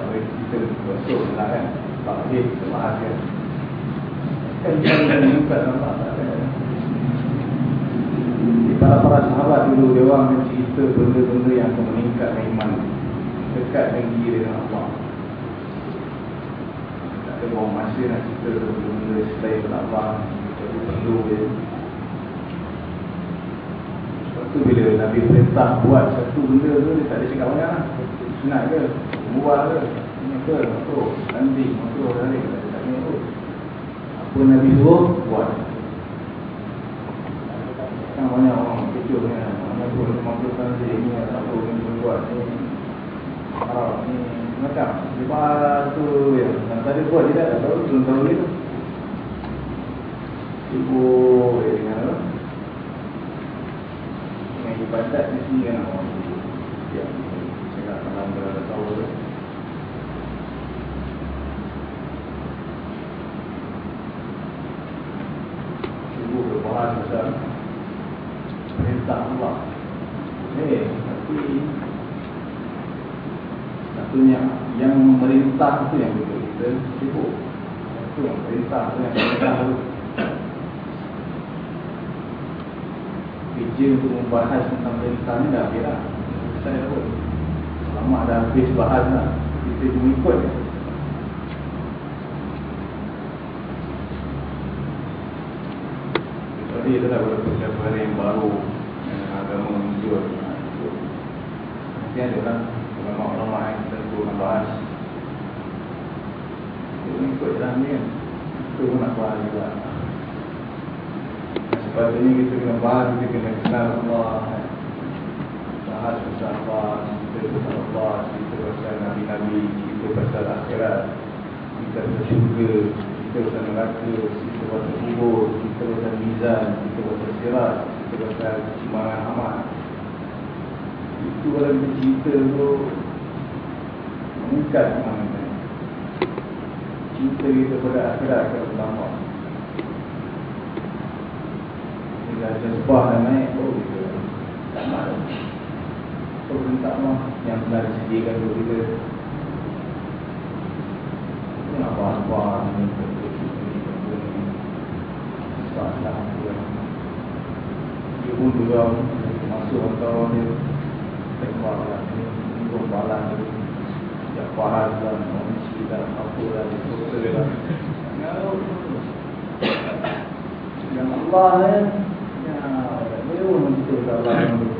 kalau kita betul lah kan. Kita bahas kan. Kan kita meningkat Allah tak ada? Di para-para sahabat dulu dia orang mencerita benda-benda yang akan meningkatkan iman. Dekat dengan diri dengan Allah. Tak ada buang masa nak cerita benda-benda selain kepada Allah jadi perlu dia. Sebab tu bila Nabi perintah buat satu benda tu dia tak ada cakap banyak lah. Senang ke, buat ke, ke, motor, nanti, motor, tak ada tanya tu Apa Nabi suruh, buat. Kan banyak orang kecoh ni. Mana pun memaklukan dia ni tak tahu ni pun buat. Ni Harap ni macam. Lepas tu ya, yang tadi buat dia tak tahu, belum tahu ni tu. Sibuk dia dengan apa? Dengan ibadat sini kan orang. Ya tu sibuk berbahas pasal perintah Allah. Eh tapi satunya yang memerintah tu yang betul. Kita sibuk. Itu yang perintah tu yang perintah kerja untuk membahas tentang perintah ni dah lah Saya pun Lama dah habis bahas lah. Kita cuma ikut Tadi tu dah beberapa hari yang baru yang Agama muncul Nanti ada lah Ulama-ulama yang kita turun bahas. Kita ikut je lah ni kan. Itu pun nak bahas juga. Sepatutnya kita kena bahas, kita kena kenal Allah kan. Bahas pasal Allah, cerita pasal Allah, cerita pasal Nabi-Nabi, cerita pasal akhirat Cerita pasal syurga, cerita pasal neraka, cerita pasal kubur, cerita pasal mizan, cerita pasal sirat, cerita pasal timbangan amat Itu kalau kita cerita tu meningkat iman kita Cinta kita pada akhirat bertambah Bila ada sebuah yang naik Oh kita Tak malu Minta mah Yang telah disediakan untuk kita. Nak apa-apa Ini Dia pun juga Masuk atau dia Tengok lah. Ini Untuk balas dia. Ya faham lah Manusia lah Apa lah Itu lah. Yang Allah kan Ya Dia pun Allah Adalah Sebuah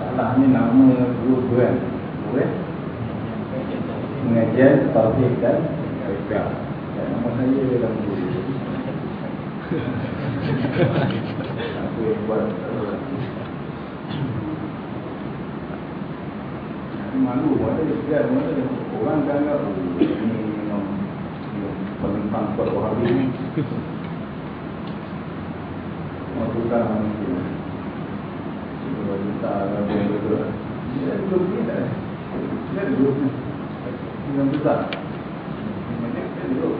Salah ni nama guru kan? Boleh? Mengajian Tauhid dan Fiqah Dan nama saya dalam guru Aku yang buat. Malu. Ada sekian ada orang kan enggak ini memang penentang kuat wahabi ni. Melakukan mungkin sebuah juta lebih betul dia belum tidak dia dulu juta banyak dia dulu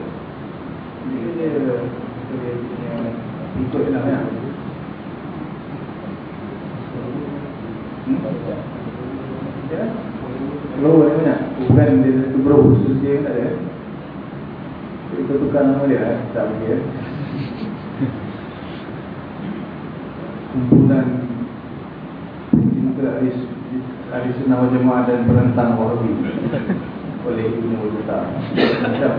jadi dia punya ikut lah ya Hmm? Bukan Kita tukar nama eh? Bagi ya Kumpulan Cinta Aris Aris Sunnah Jemaah dan Penentang Wahabi Oleh Ibn Wujudta Macam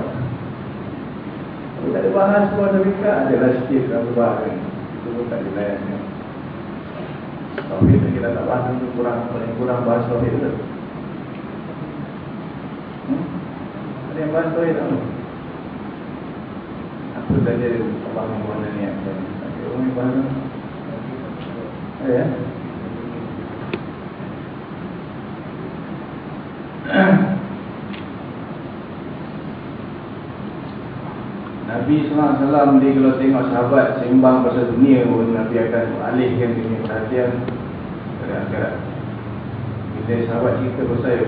Kalau tak ada bahas Keluar mereka Adalah sikit Kalau bahas Itu pun tak dilayan ya. Tauhid kita tak bahas itu kurang paling kurang bahas tauhid itu. Hmm? Ada yang bahas tauhid tak? Apa saja Allah membuat ni yang ada orang yang bahas Ada ya? Nabi SAW dia kalau tengok sahabat sembang pasal dunia pun Nabi akan alihkan dunia perhatian pada akhirat. Bila sahabat cerita pasal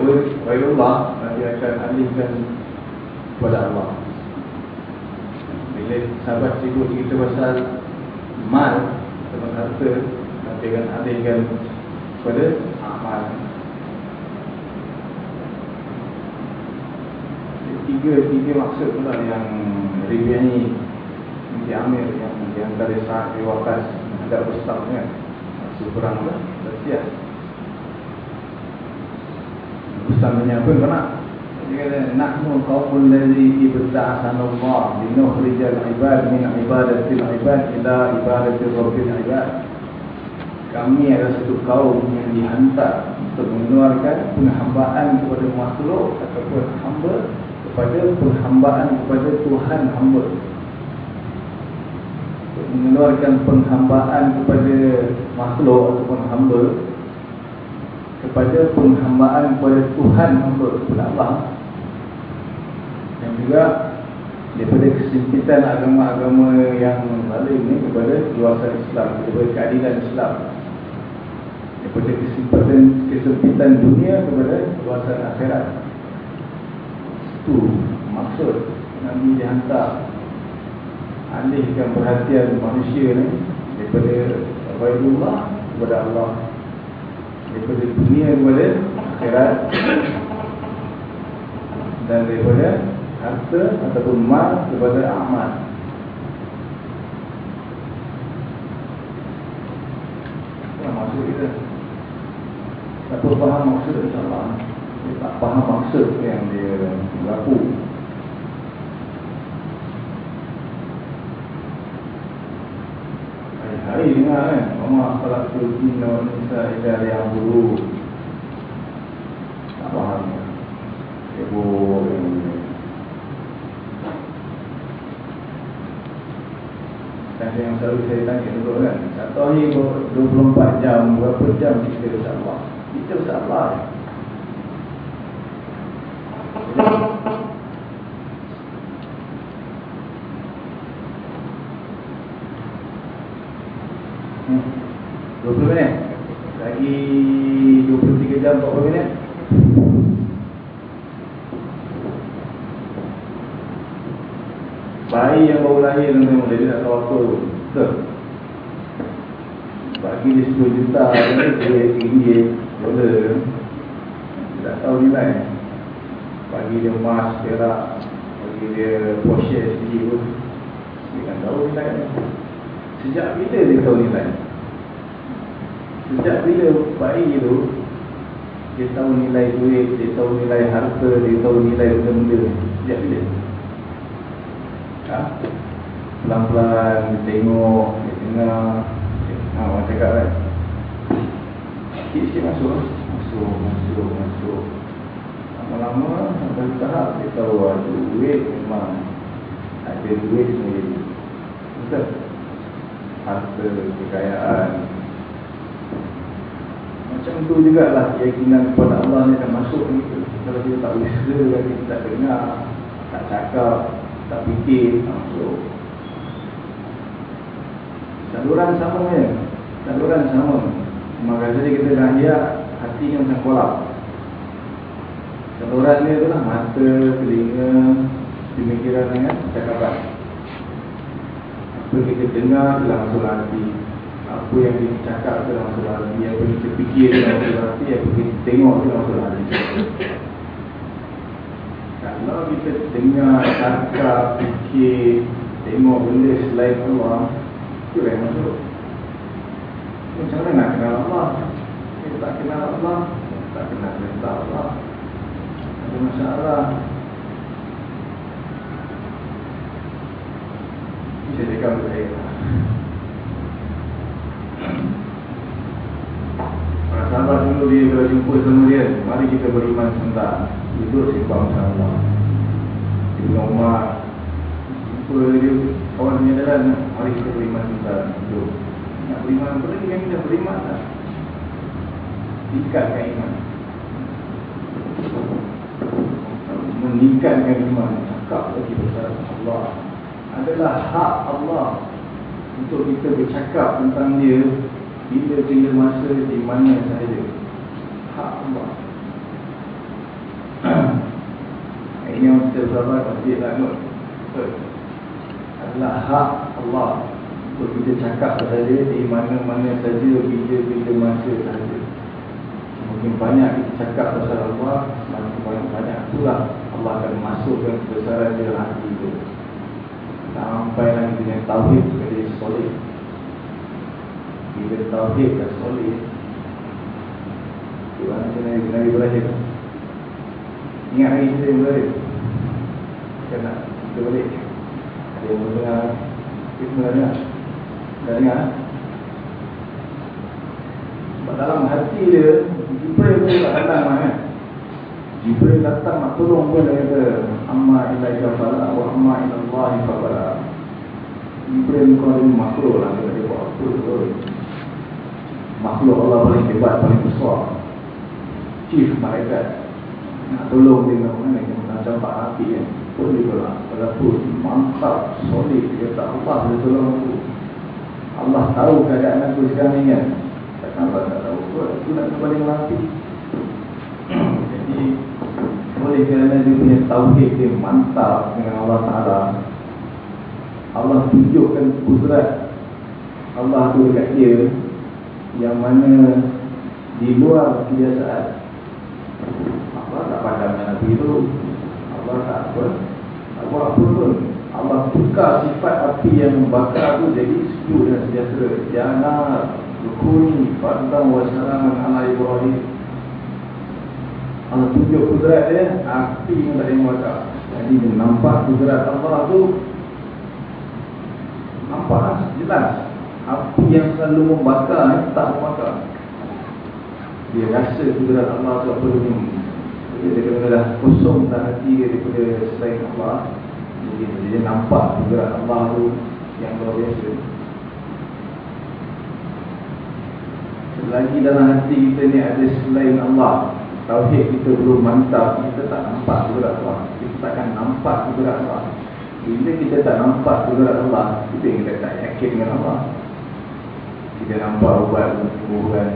Wairullah, Nabi akan alihkan kepada Allah. Bila sahabat sibuk cerita pasal mal atau harta, Nabi akan alihkan kepada amal. Tiga, tiga maksud pula yang Ribiani Binti Amir yang di antara saat diwakas agak besar kan. Masih kurang lah bersiap bersama pun kena. Dia kata nahnu qawmul ladzi ibta'asana Allah linukhrijal ibad min ibadatil ibad ila ibadatil rabbil ibad. Kami adalah satu kaum yang dihantar untuk mengeluarkan penghambaan kepada makhluk ataupun hamba kepada penghambaan kepada Tuhan hamba. Mengeluarkan penghambaan kepada makhluk ataupun hamba kepada penghambaan kepada Tuhan hamba kepada Allah. Dan juga daripada kesempitan agama-agama yang lain ni kepada luasan Islam daripada keadilan Islam. Daripada kesempitan kesempitan dunia kepada luasan akhirat itu maksud Nabi dihantar alihkan perhatian manusia ni daripada Rasulullah kepada Allah daripada dunia kepada akhirat dan daripada harta ataupun mal kepada amal. Maksud kita. Siapa faham maksud insyaAllah dia tak faham maksud yang dia berlaku. Hari-hari dengar kan Mama salat tu Dina Nisa Ida yang dulu. Tak faham Ibu yang selalu saya tanya dulu kan Satu hari 24 jam Berapa jam kita bersabar Kita bersabar. 20 minit? Lagi 23 jam 40 minit? Bayi yang baru lahir dia nak tahu apa. Betul? Bagi dia 10 juta Dia tinggi Dia tak tahu nilai Bagi dia emas, perak Bagi dia Porsche SG pun Dia kan tahu nilai Sejak bila dia tahu nilai Sejak bila bayi tu Dia tahu nilai duit Dia tahu nilai harta Dia tahu nilai benda-benda Sejak bila? Ha? Pelan-pelan dia tengok Dia dengar Orang cakap kan? Sikit-sikit masuk Masuk, masuk, masuk Lama-lama Sampai tahap dia tahu ada duit Memang Ada duit sendiri. Betul? Harta, kekayaan. Macam tu jugalah Keyakinan kepada Allah ni akan masuk ni. Kalau kita tak usaha Kita tak dengar Tak cakap tak fikir masuk. Saluran sama ya saluran sama. Maka saja kita dah hati yang kolap saluran ni itulah mata, telinga pemikiran dengan cakapan apa kita dengar dalam masuk hati apa yang kita cakap dalam masuk hati apa kita fikir dalam masuk hati apa kita tengok dalam masuk hati kalau kita dengar, cakap, fikir, tengok benda selain Allah, itu yang masuk. Macam mana nak kenal Allah? Kita tak kenal Allah, tak kenal perintah Allah. Masalah. Bisa cakap untuk saya. Para sahabat dulu dia kalau jumpa sama dia, mari kita beriman sebentar. Duduk simpang sama Allah. Ibn Umar Jumpa dia kawan punya jalan Mari kita beriman sebentar Duduk Nak beriman Boleh kan kita beriman lah Tingkatkan iman Meningkatkan iman Cakap lagi besar Allah. Adalah hak Allah Untuk kita bercakap tentang dia Bila-bila masa di mana sahaja Hak Allah. Ini yang kita bersabar pasti takut adalah hak Allah untuk kita cakap kepada dia di mana-mana saja bila-bila masa saja Mungkin banyak kita cakap pasal Allah semakin banyak-banyak itulah Allah akan masukkan kebesaran dalam hati itu sampai lagi dengan tauhid kepada solid bila tauhid dan solid Tuhan Nabi Nabi Ibrahim Ingat lagi cerita yang boleh Kita nak Kita balik. Yang mendengar Kita mendengar Dah dengar dalam hati dia Jibril pun tak datang lah kan? Jibril datang nak tolong pun dia kata Amma ilaika fala wa amma ilallahi fala Jibril kau ni makhluk lah Dia buat apa tu Makhluk Allah paling hebat, paling besar. Chief malaikat. Nak tolong dia nak mana yang nak campak hati kan? Boleh pula walaupun mantap solid dia kata Allah boleh tolong aku. Allah tahu keadaan aku sekarang ni kan Allah tak tahu. Pun aku nak kembali melatih. Jadi boleh kerana dia punya tauhid dia mantap dengan Allah Ta'ala? Allah tunjukkan kudrat Allah tu dekat dia yang mana di luar kebiasaan. Allah tak pandang Nabi itu Allah tak apa. Tak buat apa pun. Allah tukar sifat api yang membakar itu jadi sejuk dan sejahtera. Jangan Rukuni Fadam wassalaman ala Ibrahim. Allah tunjuk kudrat dia Api yang tak bakar Jadi dia nampak kudrat Allah tu Nampak jelas. Api yang selalu membakar Tak membakar. Dia rasa kudrat Allah tu apa dia dia kena dah kosong tak hati dia daripada selain Allah jadi dia nampak gerak Allah tu yang luar biasa Lagi dalam hati kita ni ada selain Allah Tauhid kita belum mantap Kita tak nampak kudrat Allah. Kita takkan nampak kudrat Allah. Bila kita tak nampak kudrat Allah Kita kita tak yakin dengan Allah. Kita nampak ubat Tuhan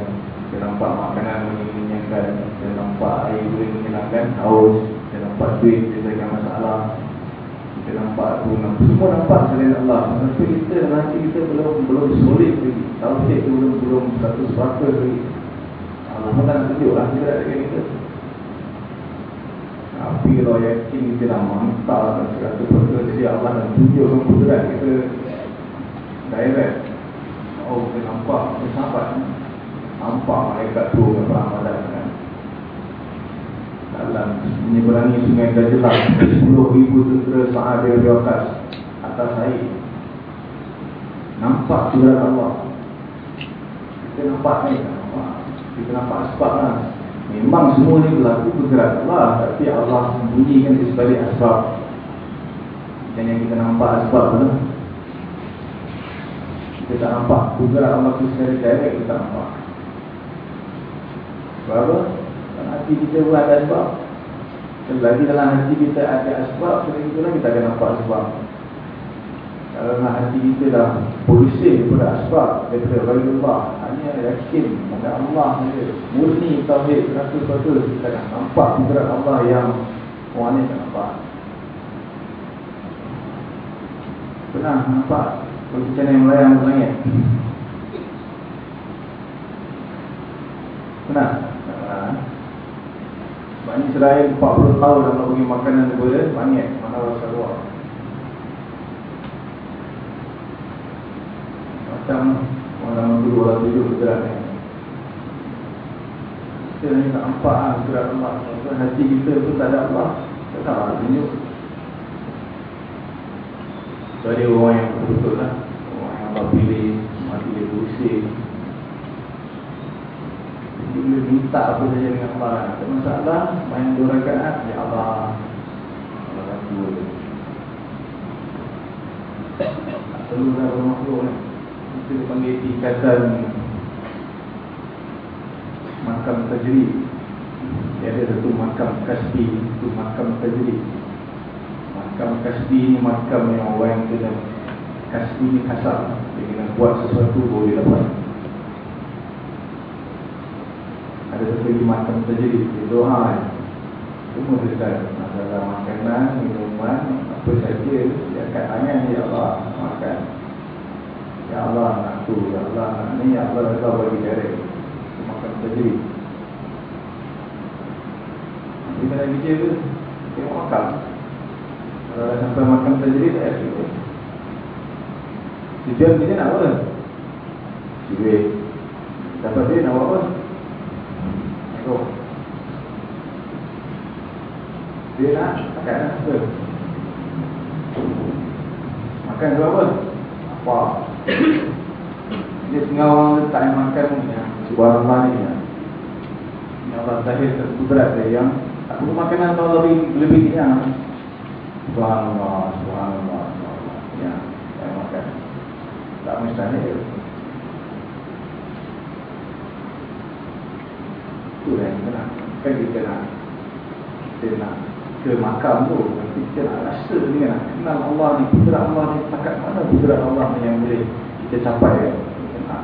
Kita nampak makanan menyenangkan Kita nampak air boleh menyenangkan Haus Kita nampak duit Kita masalah Kita nampak tu Semua nampak selain Allah. Tapi kita hati kita belum Belum solid lagi. Tauhid belum Belum satu sepatu lagi. Allah pun tak tunjuk lah. Dia tak kita. Tapi kalau yakin kita dah mantap Dan seratus persen Jadi Allah dah tunjukkan kudrat kita Direct. Oh kita nampak Kita sahabat. Nampak mereka tu Nampak badan kan dalam menyeberangi sungai Dajelah 10 ribu tentera Sa'adir Biakas atas air. Nampak kudrat Allah. Kita nampak ni kita nampak sebab lah Memang semua ni berlaku bergerak. Allah Tapi Allah sembunyikan di sebalik asbab. Dan yang kita nampak asbab tu Kita tak nampak. Bergerak Allah tu secara direct kita tak nampak. Sebab apa? Dalam hati kita pun ada asbab Lagi dalam hati kita ada Sebab itulah kita akan nampak asbab kalau nak hati kita dah Polisir daripada asbab Daripada Allah Hanya yakin pada Allah saja. Murni tauhid Rasul-rasul Kita dah nampak Kudrat Allah yang Orang ni tak nampak. Pernah nampak Perbicaraan yang melayang ke langit? Pernah Bani Israel 40 tahun Dalam bagi makanan kepada Langit Mana rasa luar macam orang dulu orang tujuh bergerak ni. Kita ni tak nampak lah gerak Allah. Hati kita pun tak ada Allah. Tak tahu lah tunjuk. Ada orang yang betul-betul lah. Orang yang Allah pilih. Mati dia berusia. Boleh minta apa saja dengan Allah. Tak masalah. Main dua rakaat. Ya Allah. Allah bantu. Tak perlu dah bermakhluk ni kita panggil tingkatan makam tajri dia ada satu makam kasbi itu makam tajri makam kasbi ni makam yang orang kena kasbi ni kasar dia kena buat sesuatu boleh dapat ada lagi makam tajri dia doa semua dekat masalah makanan, minuman, apa saja. Dia kat tangan ya Allah makan. Ya Allah nak tu, Ya Allah nak ni, Ya Allah nak bagi direct Makan terjadi Nanti kena bijak ke? Tengok makan. Kalau dah sampai makan terjadi, tak ada Tujuan kita nak apa? Duit. Dapat duit nak buat apa? Ego Duit nak? Makan nak apa? Makan tu apa? Apa? Dia tengah orang letak yang makan ni ya. Subhanallah ni ya. Ini Allah zahir terkudrat dia yang Tak perlu makanan kalau lebih lebih ya. Subhanallah, Subhanallah, Subhanallah Ya, saya makan Tak mustahil Itu yang kita nak Kan kita nak Kita nak ke makam tu kita nak rasa dengan nak kenal Allah ni kudrat Allah ni takat mana kudrat Allah ni yang boleh kita capai kan kita nak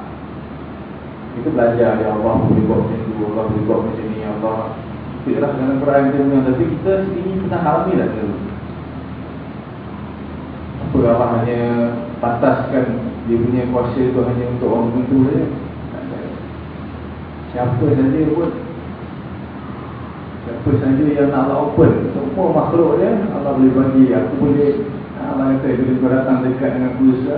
kita belajar ya Allah boleh buat macam tu Allah boleh buat macam ni Allah kita lah dengan Quran kita punya tapi kita sendiri pernah alami lah tu apa Allah hanya bataskan dia punya kuasa tu hanya untuk orang tertentu saja siapa saja pun Siapa saja yang nak Allah open Semua makhluk dia Allah boleh bagi Aku boleh Allah kata Bila kau datang dekat dengan kuasa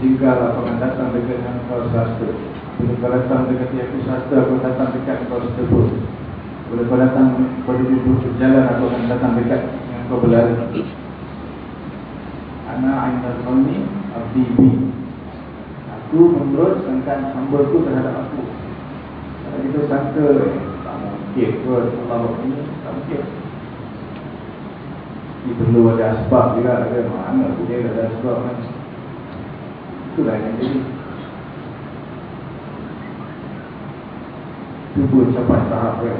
Jika Allah kau datang dekat dengan kau sastra Bila kau datang dekat aku sastra Kau datang dekat kau tersebut. Bila kau datang Kau duduk berjalan Aku akan datang dekat Dengan kau berlari. Anak Ainul Qawmi Abdi Bi. Aku menurut Sedangkan hamba ku terhadap aku. Kalau kita sangka mungkin kot Allah ini tak mungkin ini perlu ada asbab juga ada mana pun dia ada asbab kan. Itulah yang jadi. Cuba capai tahap dia.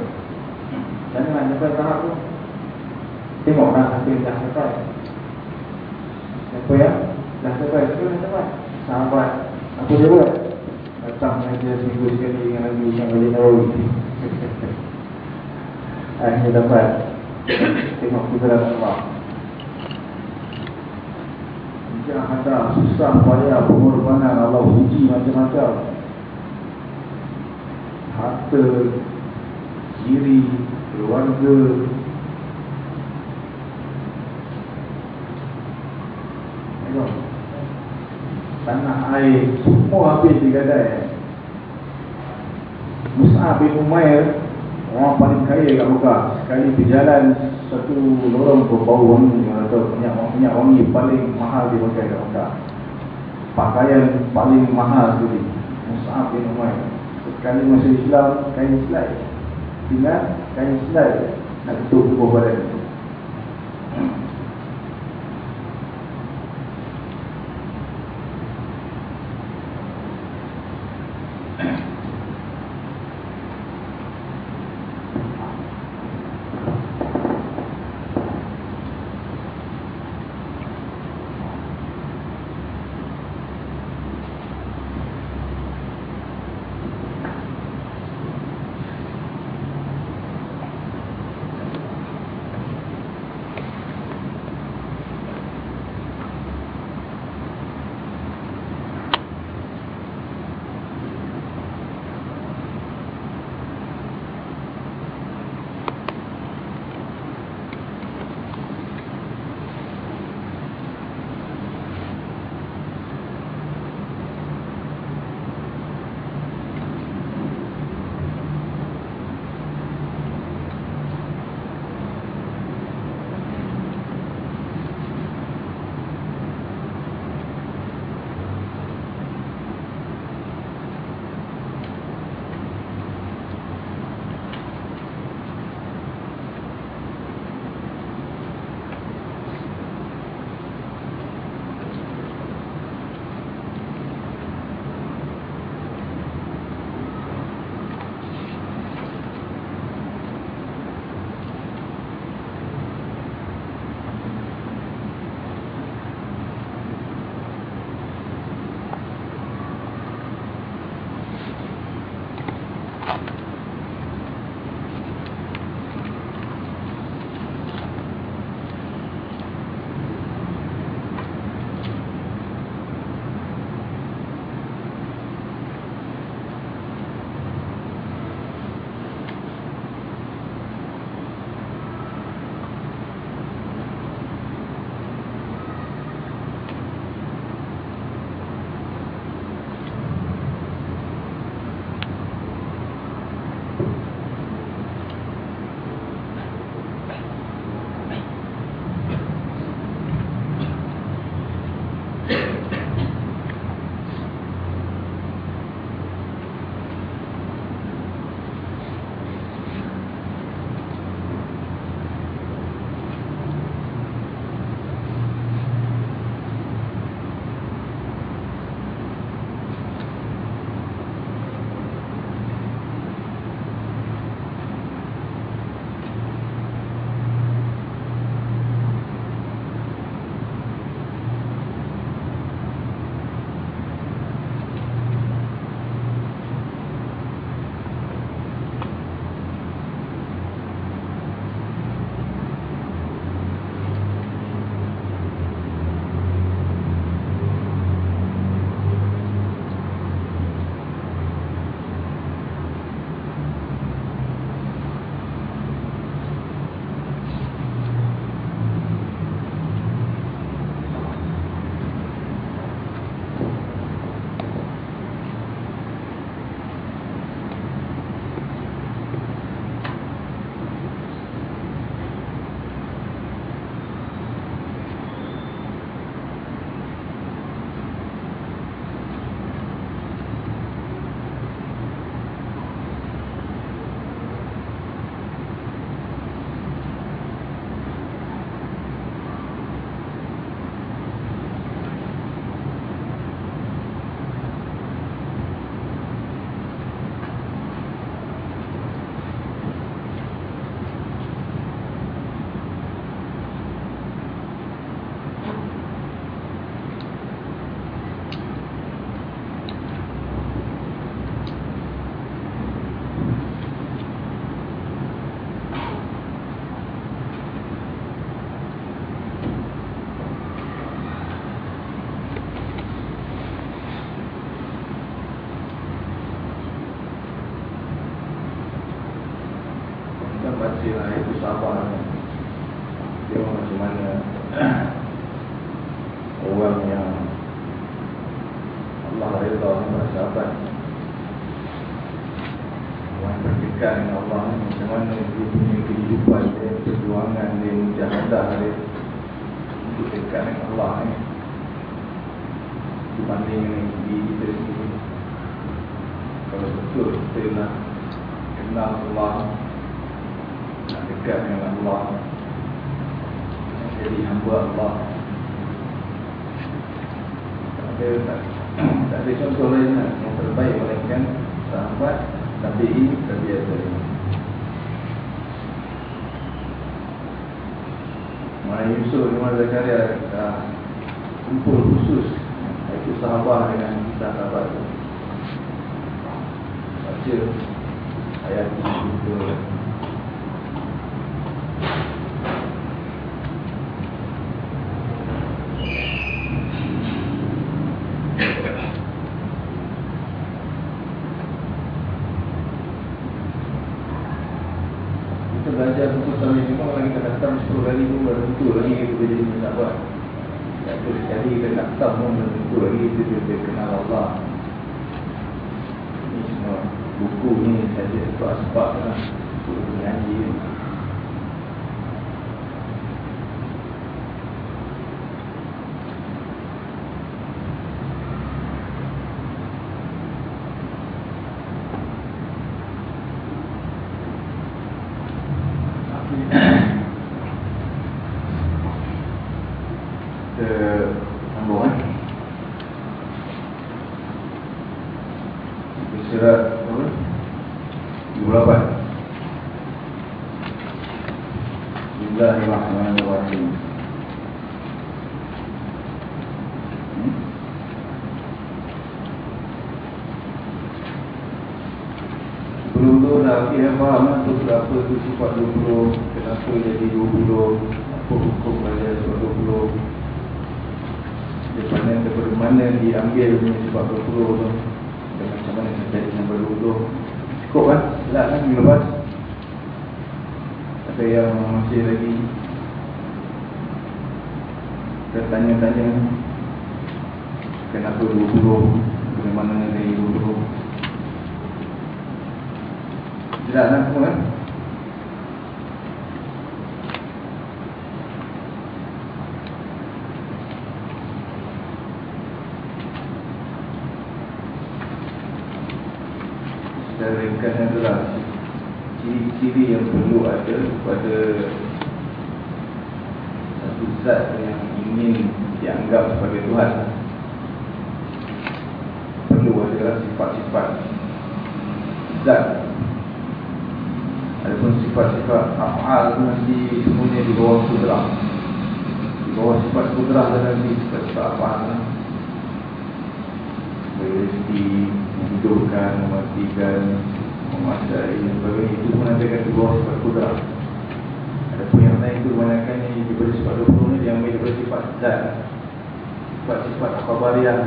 Janganlah capai tahap tu? Tengoklah apa yang dah capai. Apa ya dah capai apa dah capai? Sahabat. Apa dia buat? Datang mengajar seminggu sekali dengan lagu yang boleh tahu akhirnya dapat tengok dalam Allah Jangan ada susah payah pengorbanan Allah uji macam-macam harta, diri, keluarga. Tanah air, semua habis di gadai. Mus'ab bin Umair, orang paling kaya kat Mekah. Sekali berjalan satu lorong tu bau wangi, atau minyak, minyak wangi paling mahal dipakai kat Mekah. Pakaian paling mahal tu Mus'ab bin Umair. Sekali masuk Islam, kain selai Tinggal kain selai Nak tutup tubuh badan becaria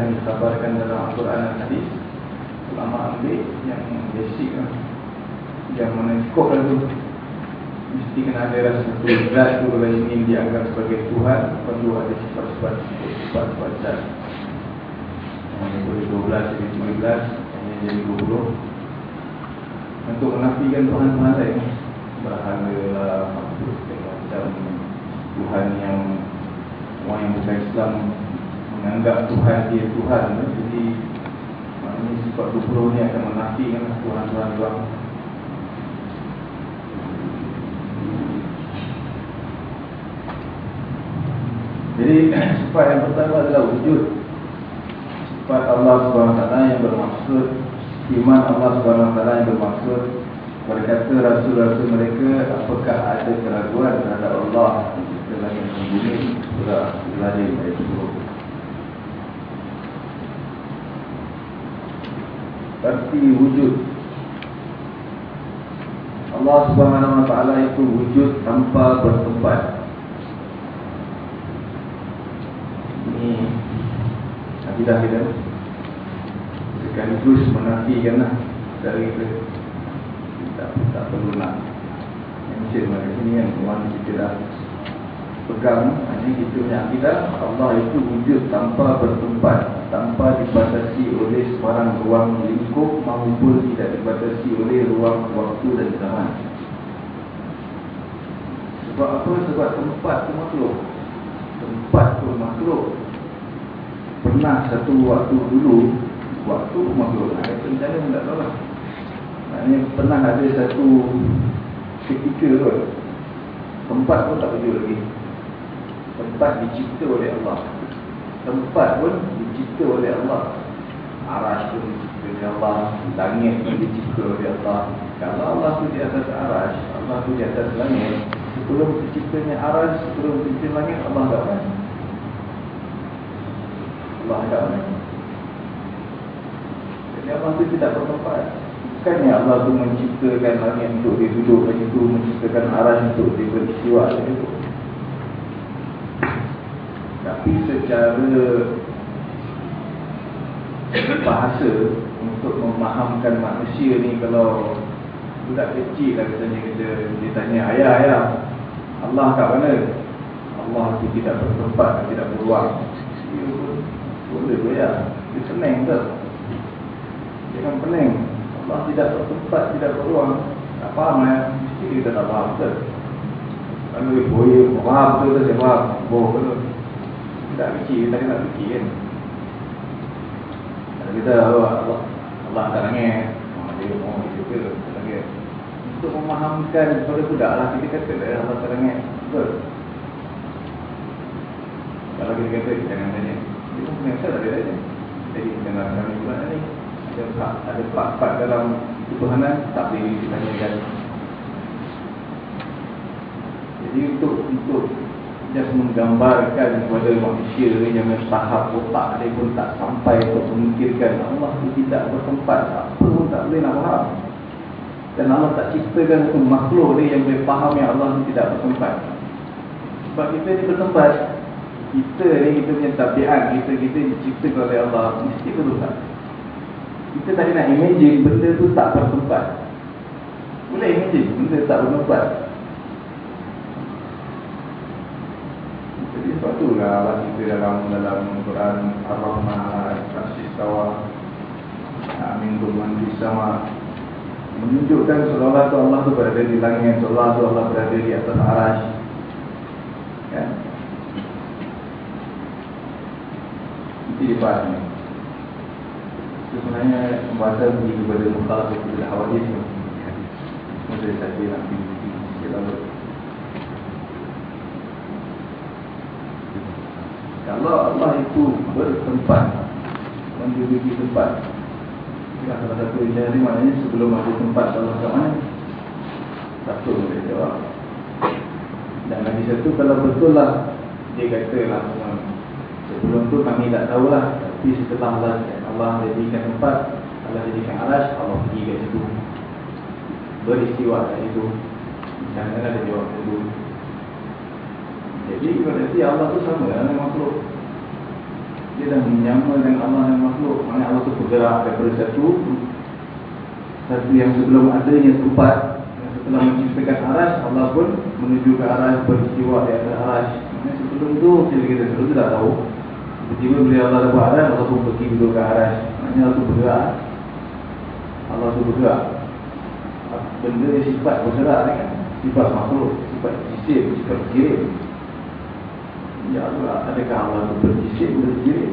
yang dikabarkan dalam Al-Quran dan Hadis Ulama ambil yang basic lah. Yang mana cukup lah tu. Mesti kena ada rasa zat tu kalau ingin dianggap sebagai Tuhan perlu ada sifat-sifat sifat-sifat yang boleh 12 jadi 15 yang jadi 20 untuk menafikan Tuhan-Tuhan lain berhala lah macam. Tuhan yang orang yang bukan Islam menganggap Tuhan dia Tuhan. Jadi maknanya sifat 20 ni akan menafikan Tuhan-Tuhan Tuhan Jadi sifat yang pertama adalah wujud. Sifat Allah SWT yang bermaksud Iman Allah SWT yang bermaksud. Berkata Rasul-Rasul mereka Apakah ada keraguan terhadap Allah? Setelah yang membumi Surah Al-Zahir ayat 10 Berarti wujud. Allah Subhanahu Wa Taala itu wujud tanpa bertempat ini akidah kita. Sekaligus menafikan lah dari kita. Tak, tak perlu nak yang foundation pada sini kan Memang kita dah pegang Ini kita punya akidah. Allah itu wujud tanpa bertempat Tanpa dibatasi oleh sebarang ruang lingkup Maupun tidak dibatasi oleh ruang waktu dan zaman. Sebab apa? Sebab tempat itu makhluk. Tempat itu makhluk. Pernah satu waktu dulu Waktu makhluk. Nah, Kata macam mana pun tak tahu lah. Maknanya pernah ada satu ketika kot. Tempat pun tak wujud lagi Tempat dicipta oleh Allah. Tempat pun dicipta oleh Allah. Arash pun dicipta oleh Allah. Langit pun dicipta oleh Allah. Kalau Allah tu di atas arash Allah tu di atas langit Sebelum terciptanya arash Sebelum tercipta langit Allah tak mana Allah tak mana Jadi Allah tu tidak bertempat Bukannya Allah tu menciptakan langit untuk dia duduk kat situ Menciptakan arash untuk dia beristiwa kat situ Tapi secara bahasa untuk memahamkan manusia ni kalau budak kecil lah katanya kita dia tanya ayah ayah Allah kat mana? Allah tu tidak bertempat tidak beruang. Dia boleh tu ya dia senang ke? Dia kan pening Allah tidak bertempat tidak beruang. Tak faham ya mesti kita tak faham ke kalau dia boleh faham tu tu faham. Boh betul. Budak kecil kita kena fikir kan? Kalau kita Allah Allah, Allah tak nangis oh, dia mau oh, itu ke lagi untuk memahamkan kepada budak lah kita kata Allah tak nangis betul? Kalau kita kata jangan tanya. Dia pun punya tak ada jadi jangan kami buat ni ada ada part-part dalam ketuhanan tak boleh ditanyakan untuk untuk just menggambarkan kepada manusia yang tahap otak dia pun tak sampai untuk memikirkan Allah itu tidak bertempat apa pun tak boleh nak faham. Dan Allah tak ciptakan satu makhluk dia yang boleh faham yang Allah itu tidak bertempat. Sebab kita ni bertempat kita ni kita punya tabiat kita kita diciptakan oleh Allah mesti bertempat kita tadi nak imagine benda tu tak bertempat. Boleh imagine benda tak bertempat Jadi sebab tu lah Allah kita dalam dalam Quran Ar-Rahman Al-Rasis Tawa Amin Tuhan Sama Menunjukkan seolah tu Allah tu berada di langit Seolah tu Allah berada di atas arash Ya Itu Itu sebenarnya Pembahasan pergi kepada Mukhalaf Kepada Hawadis Mungkin saya nanti Kita lalu Kalau Allah itu bertempat Menduduki tempat Tidak salah satu ijazah maknanya Sebelum ada tempat Allah kat mana Satu boleh jawab. Dan lagi satu Kalau betul lah Dia kata lah Sebelum tu kami tak tahulah Tapi setelah Allah Allah jadikan tempat Allah jadikan arash Allah pergi kat situ. Beristiwa kat situ. Jangan ada jawab dulu jadi berarti Allah tu sama dengan makhluk. Dia dah menyama dengan Allah dan makhluk. Maksudnya Allah tu bergerak daripada satu Satu yang sebelum adanya tempat Yang setelah menciptakan arash Allah pun menuju ke arash Beristiwa di atas arash Maksudnya sebelum tu Kita kita sebelum tu tak tahu. Tiba-tiba bila Allah dapat arash Allah pun pergi duduk ke arash Maksudnya Allah tu bergerak. Allah tu bergerak. Benda sifat bergerak kan. Sifat makhluk Sifat jisim Sifat kirim Ya Allah, adakah Allah itu berjisim, berjirim?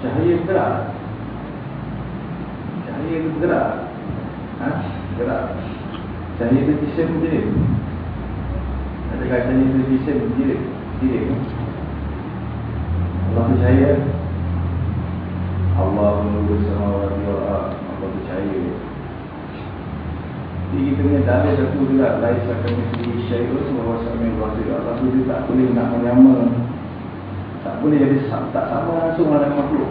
Cahaya bergerak Cahaya itu bergerak ha? Bergerak Cahaya itu jisim, berjirim Adakah cahaya itu jisim, berjirim? Berjirim Allah percaya Allah menurut sama Allah Allah percaya jadi kita punya dalil satu juga Lain sahaja mesti syairus Bahawasanya Rasul Allah itu tak boleh nak menyama. Tak boleh jadi Tak sama langsung dengan makhluk.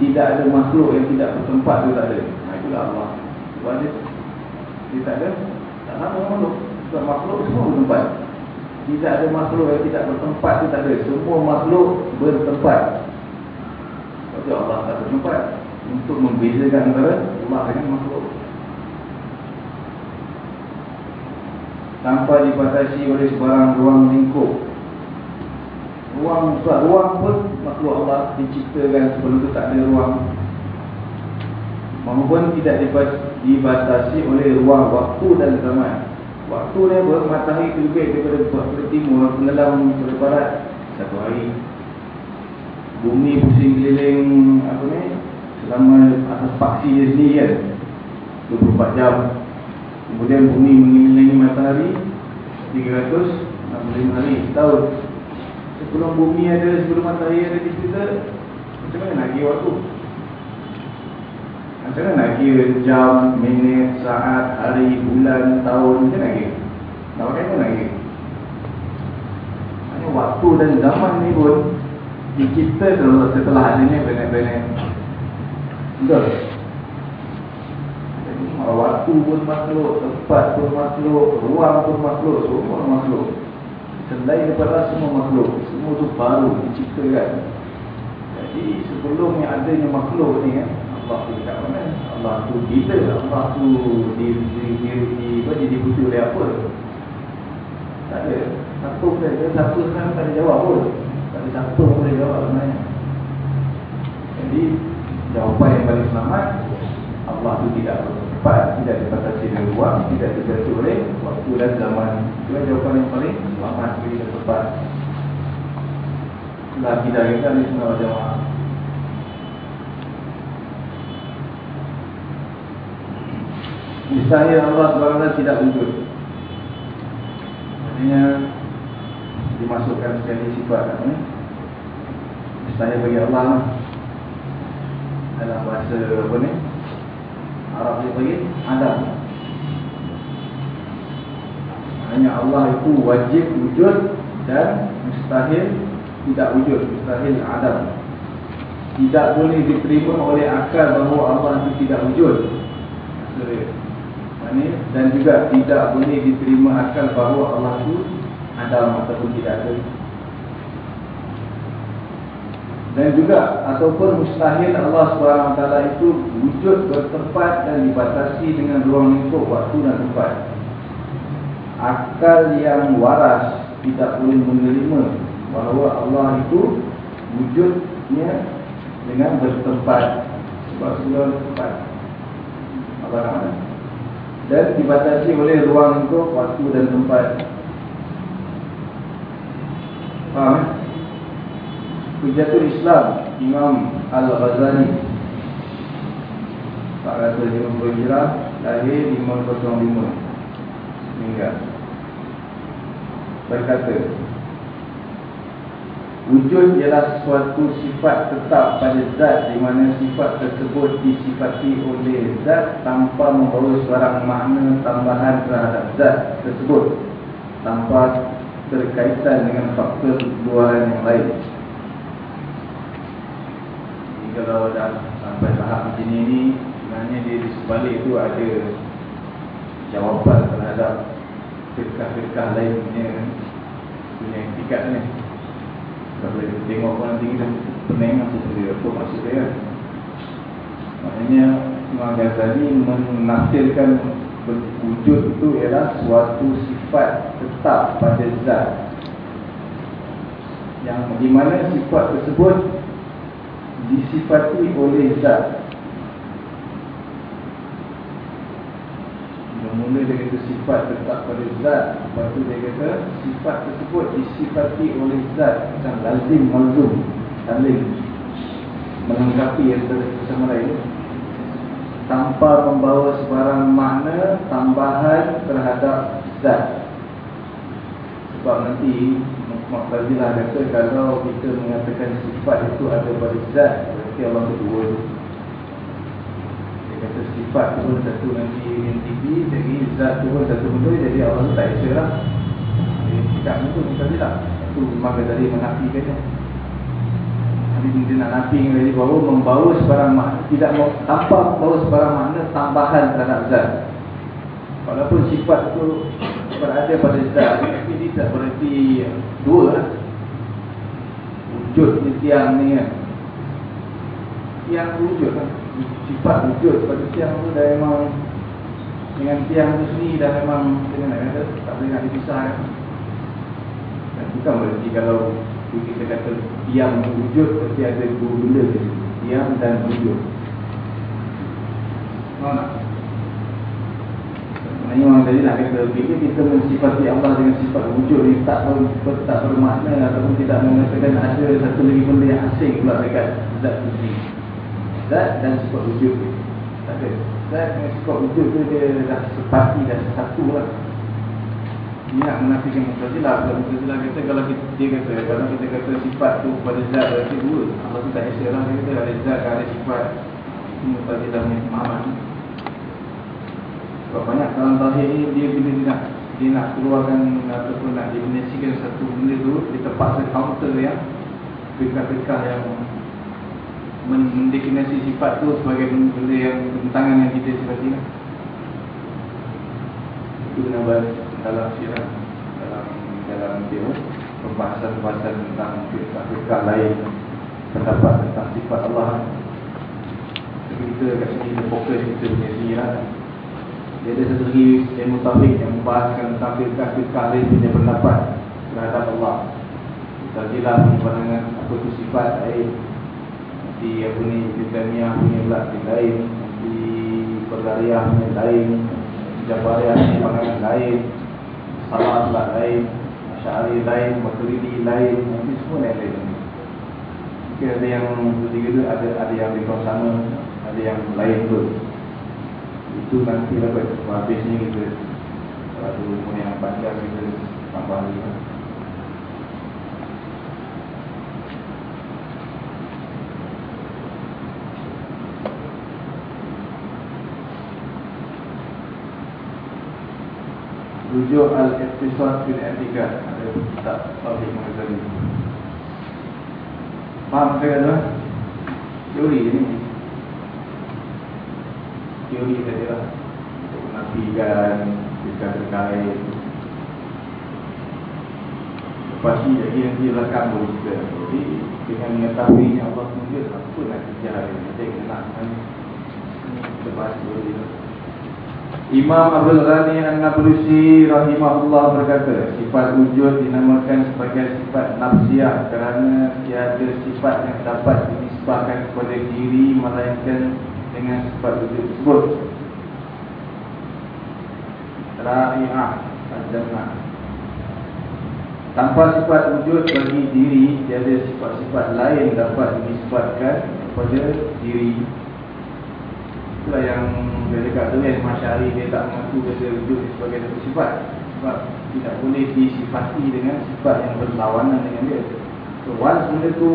Tidak ada makhluk yang tidak bertempat itu tak ada. Nah itulah Allah. Sebab dia Dia tak ada Tak sama makhluk. Sebab makhluk semua bertempat. Tidak ada makhluk yang tidak bertempat itu tak ada. Semua makhluk bertempat. Sebab Allah tak bertempat Untuk membezakan antara Allah dengan makhluk tanpa dibatasi oleh sebarang ruang lingkup. Ruang sebab ruang pun makhluk Allah diciptakan sebelum itu tak ada ruang. Maupun tidak dibatasi oleh ruang waktu dan zaman. Waktu ni matahari terbit daripada daripada timur tenggelam daripada barat satu hari. Bumi pusing keliling apa ni selama atas paksi dia sendiri kan 24 jam. Kemudian bumi mengelilingi matahari 365 hari tahun sebelum bumi ada sebelum matahari ada di kita macam mana nak kira waktu? Macam mana nak kira jam, minit, saat, hari, bulan, tahun? Macam mana nak kira? Nak pakai pun nak kira? Waktu dan zaman ni pun dicipta setelah adanya planet-planet betul waktu pun makhluk, tempat pun makhluk, ruang pun makhluk, semua makhluk. Selain daripada semua makhluk, semua itu baru diciptakan. Jadi sebelum yang adanya makhluk ni, Allah tu dekat mana? Allah tu bila? Allah tu di di di di di diputi oleh apa? Tak ada. Satu saja, satu sekarang tak ada jawab pun. Tak ada satu pun boleh jawab sebenarnya. Jadi jawapan yang paling selamat Allah tu tidak bertempat, tidak dibatasi oleh ruang, tidak dibatasi oleh waktu dan zaman. Itu jawapan yang paling selamat bagi kita tepat. Itulah kita kita di semua jamaah. Misalnya Allah SWT tidak wujud Maksudnya Dimasukkan sekali sifat eh? Misalnya bagi Allah Dalam bahasa apa ni? Arab dia bagi Adam Hanya Allah itu wajib wujud Dan mustahil Tidak wujud Mustahil Adam Tidak boleh diterima oleh akal bahawa Allah itu tidak wujud. Maksudnya dan juga tidak boleh diterima akal bahawa Allah itu ada ataupun tidak ada dan juga ataupun mustahil Allah SWT itu wujud bertempat dan dibatasi dengan ruang lingkup waktu dan tempat akal yang waras tidak boleh menerima bahawa Allah itu wujudnya dengan bertempat sebab sebab tempat apa dan dibatasi oleh ruang itu waktu dan tempat. Faham? Eh? Hujatul Islam Imam Al-Ghazali. 450 Hijrah lahir 505 meninggal. Berkata Wujud ialah suatu sifat tetap pada zat di mana sifat tersebut disifati oleh zat tanpa membawa sebarang makna tambahan terhadap zat tersebut tanpa berkaitan dengan faktor luaran yang lain. Kalau dah sampai tahap macam ini, sebenarnya dia di sebalik itu ada jawapan terhadap firkah-firkah lain punya punya etikatnya. Tak boleh tengok orang tinggi dan pening apa dia apa maksud dia Maknanya Imam Ghazali menafsirkan wujud itu ialah suatu sifat tetap pada zat yang di mana sifat tersebut disifati oleh zat. Mula dia kata sifat tetap pada zat Lepas tu dia kata sifat tersebut disifati oleh zat Macam lazim malzum Saling melengkapi antara sama lain. Tanpa membawa sebarang makna tambahan terhadap zat. Sebab nanti Makbazilah kata kalau kita mengatakan sifat itu ada pada zat Berarti Allah kedua kata sifat tu pun satu nanti NTP jadi zat tu pun satu benda jadi Allah tak esa lah. Jadi cakap tu kita tidak itu memang dari menafikannya Nabi dia nak nafi dari bahawa membawa sebarang makna. Tidak mau tanpa membawa sebarang makna tambahan terhadap zat. Walaupun sifat tu berada pada zat tapi dia tak berarti dua lah. Wujud ni tiang ni kan. Tiang wujud lah. Sifat wujud pada tiang tu dah memang dengan tiang tu sendiri dah memang kita nak kata tak boleh nak dipisahkan. Dan bukan berarti kalau kita kata tiang wujud pasti ada dua benda. Tiang dan wujud. Mana? Sebenarnya orang tadi nak kata Bila kita mensifati Allah dengan sifat wujud ni Tak, ber, tak bermakna Ataupun tidak mengatakan ada satu lagi benda yang asing pula dekat Zat itu Zat dan sifat wujud ni. Tak ada. Zat dengan sifat wujud tu dia dah sepati dah satu lah. Ini nak menafikan Mutazilah. Kalau Mutazilah kata kalau kita, dia kata Kalau kita kata sifat tu pada zat berarti dua. Allah tu tak esok lah Dia kata ada zat ada sifat. Itu Mutazilah punya pemahaman sebab banyak dalam tauhid ni dia dia nak dia nak keluarkan ataupun nak definisikan satu benda tu dia terpaksa counter yang fikah-fikah yang mendefinisi sifat tu sebagai benda yang bertentangan yang kita sifati lah. Itu nama dalam sirah dalam dalam dia pembahasan-pembahasan tentang fikah-fikah lain pendapat tentang sifat Allah. Kita kat sini kita fokus kita punya sini. Dia ada satu lagi ilmu tafik yang membahaskan firqah-firqah lain punya pendapat terhadap Allah. Punya pandangan apa itu sifat lain. Di apa ni, di Tamiyah punya pula di lain. Di Pergariah punya lain. Di Jabariah punya pandangan lain. Salah pula lain. Syari lain, Maturidi lain. Nanti semua lain lain. Mungkin ada yang tiga tu ada ada yang lebih sama, ada yang lain tu itu nanti lah habis ni kita kalau umur yang panjang kita tambah lagi lah. Rujuk Al-Iqtisad bin Atiqah Ada kitab Tauhid Muhammad Faham saya kata? Teori ni teori saja lah untuk menafikan jika terkait. Lepas ni lagi nanti lekam boleh juga jadi dengan mengetahui yang Allah tunjuk apa nak kerja ni? Saya kena nak lepas lah Imam Abdul Ghani An-Nablusi rahimahullah berkata sifat wujud dinamakan sebagai sifat nafsiah kerana tiada sifat yang dapat dinisbahkan kepada diri melainkan dengan sifat wujud tersebut. Ra'i'ah Al-Jam'ah Tanpa sifat wujud bagi diri Tiada sifat-sifat lain dapat disebabkan kepada diri. Itulah yang dia dekat tu kan Masyari dia tak mengaku kata wujud sebagai satu sifat. Sebab tidak boleh disifati dengan sifat yang berlawanan dengan dia. So once benda tu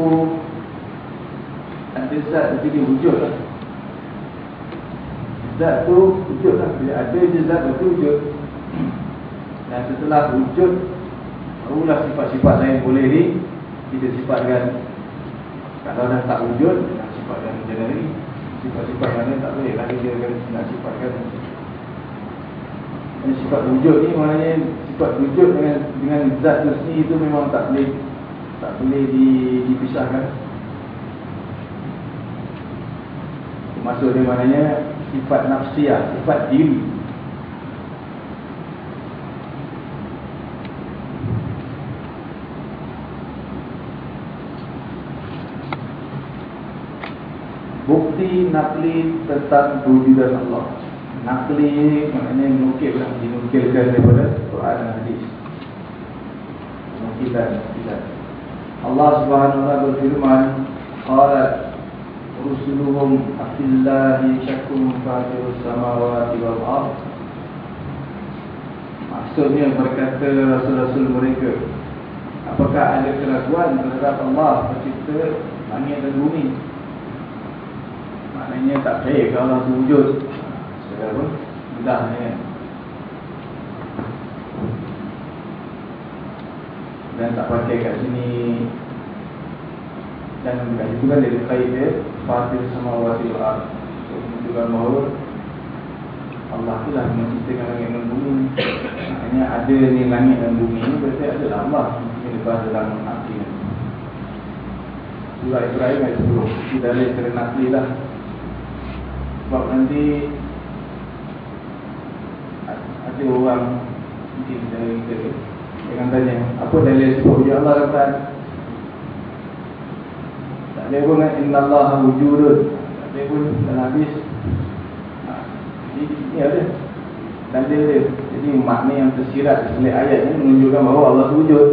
Ada zat dia wujud. lah zat tu wujud lah Bila ada je zat tu wujud Dan setelah wujud Barulah sifat-sifat lain boleh ni Kita sifatkan. Kalau dah tak wujud Nak sifatkan macam ni? Sifat-sifat lain tak boleh. Lagi dia akan nak sifatkan. Dan sifat wujud ni maknanya Sifat wujud dengan dengan zat tu sendiri tu memang tak boleh Tak boleh di, dipisahkan. Maksud dia maknanya sifat nafsiah, sifat diri. Bukti nakli tentang wujudan Allah. Nakli maknanya menukil lah, dinukilkan daripada Quran dan Hadis. Nukilan, nukilan. Allah Subhanahu wa taala berfirman, "Qalat rusuluhum afillahi syakum fatirus samawati wal ard maksudnya berkata rasul-rasul mereka apakah ada keraguan terhadap Allah pencipta langit dan bumi? Maknanya tak percaya kalau Allah wujud. Saya pun mudah ya. dan tak pakai kat sini. Dan kat situ kan dia kait dia fatir sama wati al menunjukkan bahawa Allah tu lah menciptakan langit dan bumi. Maknanya ada ni langit dan bumi ni berarti ada lah Allah mungkin lepas dalam hati surah Ibrahim ayat 10 itu dari cerita nakli lah. Sebab nanti ada orang mungkin dari kita Jangan tanya Apa dalil sebab wujud Allah kata Ada pun kan Inna Allah wujudun. Ada pun dalam hadis ha, Jadi ni ada Dalil dia. Jadi makna yang tersirat sebelah ayat ni Menunjukkan bahawa Allah wujud.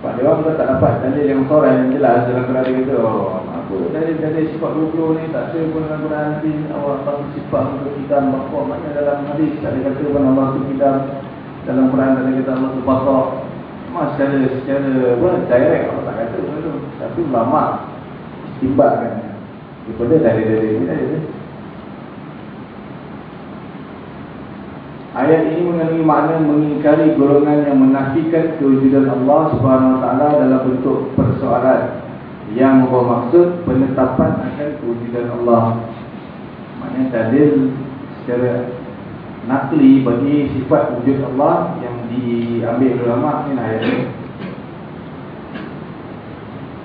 Sebab dia orang tak dapat dalil yang korang yang jelas. Dalam Quran dia kata Oh apa dalil-dalil sifat 20 ni Tak ada pun Quran. Nanti Allah tak sifat untuk kita Bahawa maknanya dalam hadis? Tak ada kata pun Allah tu kita Dalam Quran tak ada kata Allah tu Memang secara, secara apa, direct Allah tak kata tu Tapi ulama Istimbatkan Daripada dalil-dalil ni dalil Ayat ini mengandungi makna mengingkari golongan yang menafikan kewujudan Allah Subhanahu Taala dalam bentuk persoalan yang membawa maksud penetapan akan kewujudan Allah. Maknanya dalil secara nakli bagi sifat wujud Allah yang diambil ulama ini ayat ini.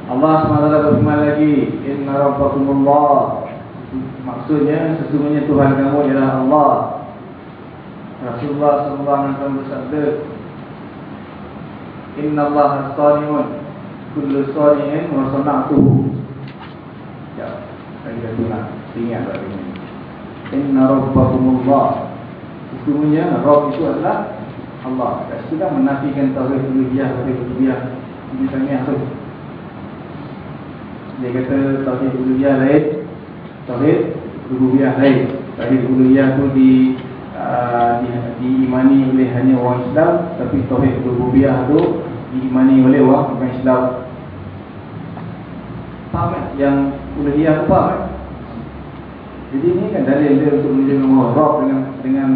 Allah SWT berfirman lagi Inna rabbakumullah. Maksudnya sesungguhnya Tuhan kamu ialah Allah. Rasulullah SAW bersabda Inna Allah as-sanimun Kullu sani'in wa sana'tuhu Ya, saya kata nak ingat lagi ini. Inna rabbakumullah Sesungguhnya Rabb itu adalah Allah. Dan sudah menafikan Tauhid Uluhiyah Tauhid Uluhiyah Ini tanya tu Dia kata Tauhid Uluhiyah lain Tauhid Uluhiyah lain. Tauhid Uluhiyah tu di Uh, di, diimani oleh hanya orang Islam tapi tauhid rububiyah tu diimani oleh orang bukan Islam. Faham tak? Yang uluhiyah tu faham tak jadi ini kan dalil dia untuk menunjukkan bahawa dengan dengan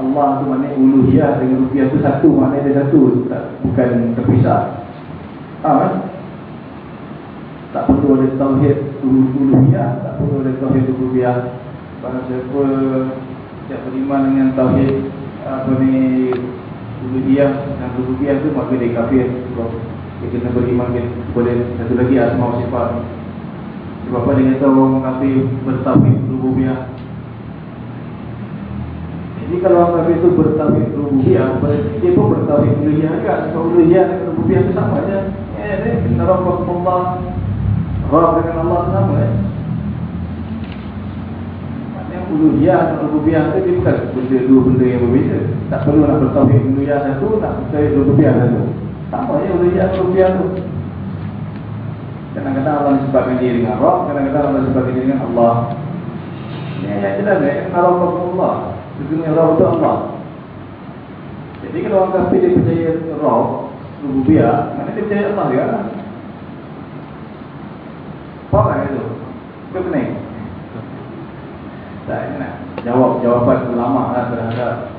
Allah tu maknanya uluhiyah dengan rububiyah tu satu. Maknanya dia satu tak, bukan terpisah. Faham kan tak perlu ada tauhid uluhiyah tak perlu ada tauhid rububiyah. Barang siapa tidak beriman dengan tauhid apa ni uluhiyah dan rububiyah tu maka dia kafir. Sebab dia kena beriman kepada satu lagi asma sifat dia kata orang kafir bertauhid rububiyah jadi kalau kafir itu bertauhid rububiyah berarti dia pun bertauhid uluhiyah juga sebab uluhiyah dan rububiyah itu sama je eh ni narabbahullah Rabb dengan Allah sama eh uluhiyah dan rububiyah itu dia bukan benda dua benda yang berbeza. Tak perlu nak bertauhid uluhiyah satu, nak bertauhid rububiyah satu. Sama je uluhiyah dan rububiyah tu. Kadang-kadang Allah disebabkan diri dengan Rabb, kadang-kadang Allah disebabkan diri dengan Allah. Ini ayat jelas ya, Allah Allah. Sesungguhnya Rabb itu Allah. Jadi kalau orang kafir dia percaya Rabb, rububiyah, mana dia percaya Allah dia? Faham tak itu? Itu pening. Tak nak jawab jawapan ulama lah terhadap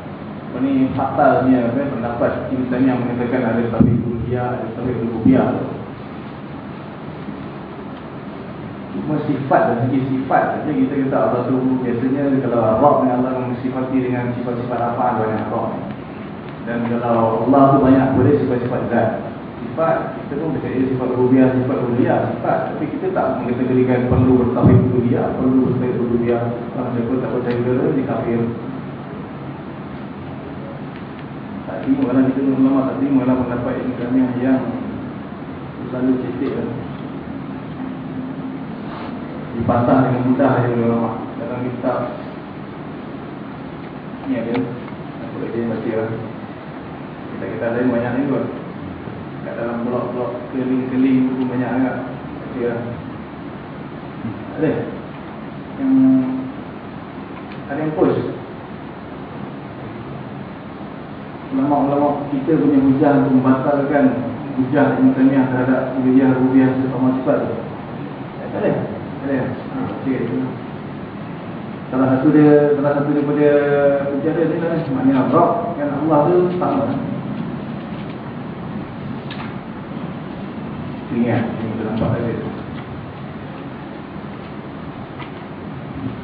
apa ni fatalnya apa pendapat misalnya yang mengatakan ada tauhid uluhiyah ada tauhid rububiyah cuma sifat dan segi sifat. Saja kita kata Allah tu? Biasanya kalau Allah ni Allah mensifati dengan sifat-sifat apa? Banyak Allah dan kalau Allah tu banyak boleh sifat-sifat zat. Sifat kita pun percaya sifat rububiyah sifat uluhiyah sifat. Tapi kita tak mengkategorikan perlu bertauhid uluhiyah perlu bertauhid rububiyah kalau siapa tak percaya dia dia kafir tak terima lah kita ulama tak terima lah pendapat ini kami yang selalu cetek lah dipatah dengan mudah ya ulama dalam kitab. Ni ada. Apa lagi baca lah kita-kita lain banyak ni kot kat dalam blok-blok keliling-keliling buku banyak agak lah ada? Yang ada yang post ulama-ulama kita punya hujah untuk membatalkan hujah yang terhadap hujah rubiah sesama sifat tu. Tak ada okay. salah satu dia salah satu daripada hujah dia ni lah maknanya Rob dan Allah tu nampak tadi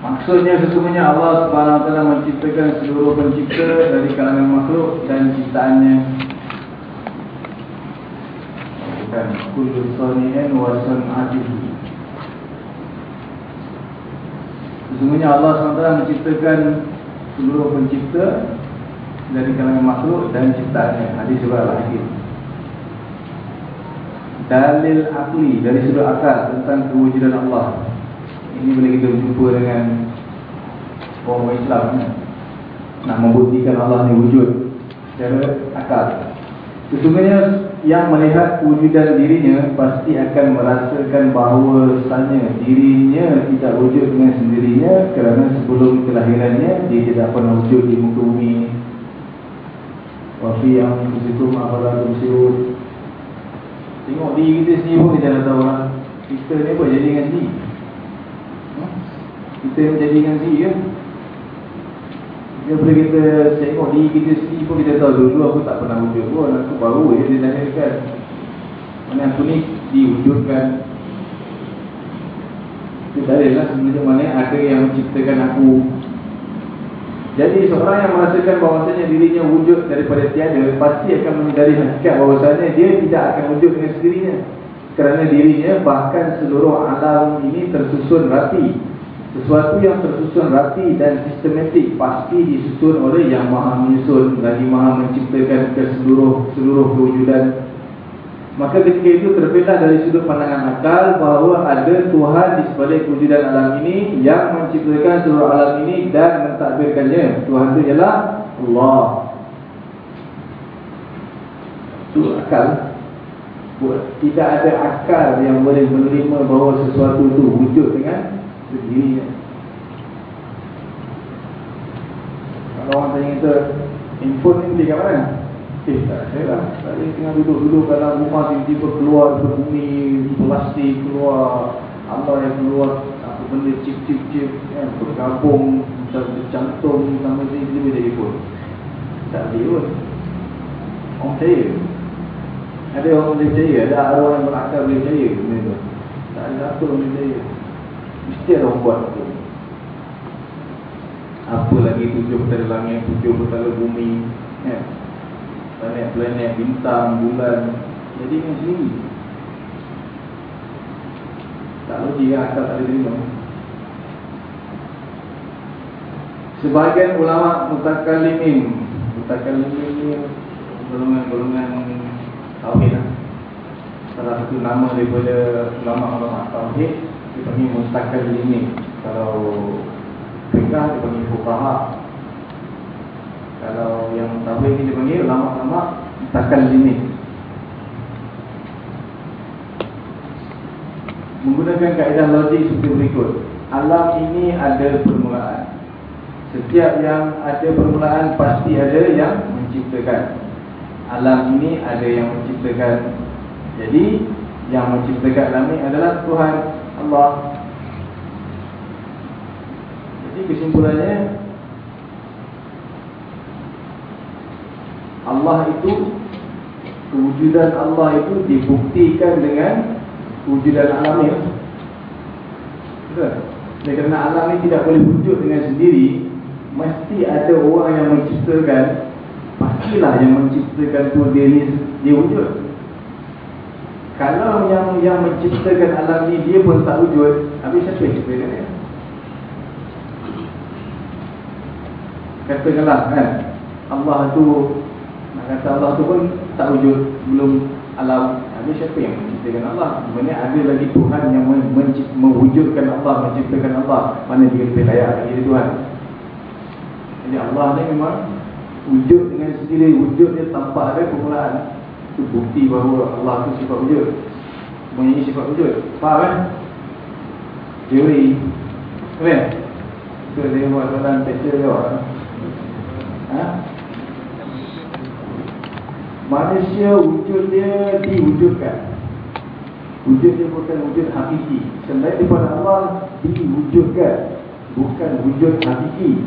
Maksudnya sesungguhnya Allah Taala menciptakan seluruh pencipta dari kalangan makhluk dan ciptaannya. Bukan kullu sani'in wa san'atihi. Sesungguhnya Allah SWT menciptakan seluruh pencipta dari kalangan makhluk dan ciptaannya. Hadis surah Al-Hakim. Dalil akli dari sudut akal tentang kewujudan Allah. Ini boleh kita jumpa dengan orang Islam. Ya? Nak membuktikan Allah ni wujud secara akal. Sesungguhnya yang melihat wujudan dirinya pasti akan merasakan bahawa bahawasanya dirinya tidak wujud dengan sendirinya kerana sebelum kelahirannya dia tidak pernah wujud di muka bumi. Wafi yang begitu apabila bersiul. Tengok diri kita sendiri pun kita dah tahu lah. Kita ni apa jadi dengan sendiri? Hmm? Kita jadi dengan sendiri kan? Dia boleh kita tengok diri kita sendiri pun kita tahu dulu aku tak pernah wujud pun aku baru je dilahirkan. Mana aku ni diwujudkan. Itu dalil lah sebenarnya mana ada yang menciptakan aku. Jadi seorang yang merasakan bahawasanya dirinya wujud daripada tiada pasti akan menyadari hakikat bahawasanya dia tidak akan wujud dengan sendirinya. Kerana dirinya bahkan seluruh alam ini tersusun rapi Sesuatu yang tersusun rapi dan sistematik pasti disusun oleh yang maha menyusun lagi maha menciptakan ke seluruh kewujudan. Maka ketika itu terbelah dari sudut pandangan akal bahawa ada Tuhan di sebalik kewujudan alam ini yang menciptakan seluruh alam ini dan mentadbirkannya. Tuhan itu ialah Allah. Itu akal. Tidak ada akal yang boleh menerima bahawa sesuatu itu wujud dengan sendirinya. Kalau orang tanya kita, handphone ni kat mana? Eh, tak saya lah. Tadi tengah duduk-duduk dalam rumah, tiba-tiba keluar dari bumi, plastik keluar, Allah yang keluar, apa benda cip-cip-cip, kan, bergabung, bercantum, sama dia, dia boleh jadi pun. Tak boleh pun. Orang percaya. Ada orang boleh percaya, ada arwah yang berakal boleh percaya. Tak ada apa boleh percaya. Mesti ada orang buat itu Apa lagi tujuh petala langit Tujuh petala bumi ya. Planet-planet, bintang, bulan. Jadi yang sendiri Tak logik lah tak ada terima. Sebahagian ulama mutakalimin Mutakalimin ni Golongan-golongan Tauhid lah. Salah satu nama daripada ulama-ulama Tauhid dipanggil mustakal ini. Kalau fikah dipanggil fuqaha. Kalau yang tahu ini dipanggil lama-lama mustakal ini. Menggunakan kaedah logik seperti berikut. Alam ini ada permulaan. Setiap yang ada permulaan pasti ada yang menciptakan. Alam ini ada yang menciptakan. Jadi yang menciptakan alam ini adalah Tuhan Allah. Jadi kesimpulannya Allah itu Kewujudan Allah itu dibuktikan dengan Kewujudan alam ini Betul? Kerana alam ini tidak boleh wujud dengan sendiri Mesti ada orang yang menciptakan Pastilah yang menciptakan tu dia, dia wujud kalau yang yang menciptakan alam ni dia pun tak wujud, habis siapa yang ciptakan dia? Katakanlah kan, Allah tu nak kata Allah tu pun tak wujud belum alam. Habis siapa yang menciptakan Allah? Sebenarnya ada lagi Tuhan yang mewujudkan Allah, menciptakan Allah. Mana dia lebih layak lagi Tuhan? Jadi Allah ni memang wujud dengan sendiri, wujud dia tanpa ada permulaan. Itu bukti bahawa Allah itu sifat wujud Mempunyai sifat wujud Faham kan? Teori Kan? Itu saya buat dalam pecah dia ha? Manusia wujud dia diwujudkan. Wujud dia bukan wujud hakiki. Selain daripada Allah diwujudkan. Bukan wujud hakiki.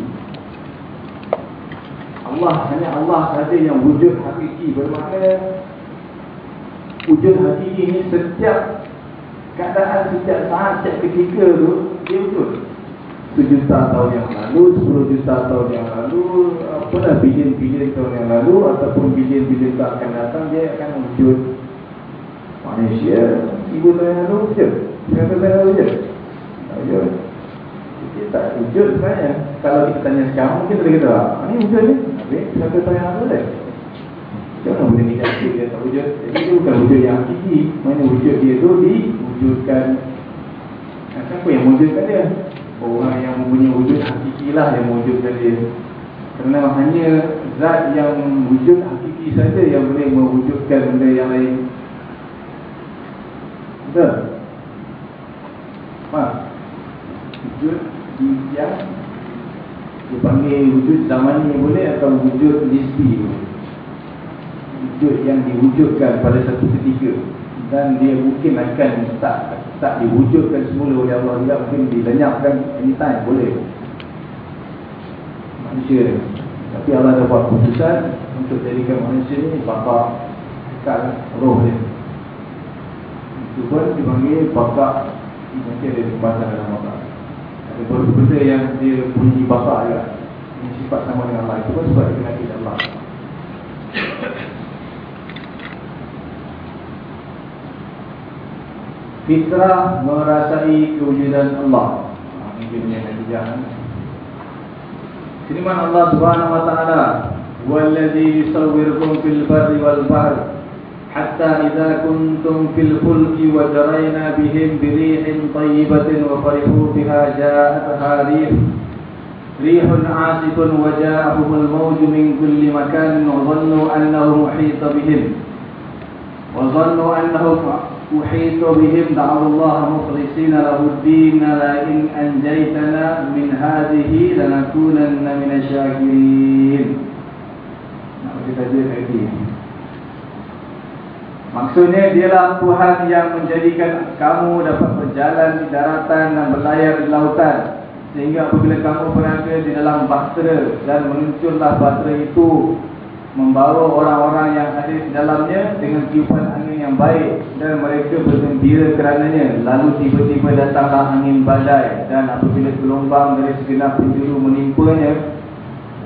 Allah hanya Allah saja yang wujud hakiki. Bermakna wujud hati ini setiap keadaan setiap saat setiap ketika tu dia wujud sejuta tahun yang lalu, sepuluh juta tahun yang lalu, apa lah bilion-bilion tahun yang lalu ataupun bilion-bilion tahun akan datang dia akan wujud manusia ibu tahun yang lalu wujud berapa tahun yang lalu tak wujud dia tak wujud sebenarnya kalau kita tanya sekarang mungkin boleh kata ah, ni wujud ni. Habis kita tanya apa dia macam mana boleh negatif dia tak wujud. Jadi dia bukan wujud yang hakiki. Mana wujud dia tu diwujudkan siapa yang wujudkan dia? Orang yang mempunyai wujud hakiki lah yang mewujudkan dia. Kerana hanya zat yang wujud hakiki saja yang boleh mewujudkan benda yang lain. Betul? Faham? wujud yang dipanggil wujud zaman ini boleh atau wujud nisbi boleh wujud yang diwujudkan pada satu ketika. Dan dia mungkin akan tak tak diwujudkan semula oleh Allah. Dia mungkin dilenyapkan anytime boleh. Manusia. Tapi Allah dah buat keputusan untuk jadikan manusia ni bapa kekal roh dia. Itu pun dipanggil bapa mungkin ada pembahasan dalam bapa Beberapa benda yang dia bunyi bapa juga. Ini sifat sama dengan Allah. Itu pun sebab dia kena Allah Fitrah merasai kewujudan Allah Ini punya natijah Firman Allah Subhanahu wa taala, "Wallazi yusawwirukum fil barri wal bahri حتى إذا كنتم في الفلك وجرينا بهم بريح طيبة وفرحوا بها جاءتها ريح ريح عاصف وجاءهم الموج من كل مكان وظنوا أنه محيط بهم وظنوا أنه محيط بهم دعوا الله مخلصين له الدين لئن أنجيتنا من هذه لنكونن من الشاكرين. Nah, kita lihat Maksudnya dialah Tuhan yang menjadikan kamu dapat berjalan di daratan dan berlayar di lautan Sehingga apabila kamu berada di dalam bahtera dan menuncullah bahtera itu Membawa orang-orang yang ada di dalamnya dengan tiupan angin yang baik Dan mereka bergembira kerananya. Lalu tiba-tiba datanglah angin badai Dan apabila gelombang dari segenap penjuru menimpanya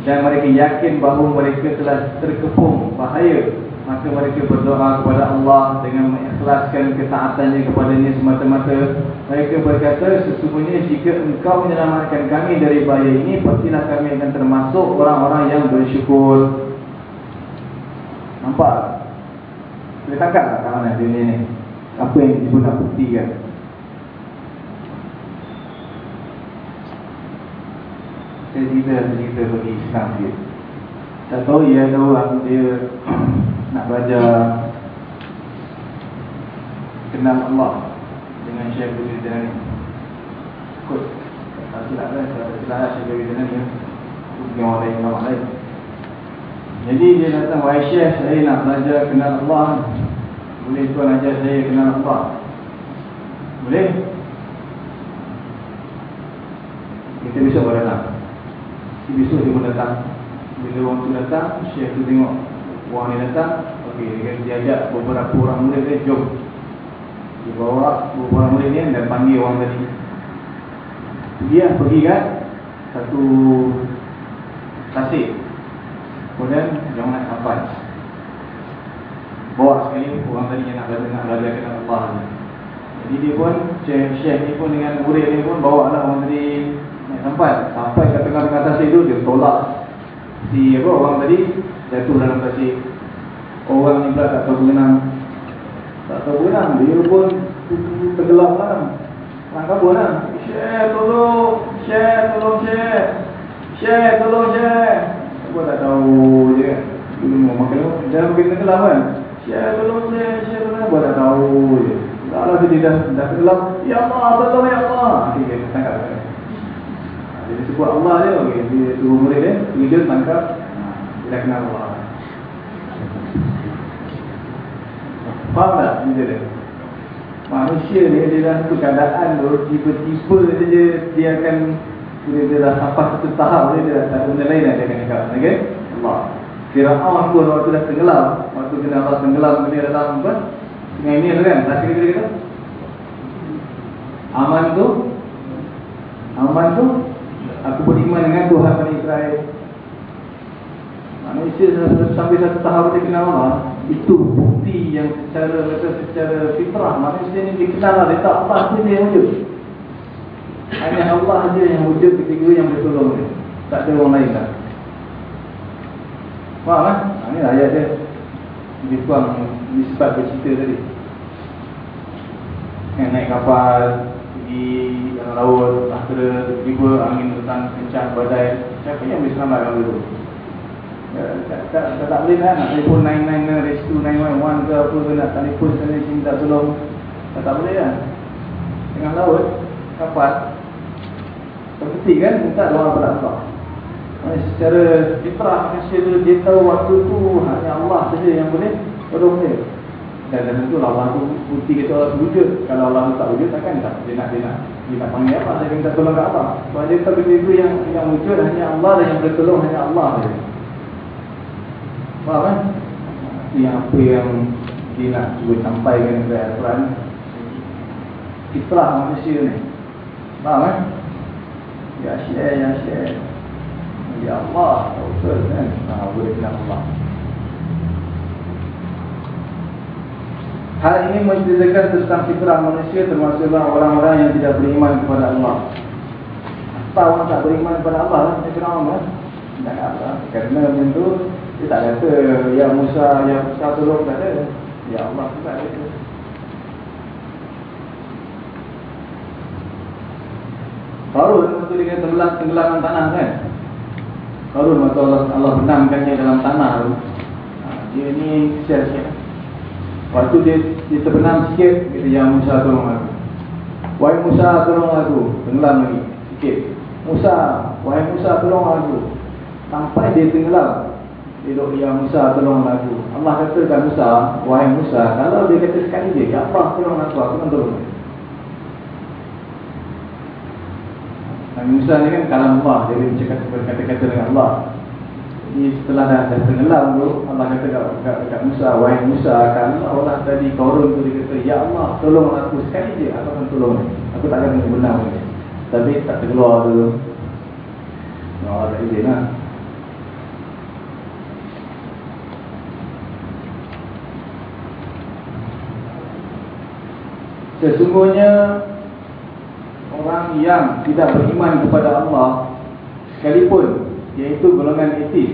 Dan mereka yakin bahawa mereka telah terkepung bahaya maka mereka berdoa kepada Allah dengan mengikhlaskan ketaatannya kepadanya semata-mata. Mereka berkata sesungguhnya jika engkau menyelamatkan kami dari bahaya ini pastilah kami akan termasuk orang-orang yang bersyukur nampak boleh tangkap tak kawan dunia ni apa yang disebut nak buktikan saya cerita-cerita bagi Islam dia tak tahu ya ada orang dia nak belajar kenal Allah dengan Syekh Budi Dani. Kut, tak silap kan, tak silap Syekh Budi Dani ya. Bukan orang lain, orang lain. Jadi dia datang, wahai Syekh, saya nak belajar kenal Allah. Boleh tuan ajar saya kenal Allah? Boleh? Kita besok boleh datang. Besok dia pun datang. Bila orang tu datang, Syekh tu tengok Orang ni datang Okey, dia, dia ajak beberapa orang murid dia Jom Dia bawa beberapa orang murid dia Dan panggil orang tadi Dia pergi kan Satu Tasik Kemudian Jangan sampai. Bawa sekali Orang tadi yang nak belajar Nak belajar kenal Allah Jadi dia pun Syekh ni pun dengan murid ni pun Bawa lah orang tadi. Nak sampai. Sampai ke tengah-tengah tasik tu Dia tolak. Si apa orang tadi jatuh dalam pasir orang ni pula tak tahu berenang tak tahu berenang dia pun tergelap lah orang kabur lah share tolong. Share tolong share. Share tolong share apa tak tahu je. Dulu mau makan jangan pergi tenggelam kan? Share tolong share share tolong apa tak tahu je. Kalau dia dah dah tenggelam ya Allah tolong ya Allah. Okay, dia tangkap. Dia sebut Allah dia okay. dia suruh murid dia dia tangkap. Tidak kenal Allah. Faham tak cerita dia? Manusia ni dia dalam keadaan tu Tiba-tiba saja dia akan Bila dia dah sampai satu tahap dia, dia dah tak benda lain dia akan cakap okay? Allah Fir'aun pun waktu dah tenggelam Waktu kena Allah tenggelam dia dalam apa? Dengan ini tu kan? Rasa kita kata Aman tu Aman tu Aku beriman dengan Tuhan Bani Israel Manusia sampai satu tahap dia kenal Allah Itu bukti yang secara kata secara fitrah Manusia ni dikenal Allah Dia tak apa dia wujud Hanya Allah saja yang wujud ketiga yang boleh tolong dia. Tak ada orang lain dah. Faham kan? Ha, ini ayat dia. Lebih kurang nisbat bercerita tadi. Yang naik kapal, pergi dalam laut, bahtera, tiba-tiba angin datang kencang badai. Siapa yang boleh selamatkan dulu? Ya, tak, tak, tak, tak boleh lah nak telefon 999 rescue 911 ke apa ke nak telefon sana sini minta tolong tak, tak boleh lah tengah laut kapal Seperti kan? Doa kepada Allah. Secara fitrah tu dia tahu waktu tu hanya Allah saja yang boleh tolong dia. Dan dalam tu Allah tu bukti kita Allah wujud. Kalau Allah tu tak wujud takkan tak? Dia nak dia nak dia nak panggil apa? Dia minta tolong ke apa? Sebab dia tahu itu yang yang wujud hanya Allah dan yang boleh tolong hanya Allah saja. Faham kan? Ini apa yang dia nak cuba sampaikan kepada Al-Quran Fitrah manusia ni. Faham kan? Ya share, ya share Ya Allah, tak betul kan? Ha, boleh kenal Allah. Hal ini menceritakan tentang fitrah manusia termasuklah orang-orang yang tidak beriman kepada Allah. Apa orang tak beriman kepada Allah? Lah, dia kenal Allah Tak apa, kerana macam tu dia tak kata Ya Musa, Ya Musa tolong. Tak ada. Ya Allah tak ada Harun waktu dia tenggelam, tenggelaman tanah kan? Harun waktu Allah, Allah benamkannya dalam tanah tu. Ha, Dia ni sikit Waktu dia, dia terbenam sikit Kata Ya Musa tolong aku. Wahai Musa tolong aku. Tenggelam lagi sikit. Musa, wahai Musa tolong aku. Sampai dia tenggelam Elok ya Musa tolong aku. Allah kata kepada Musa Wahai Musa Kalau dia kata sekali dia Ya Allah tolong aku? Aku tolong Nabi Musa ni kan kalam Allah. Dia bercakap berkata-kata dengan Allah. Jadi setelah dah, dah tenggelam tu Allah kata kepada kat Musa Wahai Musa Kalau Allah tadi korun tu Dia kata Ya Allah tolong aku sekali je Aku akan tolong Aku tak akan benar ni Tapi tak terkeluar tu. Allah tak izin lah. Sesungguhnya orang yang tidak beriman kepada Allah sekalipun iaitu golongan etis.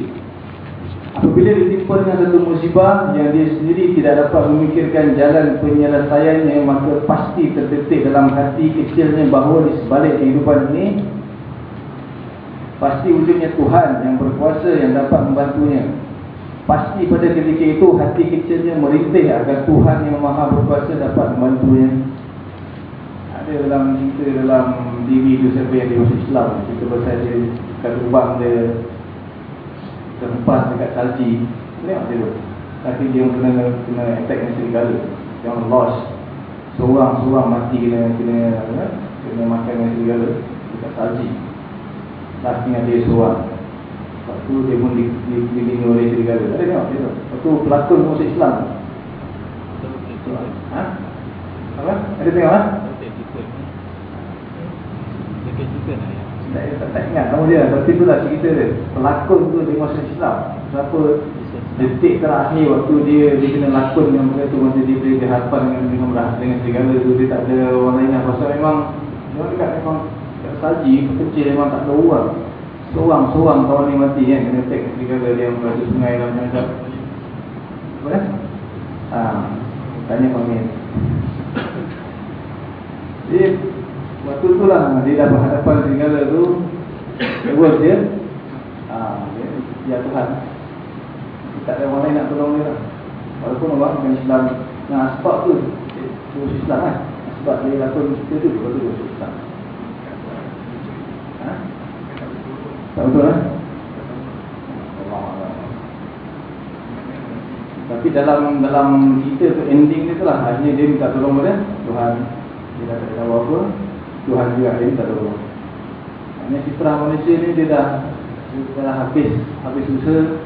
Apabila ditimpa dengan satu musibah yang dia sendiri tidak dapat memikirkan jalan penyelesaiannya maka pasti terdetik dalam hati kecilnya bahawa di sebalik kehidupan ini pasti wujudnya Tuhan yang berkuasa yang dapat membantunya. Pasti pada ketika itu hati kecilnya merintih agar Tuhan yang maha berkuasa dapat membantunya ada dalam cerita dalam diri tu siapa yang dia masuk Islam. Cerita pasal dia kat lubang dia terhempas dekat salji tengok dia tu. Tapi dia kena kena attack dengan serigala. Yang lost. Seorang-seorang mati kena kena kena, kena makan dengan serigala dekat salji last tinggal dia seorang. Lepas tu dia pun dilindungi oleh serigala. Ada tengok dia tu. Lepas tu pelakon masuk Islam. Ha? apa? ada tengok ha? Tak, tak, tak ingat nama dia. Tapi itulah cerita dia. Pelakon tu dia masuk Islam. Siapa? Detik terakhir waktu dia Dia kena lakon dengan benda tu. Masa dia boleh dihadapan dengan Dengan, dengan, segala tu Dia tak ada orang lain lah. Pasal memang Memang dekat memang Dekat salji Kecil memang tak ada orang. Seorang-seorang kawan ni mati kan. Kena tek segala dia Merasa sungai macam-macam Apa kan Haa Tanya panggil Jadi Waktu tu lah dia dah berhadapan segala tu. Terus dia ha, dia, Ya Tuhan. Tak ada orang lain nak tolong dia lah. Walaupun orang bukan Islam Nah sebab tu. Terus Islam kan Sebab dia lakon cerita tu Lepas tu terus Islam. Ha? Tak betul kan tapi dalam dalam cerita tu ending dia tu lah. Akhirnya dia minta tolong pada Tuhan. Dia dah tak tahu apa Tuhan juga dia minta tolong. Hanya fitrah manusia ni dia dah dia dah habis habis usaha.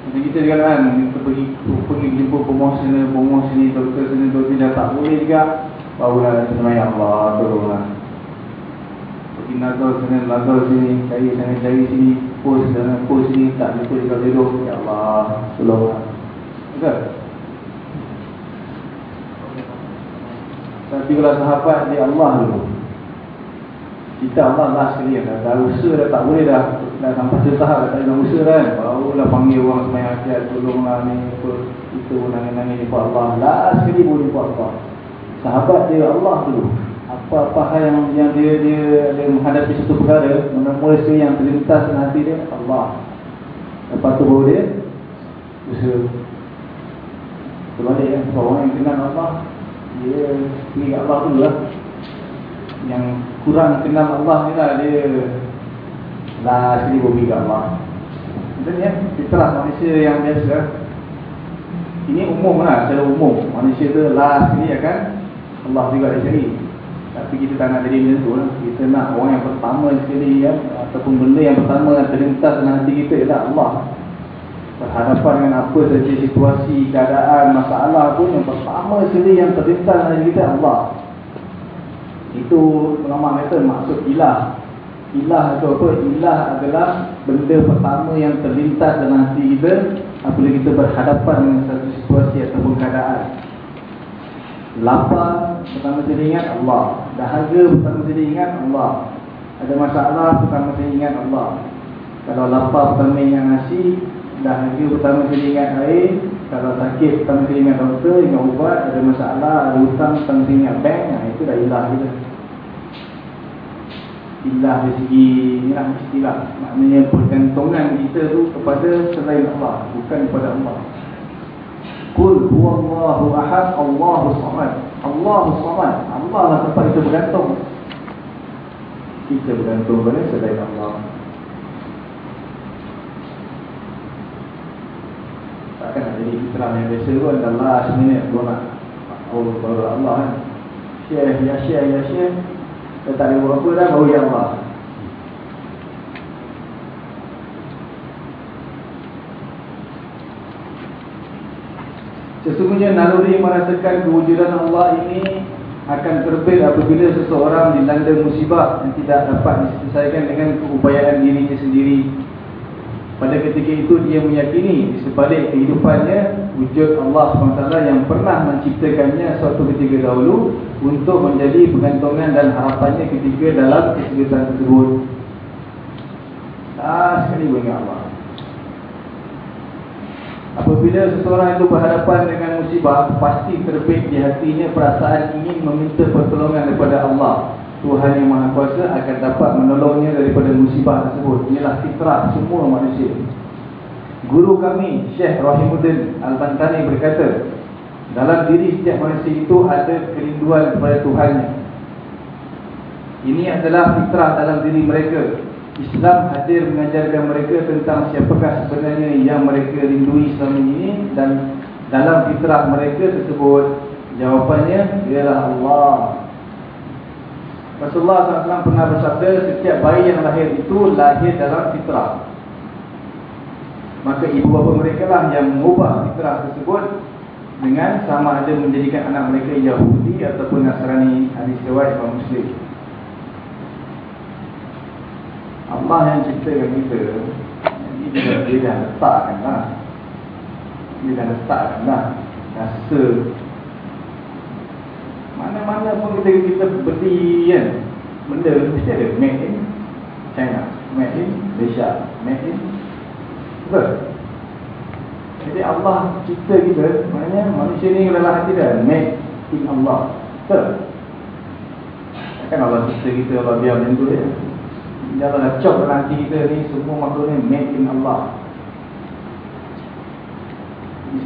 Jadi kita juga kan kita pergi pergi jumpa pemohon sini, pemohon sini, doktor sini, doktor sini tak boleh juga. Barulah sebenarnya Allah tolonglah. Pergi nazar sini, nazar sini, cari sana, cari sini, pos sana, pos sini, tak jumpa juga. Ya Allah, tolonglah. Betul? Tapi kalau sahabat dia Allah dulu kita Allah lah sekali dah, dah usaha dah tak boleh dah. Dah sampai setahap dah tak boleh usaha kan. Barulah panggil orang semayang hati tolonglah ni apa itu nangis-nangis jumpa Allah. Lah sekali boleh jumpa Allah. Sahabat dia Allah dulu. Apa-apa hal yang, yang dia, dia dia menghadapi satu perkara mula-mula sekali yang terlintas dalam hati dia Allah. Lepas tu baru dia usaha. Terbalik kan orang yang kenal Allah dia pergi Allah dulu lah. Yang kurang kenal Allah ni lah dia lah sekali bumi ke Allah macam ni ya fitrah manusia yang biasa. Ini umum lah secara umum. Manusia tu lah sekali akan Allah juga dia cari tapi kita tak nak jadi macam tu lah. Kita nak orang yang pertama sekali ya ataupun benda yang pertama yang terlintas dalam hati kita ialah Allah berhadapan dengan apa saja situasi, keadaan, masalah pun yang pertama sekali yang terlintas dalam kita Allah itu ulama kata maksud ilah. Ilah itu apa? Ilah adalah benda pertama yang terlintas dalam hati kita apabila kita berhadapan dengan satu situasi ataupun keadaan. Lapar pertama sekali ingat Allah. Dahaga pertama sekali ingat Allah. Ada masalah pertama sekali ingat Allah. Kalau lapar pertama ingat nasi, dahaga pertama sekali ingat air, kalau sakit pertama kali ingat doktor, ingat ubat, ada masalah, ada hutang, pertama kali ingat bank, nah, itu dah ilah kita. Ilah dari segi, ni lah istilah. Maknanya pergantungan kita tu kepada selain Allah, bukan kepada Allah. Kul huwallahu ahad, Allahu samad. Allahu samad. Allah lah tempat kita bergantung. Kita bergantung kepada selain Allah. Takkan nak jadi fitrah yang biasa pun dah last minute pun nak Allah baru Allah kan? Share ya share ya share dah tak ada apa dah baru ya Allah. Sesungguhnya naluri merasakan kewujudan Allah ini akan terbit apabila seseorang dilanda musibah yang tidak dapat diselesaikan dengan keupayaan dirinya sendiri pada ketika itu dia meyakini di sebalik kehidupannya wujud Allah SWT yang pernah menciptakannya suatu ketika dahulu untuk menjadi pengantungan dan harapannya ketika dalam kesulitan tersebut. Ah sekali mengingat Allah. Apabila seseorang itu berhadapan dengan musibah, pasti terbit di hatinya perasaan ingin meminta pertolongan daripada Allah. Tuhan yang Maha Kuasa akan dapat menolongnya daripada musibah tersebut. Inilah fitrah semua manusia. Guru kami, Syekh Rahimuddin Al-Bantani berkata, dalam diri setiap manusia itu ada kerinduan kepada Tuhannya. Ini adalah fitrah dalam diri mereka. Islam hadir mengajarkan mereka tentang siapakah sebenarnya yang mereka rindui selama ini dan dalam fitrah mereka tersebut jawapannya ialah Allah Rasulullah SAW pernah bersabda setiap bayi yang lahir itu lahir dalam fitrah. Maka ibu bapa mereka lah yang mengubah fitrah tersebut dengan sama ada menjadikan anak mereka Yahudi ataupun Nasrani hadis riwayat Imam Muslim. Allah yang ciptakan kita ini dia dah letakkan lah. Dia dah letakkan lah. Rasa mana-mana pun kita kita beli kan? Benda mesti ada made in China made in Malaysia made in betul jadi Allah cipta kita maknanya manusia ni adalah hati dia made in Allah. Betul? Kan Allah cipta kita Allah biar macam tu ya? Dia Allah cop dalam hati kita ni semua ni made in Allah.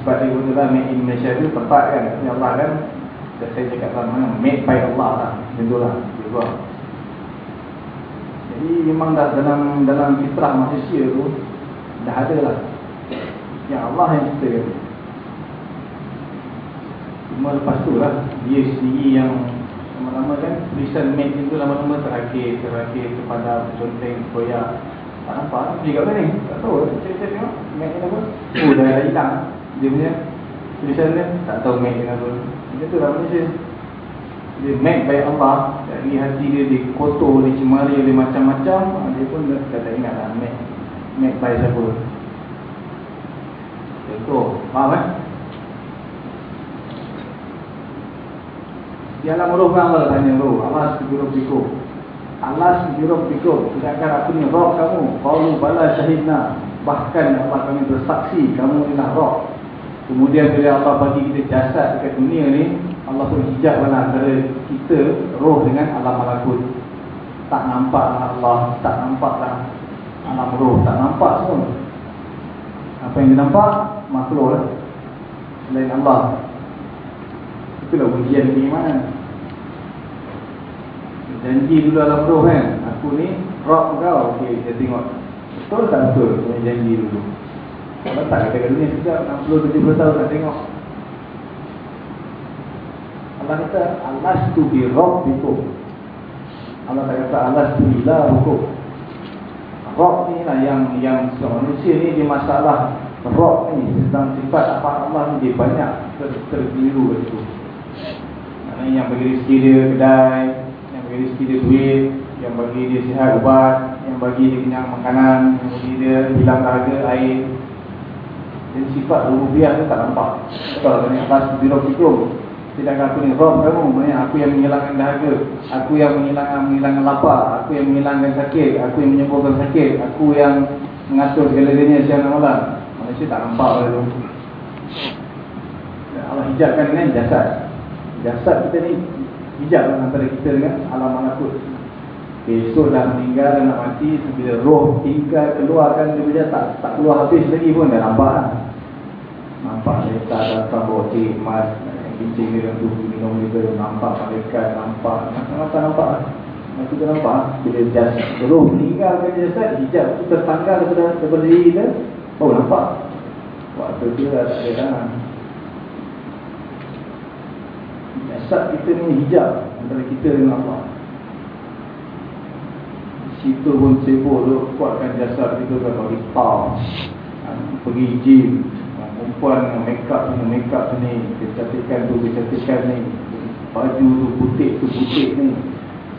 Sebab dia guna made in Malaysia tu tepat kan? Allah kan dan saya cakap sama made by Allah lah. Itulah juga. Jadi memang dah dalam dalam fitrah manusia tu Dah ada lah. Yang Allah yang kita kata Cuma lepas tu lah Dia sendiri yang Lama-lama kan Tulisan made itu lama-lama terakhir Terakhir kepada conteng koyak. Tak nampak. Kat mana? Ni Tak tahu. Cek-cek tengok. Made ni apa? Oh dah hilang. Dia punya Tulisan dia Tak tahu made ni apa. Macam tu lah manusia Dia make by Allah Dari hati dia dikotor, dicemari oleh macam-macam. Dia pun dah tak ingat lah make, make by siapa. Contoh, faham kan? Dia alam roh kan Allah tanya roh Allah segera berikut. Alas birok bikum sedangkan aku ni roh kamu. Qalu bala syahidna. Bahkan Allah kami bersaksi kamu ni nak roh kemudian bila Allah bagi kita jasad dekat dunia ni Allah pun hijab mana antara kita roh dengan alam malakut. Tak nampak Allah tak nampak lah alam roh tak nampak semua. Apa yang dia nampak makhluk lah. Selain Allah. Itulah ujian beriman janji dulu dalam roh kan. Aku ni rock kau. Okey dia tengok. Betul tak betul? Punya janji dulu kalau tak kata dunia sekejap 60 70 tahun nak tengok. Allah kata alas tu bi rabbikum. Allah tak kata alas tu ila Rock ni lah yang yang manusia ni dia masalah. Rock ni tentang sifat apa Allah ni dia banyak ter, terkeliru kat situ Maknanya yang bagi rezeki dia kedai bagi rezeki dia duit Yang bagi dia sihat ubat Yang bagi dia kenyang makanan Yang bagi dia hilang dahaga air Dan sifat rubiah tu tak nampak. Kalau tanya atas biro fikum Sedangkan aku ni roh kamu Maksudnya aku yang menghilangkan dahaga. Aku yang menghilangkan, menghilangkan lapar. Aku yang menghilangkan sakit. Aku yang menyembuhkan sakit. Aku yang mengatur segala-galanya siang dan malam Manusia tak nampak lah tu Allah hijabkan dengan jasad. Jasad kita ni hijab antara kita dengan alam malakut Besok dah meninggal nak mati Bila roh tinggal keluarkan dia punya tak, tak keluar habis lagi pun dah nampak lah. Nampak kereta datang bawa cik emas Kincing dia dan tubuh minum dia Nampak malaikat nampak Nampak nampak Nanti kita nampak Bila jasad roh meninggalkan jasad Hijab tu tertanggal daripada, daripada diri kita Oh nampak. Waktu tu dah tak ada dah. Jasad kita ni hijab antara kita dengan Allah situ pun sibuk tu kuatkan jasad kita kan bagi tau ha, pergi gym. Ha, perempuan dengan make up ni make up ni kecantikan tu kecantikan ni baju tu putih tu putih ni.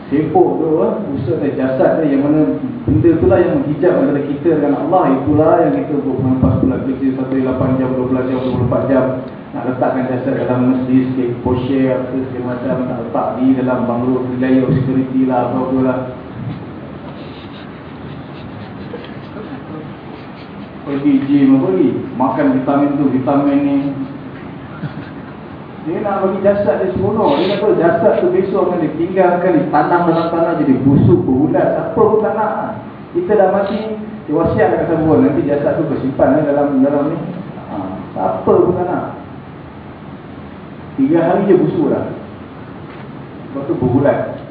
Sibuk tu ha, usaha dan jasad ni yang mana benda tu lah yang menghijab antara kita dengan Allah. Itulah yang kita untuk mengempas pula kerja sampai 8 jam 12 jam 24 jam. Nak letakkan jasad dalam masjid sikit poshe apa segala macam nak letak di dalam banglo layer security lah apa-apa lah pergi gym apa lagi makan vitamin tu vitamin ni. Dia nak bagi jasad dia seronok. Dia kata jasad tu besok akan ditinggalkan ditanam dalam tanah jadi busuk berulat siapa pun tak nak. Kita dah mati dia wasiat kat siapa nanti jasad tu bersimpan eh, dalam dalam ni. Ha, siapa pun tak nak. Tiga hari je busuk dah. Lepas tu berbulan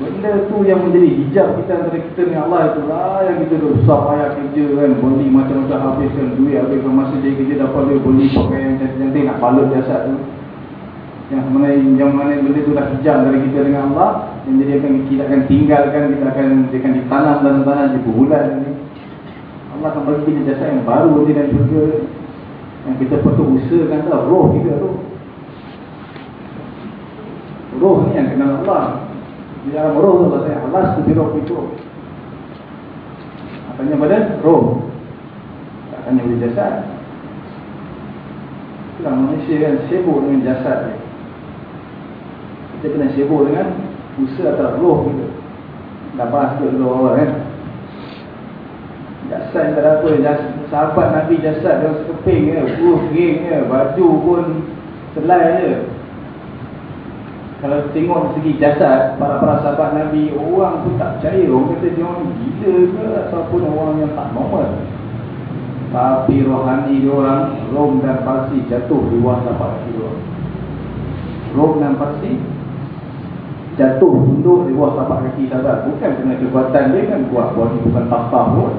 Benda tu yang menjadi hijab kita antara kita dengan Allah itu lah Yang kita dah besar payah kerja kan. Beli macam-macam habiskan duit Habiskan masa jadi kerja dapat dia beli pakai yang cantik-cantik Nak balut jasad tu. Yang mana, yang mana benda tu dah hijab dari kita dengan Allah Yang jadi akan kita akan tinggalkan Kita akan, dia akan ditanam dalam tanah Dia berbulan ni. Allah akan bagi kita jasad yang baru nanti dan juga Yang kita patut usahakan tau Roh kita tu. Roh ni yang kenal Allah di dalam roh tu bahasa Allah tu roh itu. Apanya pada roh. Tak hanya pada jasad. Itulah manusia kan sibuk dengan jasad dia. Kita kena sibuk dengan usaha antara roh kita. Dah bahas tu dulu awal kan. Jasad tak ada apa jasad, sahabat Nabi jasad dia sekeping je, buruh ring je, baju pun selai je kalau tengok segi jasad para-para sahabat Nabi orang pun tak percaya. Orang kata dia orang gila ke? Ataupun orang yang tak normal? Tapi rohani dia orang Rom dan Parsi jatuh di bawah tapak kaki dia Rom dan Parsi jatuh tunduk di bawah tapak kaki sahabat. Bukan kerana kekuatan dia kan kuat buat bukan tapak pun.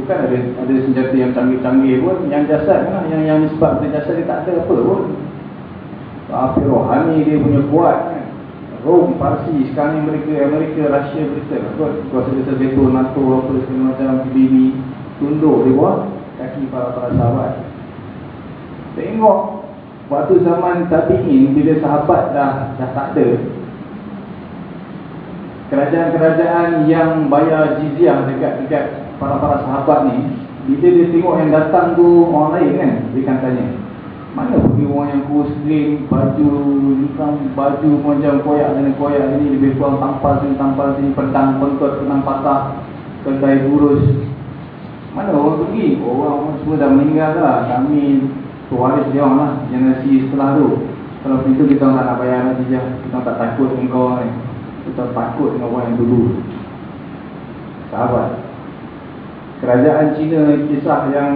Bukan ada ada senjata yang canggih-canggih pun. Yang jasad kan yang yang disebabkan jasad dia tak ada apa pun tapi rohani dia punya kuat kan. Rom, Parsi, sekarang mereka, Amerika, Rusia, Britain Kuasa besar betul, NATO, apa segala macam Bini, tunduk di bawah kaki para-para sahabat. Tengok Waktu zaman tabi'in Bila sahabat dah dah tak ada Kerajaan-kerajaan yang bayar jizyah dekat dekat para-para sahabat ni Bila dia tengok yang datang tu orang lain kan? Dia akan tanya Mana pergi orang yang kurus slim, baju hitam, baju macam koyak sini, koyak sini, lebih kurang tampal sini, tampal sini, pedang, bentot, pedang patah, kedai burus. Mana orang pergi? Orang semua dah meninggal lah. Kami pewaris dia lah, generasi setelah tu. Kalau begitu kita tak nak bayar nanti je. Kita tak takut dengan kau ni. Kita takut dengan orang yang dulu. Sahabat. Kerajaan Cina kisah yang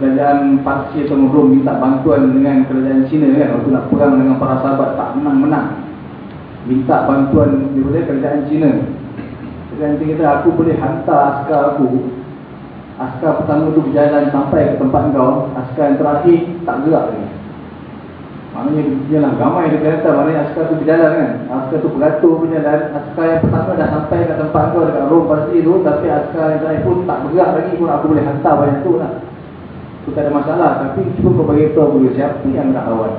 kerajaan Parsi atau Rom minta bantuan dengan kerajaan Cina kan waktu nak perang dengan para sahabat tak menang-menang. Minta bantuan daripada kerajaan Cina. Kerajaan Cina kata aku boleh hantar askar aku. Askar pertama tu berjalan sampai ke tempat kau, askar yang terakhir tak gerak lagi. Maknanya dia lah ramai dia kata maknanya askar tu berjalan kan. Askar tu beratur berjalan. Askar yang pertama dah sampai ke tempat kau dekat Rom pasti tu. Tapi askar yang terakhir pun tak bergerak lagi pun aku boleh hantar banyak tu lah. Tu tak ada masalah. Tapi cuba kau beritahu dulu siapa yang nak lawan.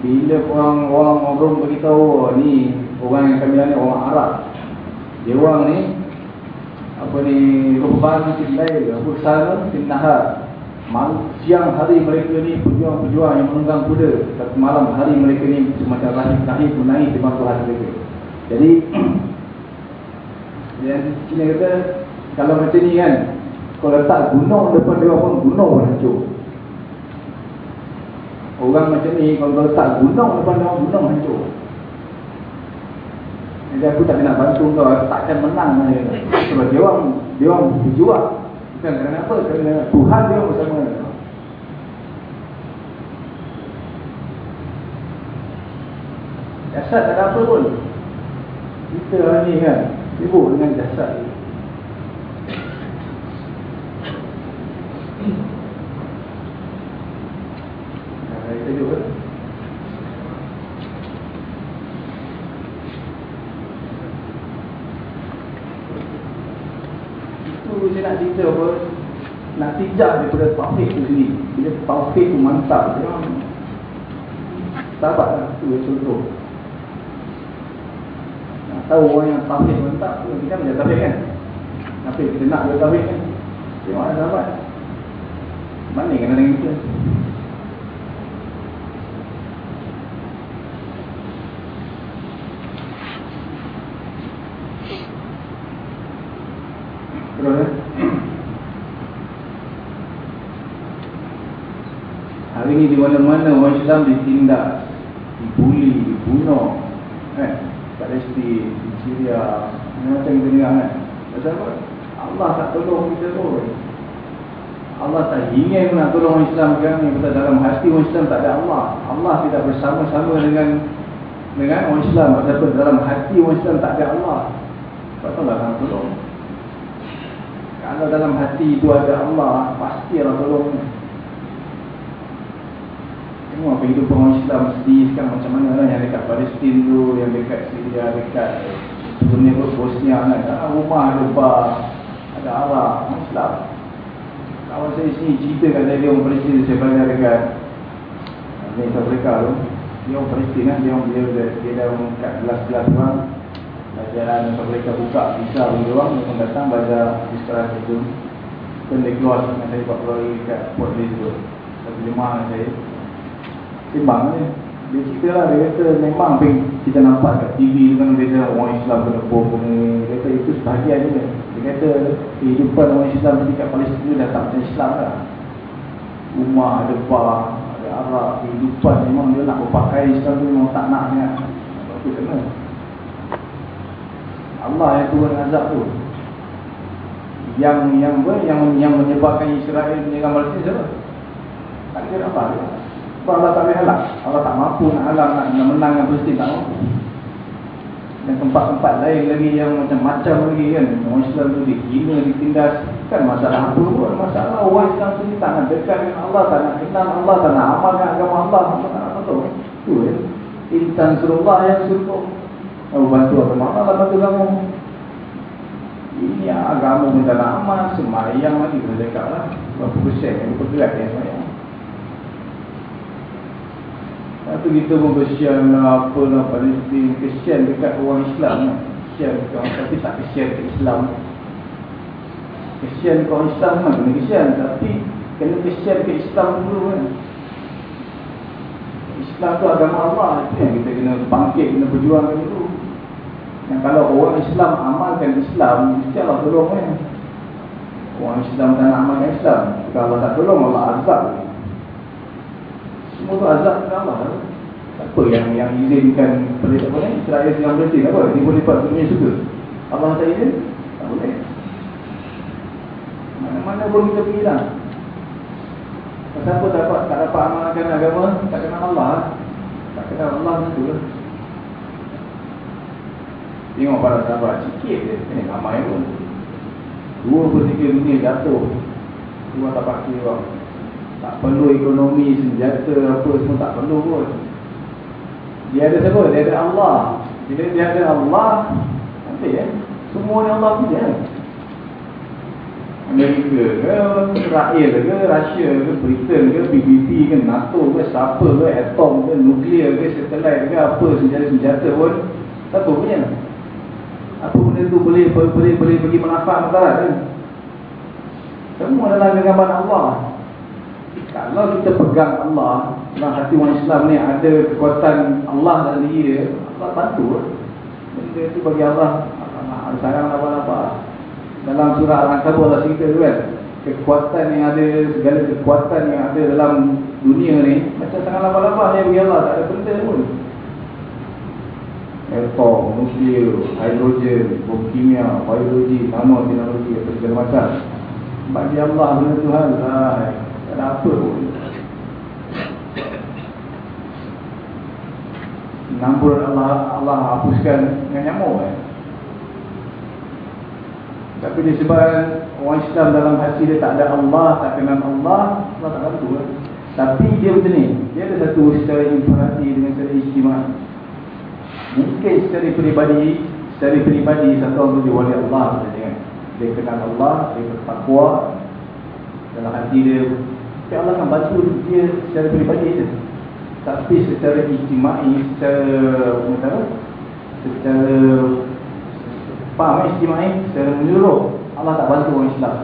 Bila orang orang Rom beritahu oh, ni orang yang kami ni orang Arab. Dia orang ni apa ni ruban lain apa sana tinahar Siang hari mereka ni pejuang-pejuang yang menunggang kuda Tapi malam hari mereka ni semacam rahim-rahim menaik di hati mereka. Jadi Yang Cina kata Kalau macam ni kan Kalau letak gunung depan dia pun gunung pun hancur. Orang macam ni kalau letak gunung depan dia gunung hancur. Jadi aku tak nak bantu kau takkan menang. Sebab dia orang Dia orang berjuang Bukan kerana apa? Kerana Tuhan dia bersama. Jasad tak ada apa pun. Kita hari ni kan Sibuk dengan jasad ni. Sejuk kan tu saya nak cerita apa nak tijak daripada taufik tu sendiri. Bila taufik tu mantap dia. Orang sahabat lah tu contoh. Nak tahu orang yang taufik mantap tu kita macam taufik kan? Taufik kita nak dia taufik kan? Tengok ada sahabat. Mana kena dengan kita Terus eh? Ini di mana-mana orang Islam ditindas, dibuli, dibunuh. Eh, Palestin, di Syria, macam kita dengar kan. Pasal apa? Allah tak tolong kita tu. Allah tak ingin nak tolong orang Islam kan ni betul dalam hati orang Islam tak ada Allah. Allah tidak bersama-sama dengan dengan orang Islam. Pasal? Dalam hati orang Islam tak ada Allah. Pasal Allah akan tolong. Kalau dalam hati itu ada Allah, pasti Allah tolong. Semua kehidupan orang Islam mesti sekarang macam mana lah yang dekat Palestin tu, yang dekat Syria, dekat dunia Bosnia, ada rumah, ada bar, ada Arab, orang Islam. Kawan saya sini cerita kat saya, dia orang Palestin, saya belajar dekat Negeri Afrika tu. Dia orang Palestin kan, dia orang dia, dia, dia dah kat belas-belas orang. Pelajaran mereka buka visa bagi orang Mereka datang belajar di sekolah itu Dan dia keluar saya buat keluar dekat Port Lisbon Satu jemaah dengan saya Timbang ni Dia cerita lah, dia kata memang kita nampak kat TV tu kan Dia kata orang Islam kena bom Dia kata itu sebahagian je Dia kata kehidupan orang Islam di kat Palestin dah tak macam Islam lah Rumah ada bar, ada Arab Kehidupan memang dia nak berpakai Islam tu memang tak nak kan Apa kena? Allah yang turun azab tu. Yang yang apa? Yang yang menyebabkan Israel menyerang Palestin siapa? Tak kira apa dia. Sebab Allah tak boleh halang. Allah tak mampu nak halang nak, nak menang dengan Palestin tak mampu. Dan tempat-tempat lain lagi yang macam-macam lagi kan. Orang Islam tu dihina, ditindas. Kan masalah apa pun. Masalah orang Islam tu tak nak dekat dengan Allah, tak nak kenal Allah, tak nak amalkan agama Allah. Allah tak nak tahu. Tu ya. Intan surullah yang suruh Kamu bantu agama Allah bantu kamu Ini agama pun tak nak amal Semayang lagi kena dekat lah Berapa persen yang bergerak yang semayang Lepas tu kita pun kesian lah Apa lah Palestin. Kesian dekat orang Islam lah. Kesian dekat orang Tapi tak kesian dekat Islam. Kesian dekat orang Islam kan? Kena kesian. Tapi kena kesian dekat Islam dulu kan? Islam tu agama Allah Itu yang kita kena bangkit, kena berjuang itu Yang kalau orang Islam amalkan Islam Mesti Allah tolong kan? Orang Islam tak nak amalkan Islam. Kalau Allah tak tolong Allah azab Semua tu azab Allah Apa yang yang izinkan Pelik apa ni? Israel yang berhenti apa? Dia boleh buat dunia suka Allah tak izin? Tak boleh. Mana-mana pun kita pergi lah. Siapa tak dapat, tak dapat amalkan agama? Tak kenal Allah. Tak kenal Allah itu lah Tengok para sahabat Sikit je. Ini ramai pun. Dua per tiga dunia jatuh. Dua tak pakai orang Tak perlu ekonomi, senjata Apa semua tak perlu pun Dia ada siapa? Dia ada Allah Bila dia ada Allah Nanti eh Semua ni Allah punya Amerika ke, Israel ke, Rusia ke, Britain ke, BBC ke, NATO ke, siapa ke, atom ke, nuklear ke, satelit ke, apa senjata-senjata pun satu punya. Apa benda tu boleh boleh boleh bagi manfaat mudarat kan? Semua dalam genggaman Allah. Kalau kita pegang Allah, dalam hati orang Islam ni ada kekuatan Allah dalam diri dia, Allah bantu. Benda tu bagi Allah, Allah sayang apa-apa dalam surah Al-Ankabut Allah cerita tu kan kekuatan yang ada segala kekuatan yang ada dalam dunia ni macam sangat lama-lama ni bagi Allah tak ada benda pun. Atom, nuklear, hidrogen, bom kimia, biologi, nanoteknologi segala macam. Bagi Allah benda Tuhan ada apa pun Nampur Allah Allah hapuskan dengan nyamuk eh? Tapi disebabkan orang Islam dalam hati dia tak ada Allah, tak kenal Allah, Allah tak bantu kan? Tapi dia macam ni, dia ada satu secara imperati dengan secara istimewa. Mungkin secara peribadi, secara peribadi satu orang tu wali Allah saja kan. Dia kenal Allah, dia bertakwa dalam hati dia. Tapi Allah akan bantu dia secara peribadi saja. Tapi secara ijtimai, secara apa secara Faham istimai secara menyeluruh Allah tak bantu orang Islam.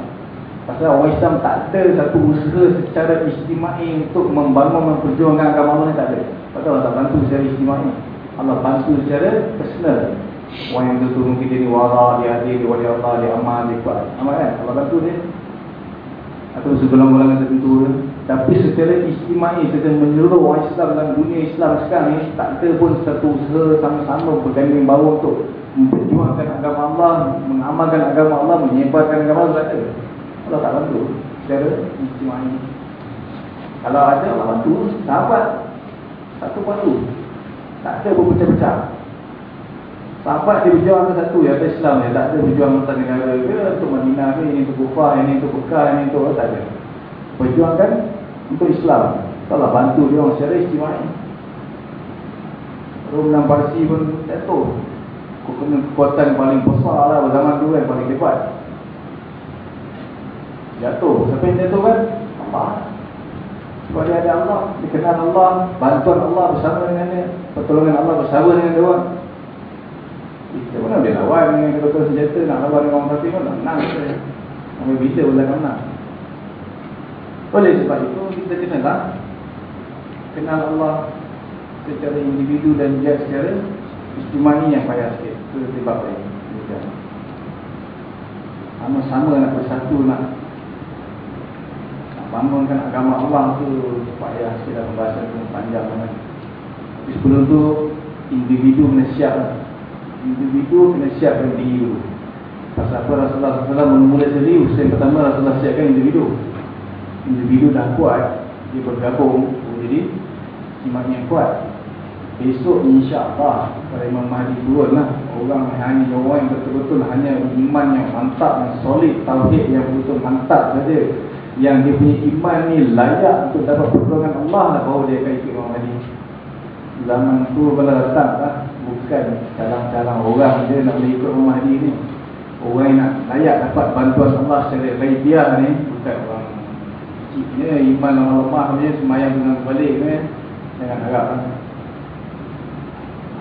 Pasal orang Islam tak ada satu usaha secara istimai Untuk membangun, memperjuangkan agama Allah ni tak ada. Pasal Allah tak bantu secara istimai Allah bantu secara personal. Orang yang betul mungkin dia ni wala, dia hadir, dia wali Allah, dia aman, dia kuat. Amal kan? Allah bantu dia Atau sebelang-belang tertentu Tapi secara istimai, secara menyeluruh orang Islam dalam dunia Islam sekarang ni Tak ada pun satu usaha sama-sama berganding bawa untuk memperjuangkan agama Allah, mengamalkan agama Allah, menyebarkan agama Allah ada. Allah tak bantu secara istimai. Kalau ada Allah bantu, sahabat satu bantu. Tak ada berpecah-pecah. Sahabat dia berjuang ke satu ya, Islam ya, tak ada berjuang antar negara ke untuk Madinah ke, ini untuk Kufah, ini untuk Bekah, ini untuk tak ada. Berjuangkan untuk Islam. Allah bantu dia orang secara istimai. Rom dan Parsi pun jatuh kekuatan paling besar lah zaman tu yang paling hebat. Jatuh. Siapa yang jatuh kan? Allah. Sebab dia ada Allah. Dikenal Allah bantuan Allah bersama dengan dia pertolongan Allah bersama dengan dia kita mana dia lawan dengan kekuatan senjata nak lawan dengan orang kafir nak menang. Sampai bila pun tak menang. Oleh sebab itu kita kenal lah kenal Allah secara individu dan juga secara istimai yang payah sikit. Itu sebab lain. Sama-sama nak bersatu nak bangunkan agama Allah tu Supaya hasil dalam bahasa tu panjang banget. Tapi sebelum tu Individu kena siap lah. Individu kena siapkan diri dulu Pasal apa Rasulullah SAW memulai serius Yang pertama Rasulullah siapkan individu. Individu dah kuat Dia bergabung Jadi Iman yang kuat. Besok insya-Allah pada Imam Mahdi turun lah. Orang hanya orang yang betul-betul hanya iman yang mantap yang solid tauhid yang betul mantap saja. Yang dia punya iman ni layak untuk dapat pertolongan Allah lah baru dia akan ikut Imam Mahdi. Zaman tu kalau datang lah bukan calang-calang orang dia nak boleh ikut Imam Mahdi ni orang yang nak layak dapat bantuan Allah secara ghaibiyah ni bukan orang kecilnya iman lemah-lemah ni semayang dengan balik ni jangan harap lah.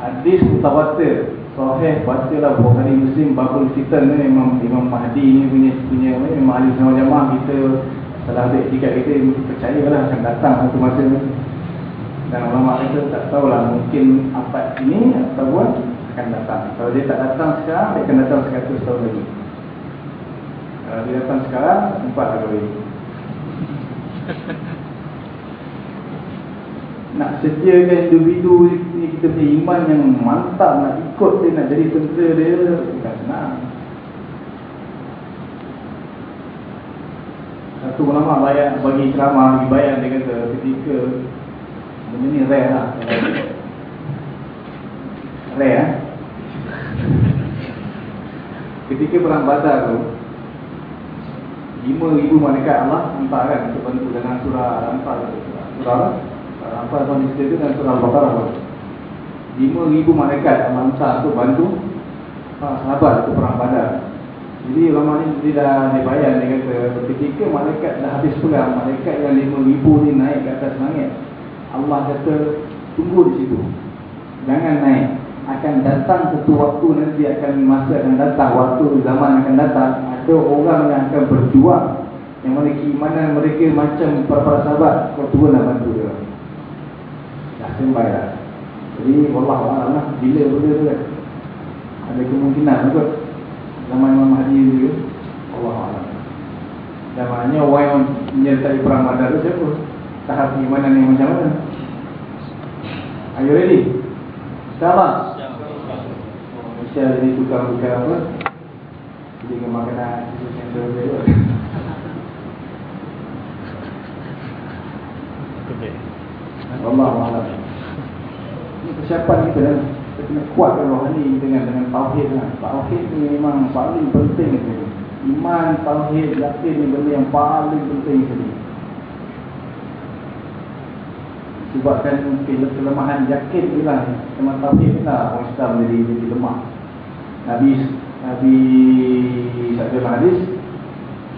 Hadis mutawatir sahih bacalah Bukhari Muslim babul fitan ni memang Imam Mahdi ni punya punya ni memang ahli sama jamaah kita salah ambil tiga kita percaya lah akan datang satu masa ni Dan ulama kata tak tahulah mungkin apa ini ataupun akan datang. Kalau dia tak datang sekarang, dia akan datang 100 tahun lagi. Kalau dia datang sekarang, empat lagi. nak sediakan individu ni kita punya iman yang mantap nak ikut dia nak jadi tentera dia bukan senang satu ulama bayar bagi ceramah bagi bayar dia kata ketika benda ni rare lah. Rare eh? Ketika perang badar tu lima ribu malaikat Allah hantar kan untuk bantu dengan surah Al-Anfal surah apa? Apa yang diceritakan surah Al-Baqarah lima ribu malaikat Allah hantar untuk bantu ah, sahabat untuk perang badar. Jadi ulama ni dia dah dibayar dia kata ketika malaikat dah habis perang malaikat yang lima ribu ni naik ke atas langit Allah kata tunggu di situ. Jangan naik. Akan datang satu waktu nanti akan masa akan datang waktu zaman akan datang ada orang yang akan berjuang. Yang mana mana mereka macam para, para sahabat kau turun nak bantu dia. Dah sembai lah jadi Allah Allah lah bila benda tu kan. Ada kemungkinan kot zaman Imam Mahdi tu Allah Allah zamannya orang yang menyertai perang badar tu siapa tahap imanan yang macam mana are you ready? Sama. Malaysia jadi tukang bukan apa Dengan makanan Yang terbaik Allah Allah Ini persiapan kita kan Kita kena kuatkan rohani dengan dengan tauhid lah. Tauhid ni memang paling penting sekali. Iman, tauhid, yakin ni benda yang paling penting sekali. Sebabkan kelemahan yakin ni Kelemahan tauhid ni lah. Orang Islam jadi, jadi lemah. Nabi Nabi Sabda Hadis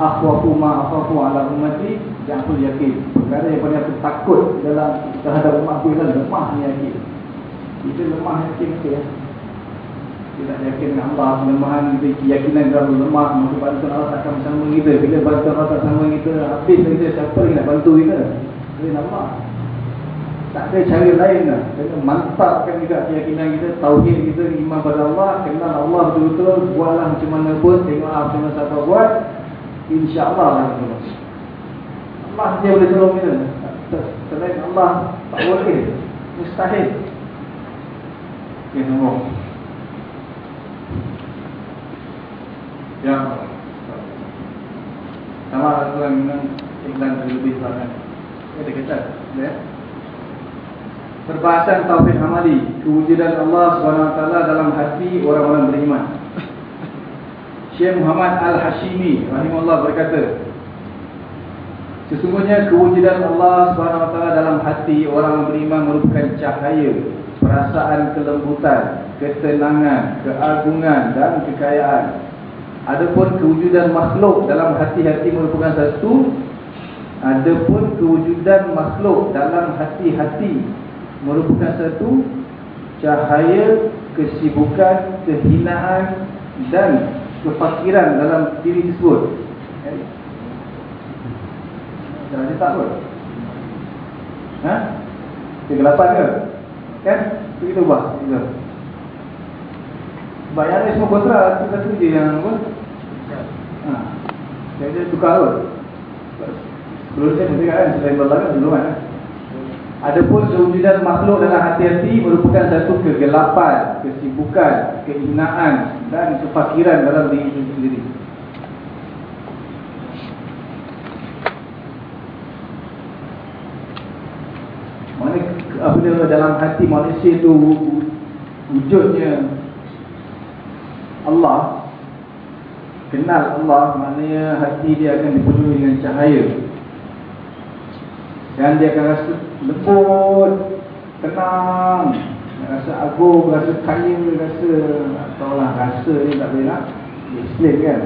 Akhwafu ma akhafu ala ummati Yang yakin. Perkara yang paling aku takut dalam terhadap umat aku ialah lemah yakin. Kita lemah yakin ke ya? Kita yakin dengan Allah. Kelemahan kita keyakinan terlalu lemah. Maka bantuan Allah takkan bersama kita. Bila bantuan Allah tak bersama kita Habis kita siapa yang nak bantu kita? Selain Allah tak ada cara lain lah. Kena mantapkan juga keyakinan kita, tauhid kita, iman pada Allah, kenal Allah betul-betul, buatlah macam mana pun, tengok apa mana siapa buat, insya-Allah lah kita. Allah dia boleh tolong kita. Selain Allah tak boleh, mustahil. Okey, nombor. Ya. Sama tuan minum iklan lebih sangat. Ada kata, ya. Perbahasan Tauhid Amali Kewujudan Allah SWT dalam hati orang-orang beriman. Syekh Muhammad Al-Hashimi Rahimahullah berkata Sesungguhnya kewujudan Allah SWT dalam hati orang beriman merupakan cahaya Perasaan kelembutan, ketenangan, keagungan dan kekayaan. Adapun kewujudan makhluk dalam hati-hati merupakan satu Adapun kewujudan makhluk dalam hati-hati merupakan satu cahaya kesibukan, kehinaan dan kefakiran dalam diri tersebut. Jangan cetak pun. Ha? Kegelapan ke? Kan? Itu kita ubah. Kita. Sebab yang ni semua kontra, kita tu je yang apa? Ha. Jadi tukar pun. Sebelum saya nanti kan, selain berlaga, belum kan? Adapun kewujudan makhluk dalam hati-hati merupakan satu kegelapan, kesibukan, kehinaan dan kefakiran dalam diri itu sendiri. Apabila dalam hati manusia itu wujudnya Allah kenal Allah maknanya hati dia akan dipenuhi dengan cahaya dan dia akan rasa lembut, tenang, rasa agung, rasa kaya, rasa ataulah rasa ni tak boleh nak explain kan.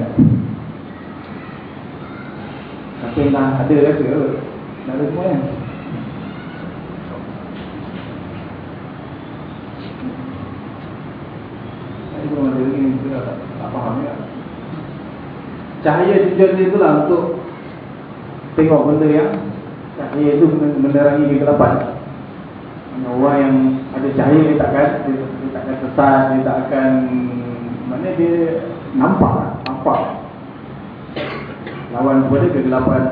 Tapi dah ada rasa? Dah ada semua kan? Tak, tak ya. Cahaya tujuan dia itulah untuk tengok benda yang Cahaya itu menerangi kegelapan Orang yang ada cahaya dia takkan dia, dia takkan sesat, dia tak akan mana dia nampak lah, nampak. Lawan kepada kegelapan.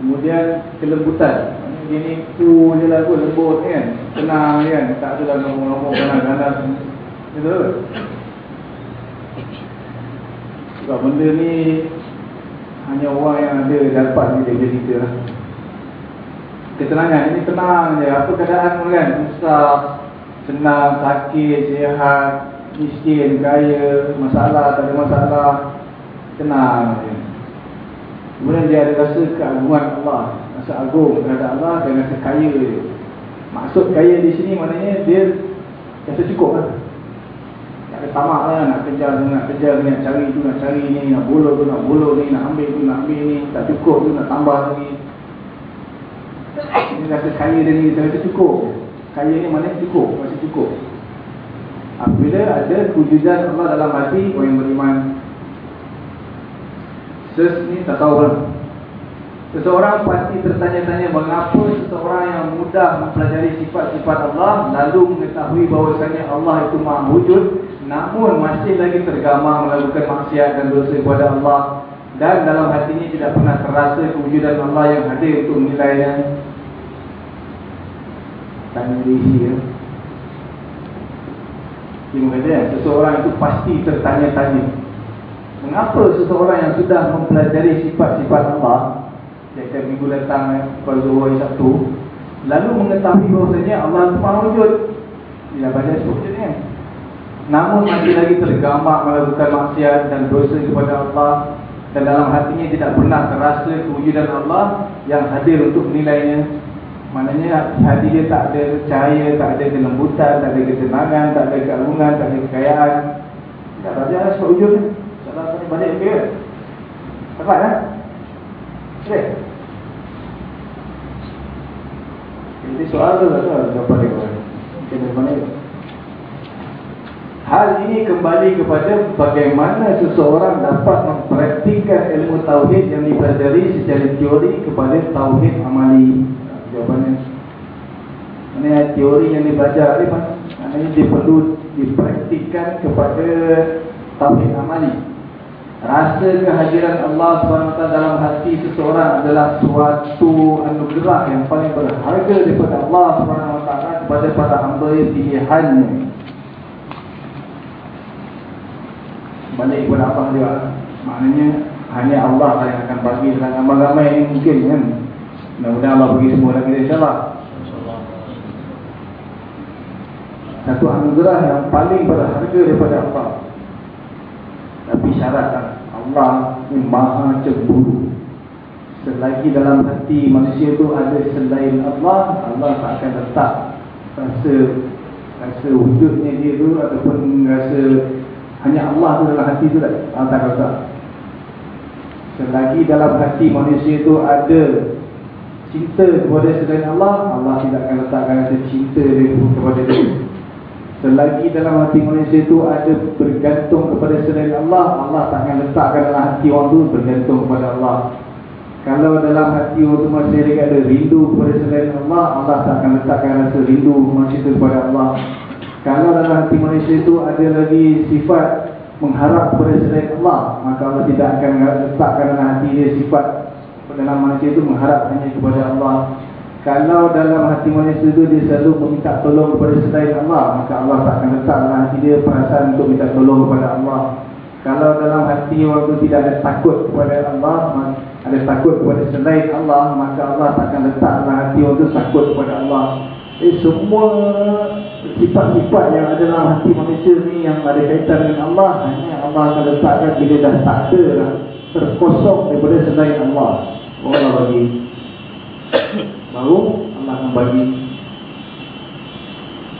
Kemudian kelembutan. Dia ni tu je lah lembut kan tenang kan tak ada lah ngomong-ngomong ganas-ganas. Betul sebab benda ni hanya orang yang ada dapat dia cerita. lah ketenangan. Ini tenang je. Apa keadaan pun kan susah senang sakit sihat miskin kaya masalah tak ada masalah. Tenang je. Kemudian dia ada rasa keagungan Allah rasa agung terhadap Allah dan rasa kaya. Je maksud kaya di sini maknanya dia rasa cukup lah. Tak ada tamak lah nak kejar tu nak kejar tu nak cari tu nak cari ni nak buluh tu nak buluh ni nak ambil tu nak ambil ni. Tak cukup tu nak tambah lagi ini rasa kaya dia ni rasa cukup. Kaya ni mana cukup rasa cukup. Apabila ada kewujudan Allah dalam hati orang yang beriman ses ni tak tahu lah Seseorang pasti tertanya-tanya mengapa seseorang yang mudah mempelajari sifat-sifat Allah lalu mengetahui bahawasanya Allah itu maha wujud namun masih lagi tergamang melakukan maksiat dan dosa kepada Allah. Dan dalam hatinya tidak pernah terasa kewujudan Allah yang hadir untuk menilainya tanya diri. Dia kata seseorang itu pasti tertanya-tanya. Mengapa seseorang yang sudah mempelajari sifat-sifat Allah Setiap minggu datang eh, Kalau Zuhur hari Sabtu Lalu mengetahui bahawasanya Allah itu maha wujud? Dia baca sebut je kan? Namun masih lagi tergambar melakukan maksiat dan dosa kepada Allah Dan dalam hatinya tidak pernah terasa kewujudan Allah Yang hadir untuk menilainya Maknanya hati dia tak ada cahaya, tak ada kelembutan, tak ada ketenangan, tak ada keagungan, tak ada kekayaan Tak baca sebab wujud ni Salah banyak ke? Tepat kan? Okey. Jadi soal tu tak tahu jawapan dia. Mungkin dari mana Hal ini kembali kepada bagaimana seseorang dapat mempraktikkan ilmu tauhid yang dipelajari secara teori kepada tauhid amali. Jawapannya. Ini teori yang dibaca ni, maknanya dia perlu dipraktikkan kepada tauhid amali. Rasa kehadiran Allah SWT dalam hati seseorang adalah suatu anugerah yang paling berharga daripada Allah SWT kepada para hamba yang pilihannya. Balik kepada Allah dia. Maknanya hanya Allah lah yang akan bagi dalam ramai-ramai ini mungkin kan. Mudah-mudahan Allah bagi semua lagi insyaAllah. Satu anugerah yang paling berharga daripada Allah. Tapi syarat Allah ni maha cemburu Selagi dalam hati manusia tu ada selain Allah Allah tak akan letak rasa rasa wujudnya dia tu Ataupun rasa hanya Allah tu dalam hati tu Allah tak letak Selagi dalam hati manusia tu ada cinta kepada selain Allah Allah tidak akan letakkan rasa cinta dia kepada dia. Selagi dalam hati manusia itu ada bergantung kepada selain Allah Allah tak akan letakkan dalam hati orang itu bergantung kepada Allah. Kalau dalam hati orang itu masih ada rindu kepada selain Allah Allah tak akan letakkan rasa rindu manusia itu kepada Allah. Kalau dalam hati manusia itu ada lagi sifat mengharap kepada selain Allah Maka Allah tidak akan letakkan dalam hati dia sifat dalam manusia itu mengharap hanya kepada Allah. Kalau dalam hati manusia itu dia selalu meminta tolong kepada selain Allah Maka Allah tak akan letak dalam hati dia perasaan untuk minta tolong kepada Allah. Kalau dalam hati orang itu tidak ada takut kepada Allah Ada takut kepada selain Allah Maka Allah tak akan letak dalam hati orang itu takut kepada Allah. Eh semua sifat-sifat yang ada dalam hati manusia ni Yang ada kaitan dengan Allah Hanya Allah akan letakkan bila dah tak ada lah. Terkosong daripada selain Allah Allah bagi baru Allah akan bagi.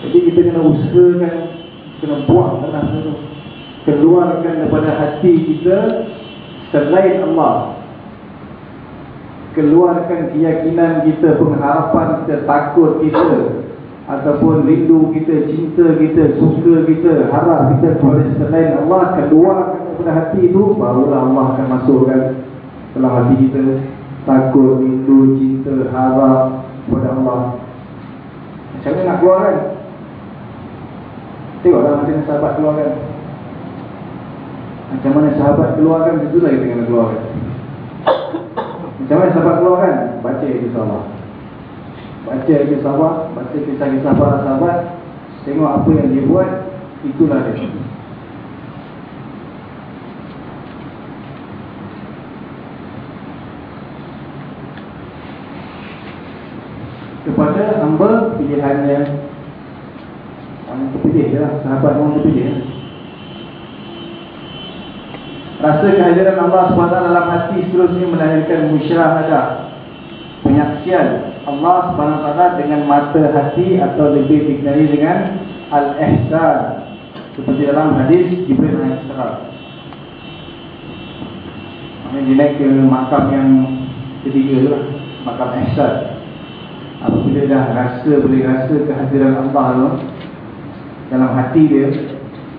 Jadi kita kena usahakan kena buang tanah itu keluarkan daripada hati kita selain Allah. Keluarkan keyakinan kita pengharapan kita takut kita ataupun rindu kita cinta kita suka kita harap kita kepada selain Allah keluarkan daripada hati itu barulah Allah akan masukkan dalam hati kita takut, rindu, cinta, harap kepada Allah Macam mana nak keluar kan? Tengoklah macam mana sahabat keluar kan? Macam mana sahabat keluar kan? Itulah kita kena keluar kan? Macam mana sahabat keluar kan? Baca itu sahabat. Baca itu sahabat, baca kisah-kisah para sahabat, tengok apa yang dia buat, itulah dia. Kepada hamba pilihannya orang terpilih je lah sahabat orang terpilih rasa kehadiran Allah SWT dalam hati seterusnya melahirkan musyahadah penyaksian Allah SWT dengan mata hati atau lebih dikenali dengan Al-Ihsan seperti dalam hadis Jibril AS Maksudnya dia naik ke makam yang ketiga tu lah Makam Ihsan Apabila dah rasa, boleh rasa kehadiran Allah tu Dalam hati dia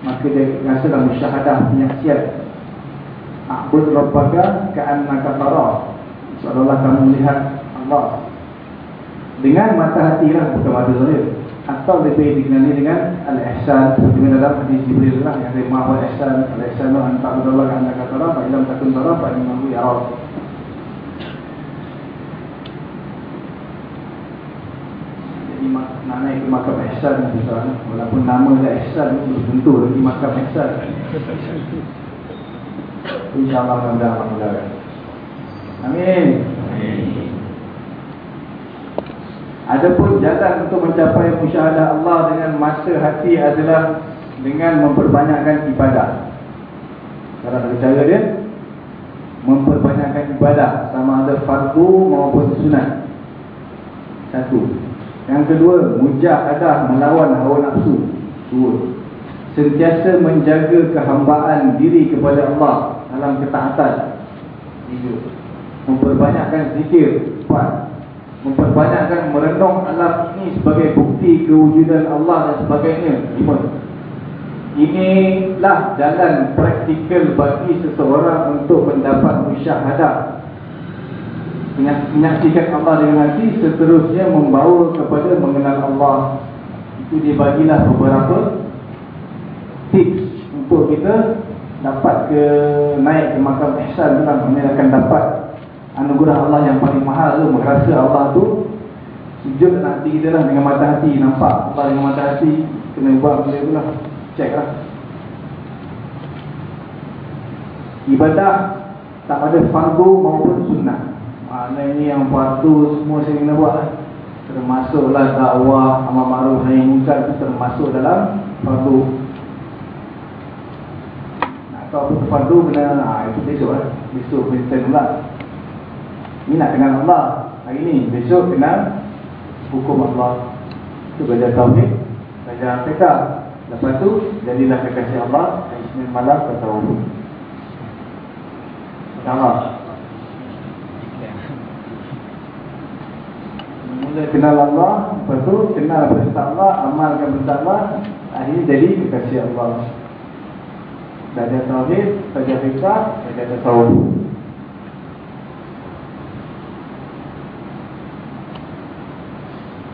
Maka dia rasa dalam musyahadah penyaksian A'bud Rabbaka ka'annaka tara. Seolah-olah kamu melihat Allah. Dengan mata hati lah, bukan mata zahir Atau lebih dikenali dengan Al-Ihsan. Seperti dalam hadis Jibril lah Yang dia mahu Al-Ihsan Al-Ihsan tu Anta'bud Allah ka'annaka tara Fa'ilam takun tara Fa'ilam ya Allah nak naik ke makam ihsan misalnya walaupun nama dia ihsan belum tentu lagi makam ihsan insyaallah mudah mudah amin Adapun jalan untuk mencapai musyahadah Allah dengan masa hati adalah dengan memperbanyakkan ibadah. Cara cara dia memperbanyakkan ibadah sama ada fardu maupun sunat. Satu. Yang kedua, mujahadah melawan hawa nafsu. Dua. Sentiasa menjaga kehambaan diri kepada Allah dalam ketaatan. Tiga. Memperbanyakkan zikir. Empat. Memperbanyakkan merenung alam ini sebagai bukti kewujudan Allah dan sebagainya. Lima. Inilah jalan praktikal bagi seseorang untuk mendapat musyahadah menyaksikan Allah dengan hati seterusnya membawa kepada mengenal Allah. Itu dibagilah beberapa tips untuk kita dapat ke naik ke makam ihsan lah. Maksudnya akan dapat anugerah Allah yang paling mahal tu merasa Allah tu sujud dalam hati kita lah dengan mata hati. Nampak Allah dengan mata hati kena buat benda tu lah. Check lah. Ibadah tak ada fardu maupun sunnah Maknanya yang patuh semua saya kena buat lah. Termasuklah dakwah amal ma'ruf nahi munkar itu termasuk dalam fardu. Nak tahu apa fardu kena ah itu besok lah. Besok kita pula. Ini nak kenal Allah. Hari ini besok kenal hukum Allah. Itu belajar tauhid, belajar fiqh. Lepas tu jadilah kekasih Allah, Ismail malam atau Allah. Mula kenal Allah, lepas tu kenal perintah Allah, amalkan perintah Allah, akhirnya jadi kekasih Allah. Belajar tauhid, belajar fiqah, belajar tasawuf.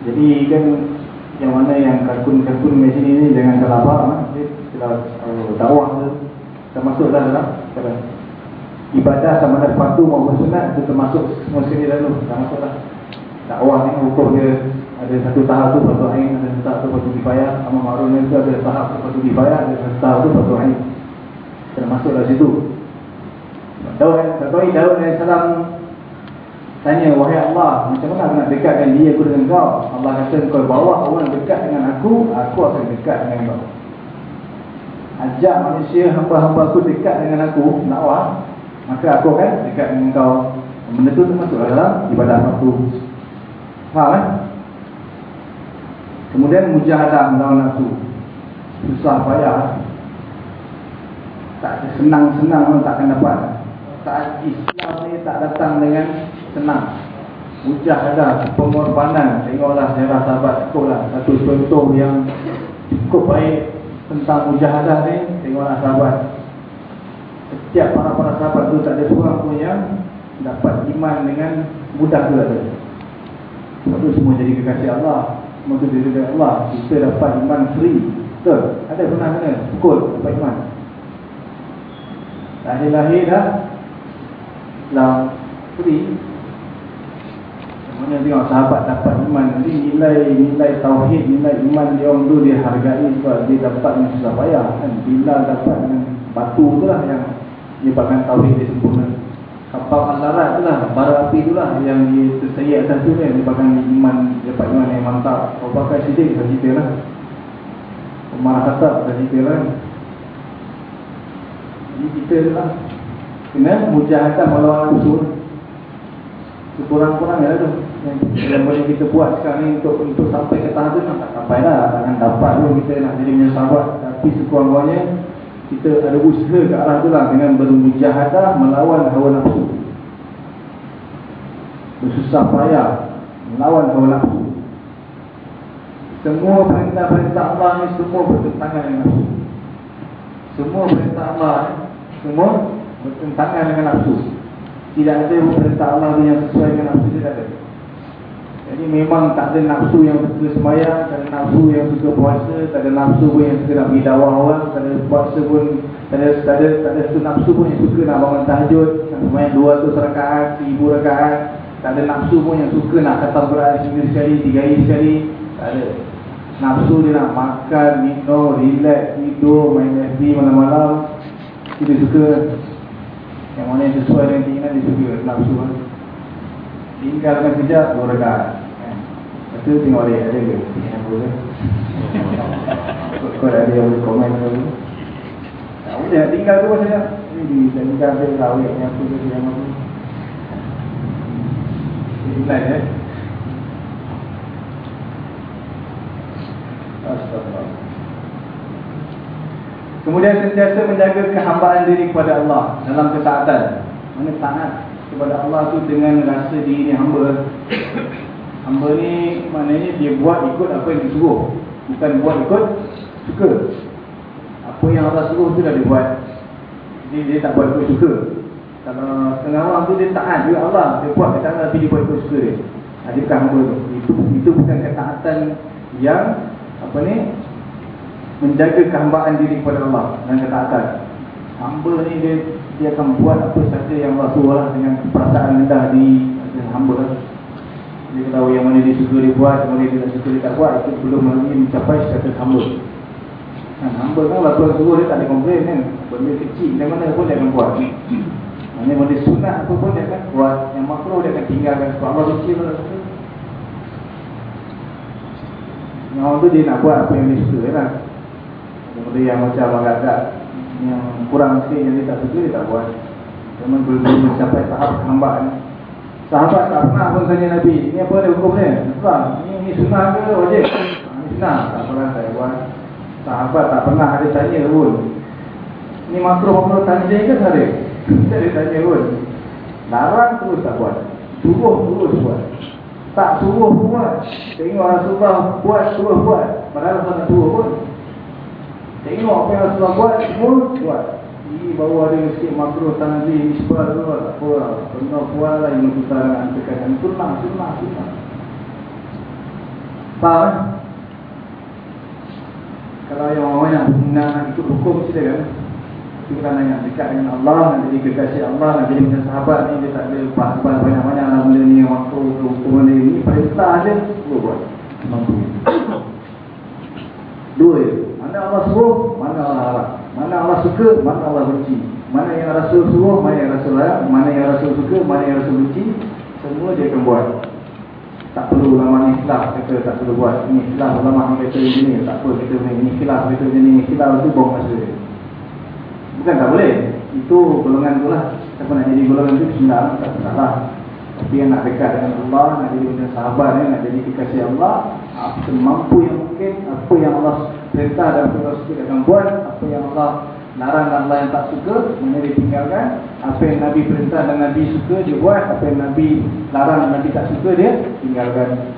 Jadi kan yang mana yang di sini ni jangan salah faham eh. Kalau uh, dakwah tu termasuklah dalam ibadah sama ada patuh maupun sunat itu termasuk semua sini lalu termasuklah dakwah ni hukum dia ada satu tahap tu satu ain ada satu tahap tu satu dipayah amal ma'ruf ni ada tahap tu satu dipayah ada satu tahap tu satu ain. Termasuk dari situ. Daud Daud Daud Nabi Salam tanya wahai Allah macam mana aku nak dekatkan dia aku dengan kau? Allah kata kau bawa orang dekat dengan aku aku akan dekat dengan kau. Ajak manusia hamba-hamba aku dekat dengan aku dakwah maka aku akan dekat dengan kau. Benda tu termasuk dalam ibadah aku Faham kan? Kemudian mujahadah melawan nafsu. Susah payah. Tak senang-senang pun tak akan dapat. Tak Islam ni tak datang dengan senang. Mujahadah, pengorbanan. Tengoklah sejarah sahabat lah Satu contoh yang cukup baik tentang mujahadah ni. Tengoklah sahabat. Setiap para-para sahabat tu tak ada seorang pun yang dapat iman dengan mudah tu lah. Sebab tu semua jadi kekasih Allah. Maka dari Allah kita dapat iman free. Betul? Ada pernah kena? Pukul dapat iman. Lahir-lahir dah lah free. Mana tengok sahabat dapat iman Jadi nilai nilai tauhid, nilai iman dia orang tu dia hargai sebab dia dapat dengan susah payah kan. Bila dapat dengan batu tu lah yang menyebabkan tauhid dia sempurna. Kapal azarat tu lah, bara api tu lah yang atas tu kan. Menyebabkan iman, dapat iman yang mantap. Kalau pakai sidik, saya cerita lah. Marah kata, saya cerita lah. Jadi kita tu lah. Kena mujahadah melawan usul. Sekurang-kurang ya tu yang, yang boleh kita buat sekarang ni untuk untuk sampai ke tahap tu tak sampai dah takkan dapat pun kita nak jadi punya sahabat tapi sekurang-kurangnya kita ada usaha ke arah tu lah dengan bermujahadah melawan hawa nafsu. Bersusah payah melawan hawa nafsu. Semua perintah-perintah Allah ni semua bertentangan dengan nafsu. Semua perintah Allah ni semua bertentangan dengan nafsu. Tidak ada perintah Allah yang sesuai dengan nafsu tidak ada jadi memang tak ada nafsu yang suka sembahyang, tak ada nafsu yang suka puasa, tak ada nafsu pun yang suka nak pergi dawah orang, tak ada puasa pun, tak ada, tak ada, tak ada nafsu pun yang suka nak bangun tahajud, nak sembahyang dua tu rakaat, seribu rakaat, tak ada nafsu pun yang suka nak kata berat sekali, tiga hari sekali, tak ada. Nafsu dia nak makan, minum, relax, tidur, main FB malam-malam, dia suka. Yang mana yang sesuai dengan keinginan dia suka, nafsu kan. Tinggalkan sekejap, dua rekat Tu tengok dia, ada ke? Kau ada yang boleh komen ke? Tak boleh, tinggal tu pasal dia Jadi, tinggal dia rawik yang apa ke, yang apa Jadi, lain eh Kemudian sentiasa menjaga kehambaan diri kepada Allah dalam ketaatan. Mana taat kepada Allah tu dengan rasa diri ni hamba hamba ni maknanya dia buat ikut apa yang disuruh. Bukan buat ikut suka. Apa yang Allah suruh tu dah dia buat jadi dia tak buat ikut suka. Kalau setengah orang tu dia taat juga Allah. Dia buat kata tapi dia buat ikut suka dia. Dia bukan hamba tu? Itu, itu bukan ketaatan yang apa ni menjaga kehambaan diri kepada Allah dan ketaatan. Hamba ni dia dia akan buat apa saja yang Allah suruh lah dengan perasaan rendah di hamba lah. Dia tahu yang mana dia suka dia buat, yang mana dia tak suka dia tak buat, itu belum lagi mencapai status hamba. Kan, hamba kan Allah Tuhan suruh dia tak ada komplain kan. Benda kecil dari mana pun dia akan buat. Mana benda sunat apa pun dia akan buat. Yang makro dia akan tinggalkan sebab Allah kecil lah. Yang orang tu dia nak buat apa yang dia suka lah. Benda yang macam agak-agak yang kurang sikit yang dia tak suka dia tak buat memang belum mencapai tahap hambaan sahabat tak pernah pun tanya Nabi ni apa dia hukum ni, ni sunnah ke wajib? Ha, ni sunnah. Tak pernah saya buat. Sahabat tak pernah ada tanya pun. Ni makro-makro tanya ke ada tak ada tanya pun. Larang terus tak buat. Suruh terus buat. Tak suruh buat. Tengok Rasulullah buat suruh buat. Padahal tak suruh pun. Tengok apa yang Rasulullah buat, semua buat. Ini baru ada sikit makro tanzih, nisbah tu lah. Tak apa lah. Pernah buat lah yang kita nak tekan. Sunnah, sunnah, sunnah. Faham kan? Kalau yang orang yang sunnah nak ikut hukum, mesti kan? Kita nak dekat dengan Allah, nak jadi kekasih Allah, nak jadi macam sahabat ni, dia tak ada pas-pas banyak-banyak lah benda ni, yang makro tu, hukum ni. Ini perintah je, buat. Mampu. Dua je. Mana Allah suruh, mana Allah harap. Mana Allah suka, mana Allah benci. Mana yang Rasul suruh, mana yang Rasul harap. Mana yang Rasul suka, mana yang Rasul benci. Semua dia akan buat. Tak perlu ulama ni khilaf kata tak perlu buat. Ini khilaf ulama ni kata ini Tak apa kita ni. Ini khilaf kata ini Ini khilaf tu buang masa. Bukan tak boleh. Itu golongan tu lah. Siapa nak jadi golongan tu, bismillah. Tak salah. Tapi yang nak dekat dengan Allah, nak jadi macam sahabat ni, nak jadi kekasih Allah, semampu yang mungkin, apa yang Allah perintah dan suka akan buat apa yang Allah larang dan Allah yang tak suka mana dia tinggalkan apa yang Nabi perintah dan Nabi suka dia buat. Apa yang Nabi larang dan Nabi tak suka dia tinggalkan.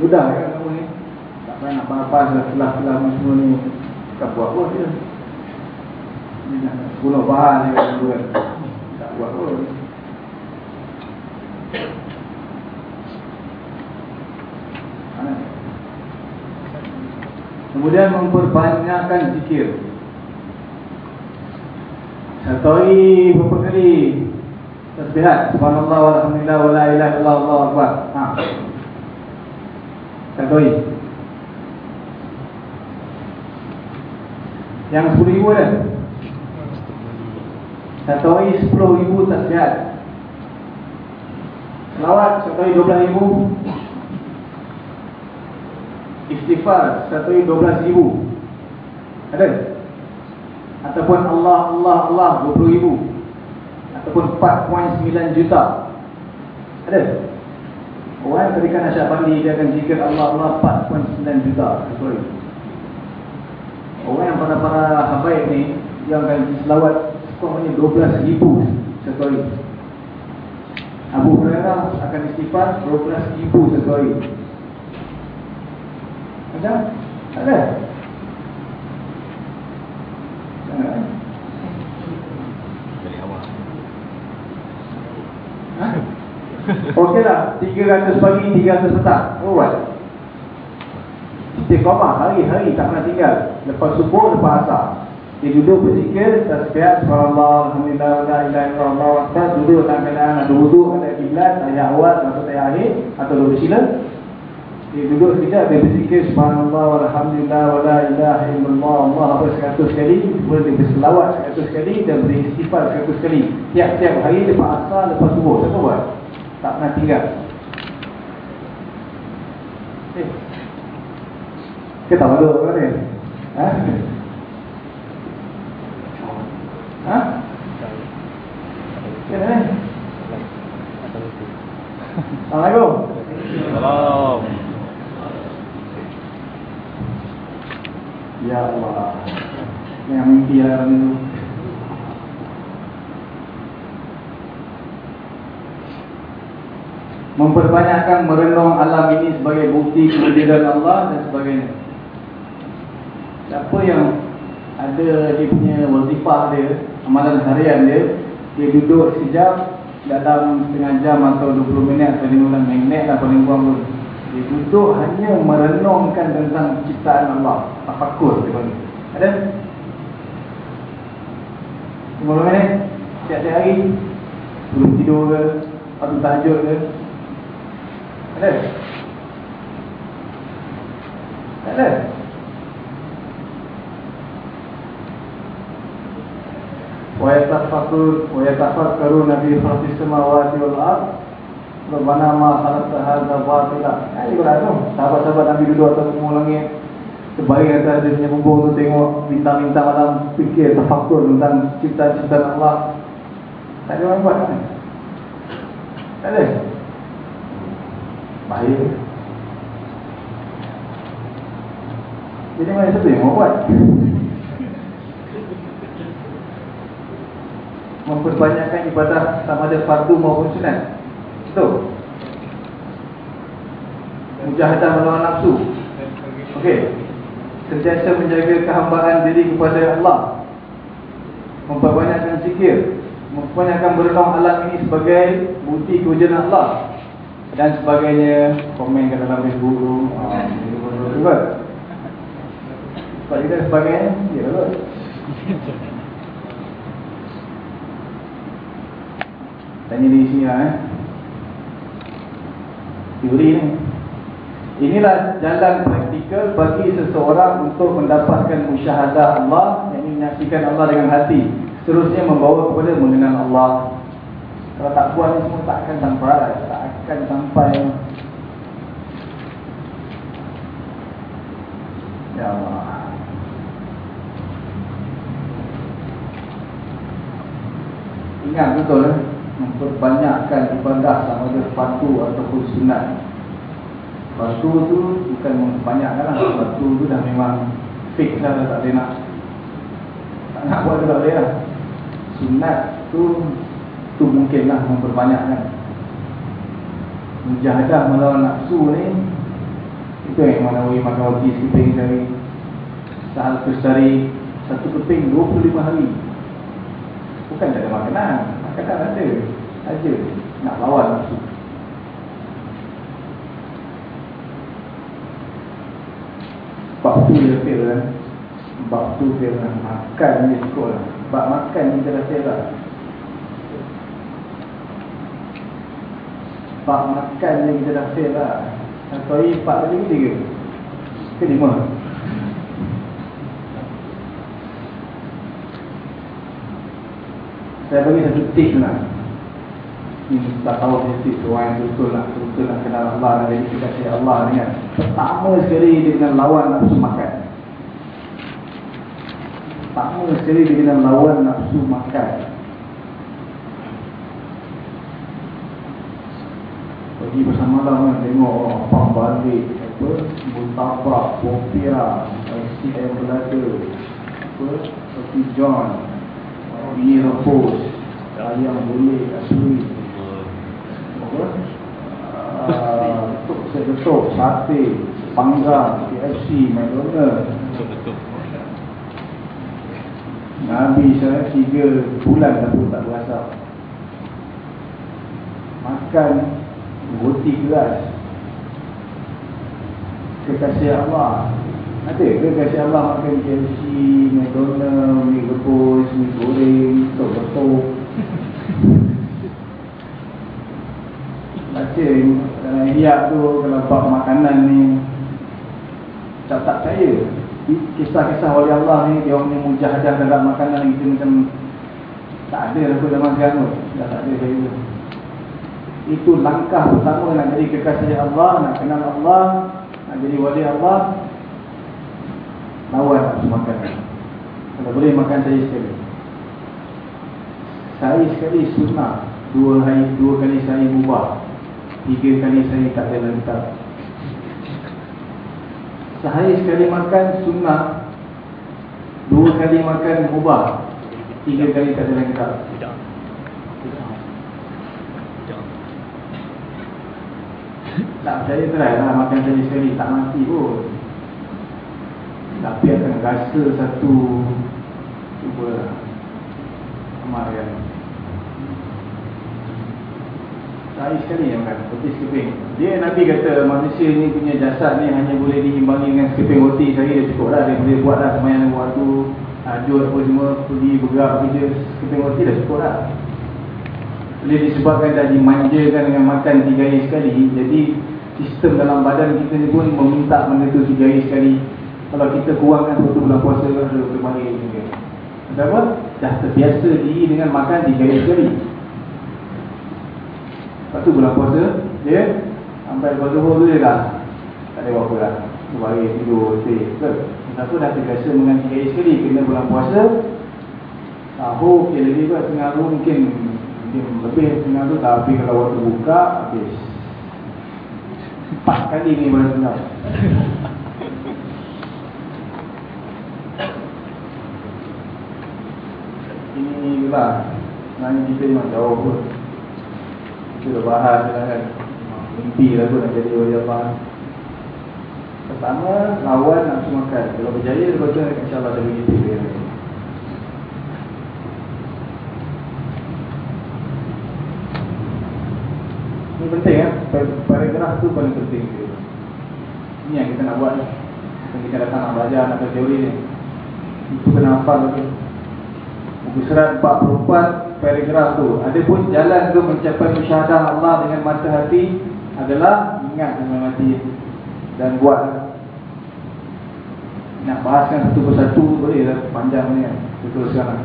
Mudah kan kamu ni? Tak payah nak bahas setelah-setelah semua ni. Kita buat pun dia. Bunuh bahan dia kan buat. Tak buat pun Mana Kemudian memperbanyakkan zikir. Satu hari berapa kali tasbihat? Subhanallah walhamdulillah wala ilaha illallah Allahu akbar. Ha. Satu. Yang 10 ribu dah. Satu hari 10 ribu tasbihat. Selawat satu hari 12 ribu. Istighfar satu hari 12 ribu. Ada? Ataupun Allah, Allah, Allah 20 ribu. Ataupun 4.9 juta. Ada? Orang yang ketika Nasyad Bandi dia akan zikir Allah, Allah 4.9 juta. Sorry. Orang yang para-para habaib ni Yang akan selawat Sekurang-kurangnya 12 ribu hari Abu Hurairah akan istighfar 12 ribu hari Macam? Ada? Ada? Dari awal. Ha? Okeylah 300 pagi 300 petang Alright Istiqamah hari-hari tak pernah tinggal Lepas subuh, lepas asar Dia duduk berzikir Tasbihat Subhanallah Alhamdulillah La ilaha illallah Akbar Duduk dalam keadaan Ada wuduk Ada kiblat Ayat awal Atau ayat akhir Atau dua bersila Dia duduk sekejap Dia berzikir Subhanallah Alhamdulillah La ilaha illallah Allah apa seratus kali Kemudian dia berselawat seratus kali Dan beristighfar seratus kali Tiap-tiap hari Lepas asar Lepas subuh Siapa buat? Tak pernah tinggal Eh kita malu apa ni? Ha? Ha? Kena ni? Assalamualaikum. Salam. Ya Allah. Yang mimpi orang itu. Memperbanyakkan merenung alam ini sebagai bukti kewujudan Allah dan sebagainya. Siapa yang ada dia punya wazifah dia, amalan harian dia, dia duduk sekejap dalam setengah jam atau 20 minit atau 15 minit lah paling kurang pun Dia duduk hanya merenungkan tentang ciptaan Allah. Tafakur dia panggil. Ada? 15 minit? Tiap-tiap hari? Belum tidur ke? Atau tahajud ke? Ada? Tak ada? ويتفكر ويتفكرون في خلق السماوات والارض Rabbana ma khalaqta hadza batila. Ini kalau tu, sahabat-sahabat Nabi duduk atas semua langit. Sebaik yang dia punya tu tengok minta-minta malam fikir tafakur tentang cipta-cipta Allah. Tak ada orang buat kan? Tak ada. Bahaya. Jadi mana satu yang mau buat? Memperbanyakkan ibadah sama ada fardu maupun sunat. Betul? Mujahadah melawan nafsu. Okey. Sentiasa menjaga kehambaan diri kepada Allah. Memperbanyakkan zikir. Memperbanyakkan berenung alam ini sebagai bukti kewujudan Allah. Dan sebagainya. Komen ke dalam Facebook Sebab Sebab kita sebagainya. Ya, betul. Tanya di sini lah eh. Teori ni. Inilah jalan praktikal bagi seseorang untuk mendapatkan musyahadah Allah yang menyaksikan Allah dengan hati. Seterusnya membawa kepada mengenal Allah. Kalau tak buat ni semua tak akan sampai. Tak akan sampai. Ya Allah. Ingat betul eh? Memperbanyakkan ibadah sama ada fardu ataupun sunat. Fardu tu bukan memperbanyakkan lah. Fardu tu dah memang fix lah dah tak boleh nak. Tak nak buat tu tak boleh lah. Sunat tu tu mungkin lah memperbanyakkan. Mujahadah melawan nafsu ni itu yang mana wali makan roti sekeping dari sehal dari satu keping 25 hari. Bukan tak ada makanan. Makanan ada. Aja nak lawan nafsu. Bab tu dia fail kan Bab tu fail kan Makan dia cukup lah Bab makan kita dah fail lah Bab makan kita dah fail lah Sorry, empat tadi ke tiga? Ke lima? Saya bagi satu tips lah. Ini tak tahu dia tips orang yang betul nak betul nak kenal Allah dan jadi kekasih Allah kan. Pertama sekali dia kena lawan nafsu makan. Pertama sekali dia kena lawan nafsu makan. Pergi bersama lah kan tengok orang apa balik apa Mutabak, Popia, SCM Belanda apa, Roti John Mie rebus Ayam boleh Apa? Ah, Tuk saya getuk Sate Panggang KFC McDonald Betul-betul. Nabi saya tiga bulan dah pun tak berasa. Makan roti keras. Kekasih Allah Ada ke kekasih Allah makan KFC, McDonald, mi rebus, mi goreng, tok-tok Baca dalam hiap tu kalau bab makanan ni Tak tak percaya. Kisah-kisah wali Allah ni Dia orang ni mujahadah dalam makanan Kita macam Tak ada lah zaman sekarang tu. Dah tak ada saya tu. Itu langkah pertama Nak jadi kekasih Allah Nak kenal Allah Nak jadi wali Allah Lawan nafsu makan Kalau boleh makan saya sekali. Sehari sekali sunnah. Dua hari dua kali saya mubah Tiga kali saya tak ada lantar. Sehari sekali makan sunnah. Dua kali makan mubah Tiga kali tak ada Tidak. Tidak. Tak percaya try lah. Makan sekali sekali. Tak mati pun Tapi akan rasa satu Cuba lah. Amal kan Sehari sekali yang makan Roti sekeping Dia Nabi kata manusia ni punya jasad ni Hanya boleh diimbangi dengan sekeping roti Sehari dah cukup lah. Dia boleh buat lah semayang waktu Ajut apa semua Pergi bergerak kerja Sekeping roti dah cukup lah. Boleh disebabkan dah dimanjakan dengan makan tiga hari sekali. Jadi sistem dalam badan kita ni pun Meminta benda tu tiga hari sekali Kalau kita kurangkan satu bulan puasa Ada berbalik juga Kenapa? Dah terbiasa diri dengan makan tiga hari sekali. Lepas tu bulan puasa Dia Sampai lepas zuhur tu dia dah. Tak ada apa-apa lah Kembali tidur stay Betul. Kenapa dah terbiasa dengan tiga hari sekali Kena bulan puasa Sahur okay, lebih kot setengah tu mungkin Mungkin lebih setengah tu Tapi kalau waktu buka Habis. Empat kali ni bulan setengah Ini lah Sebenarnya kita memang jauh pun. Kita dah bahas lah kan. Mimpi lah pun nak jadi wali Allah Pertama, lawan nafsu makan. Kalau berjaya, lepas tu insyaAllah ada begitu dia Ini penting kan, paragraf tu paling penting. Ini yang kita nak buat ni. Kita datang nak belajar, nak belajar teori ni. Itu kena hafal lagi. Buku surat 44 paragraf tu. Adapun jalan tu mencapai musyahadah Allah dengan mata hati Adalah ingat dengan hati Dan buat. Nak bahaskan satu persatu boleh lah. Panjang ni kan. Betul sekarang.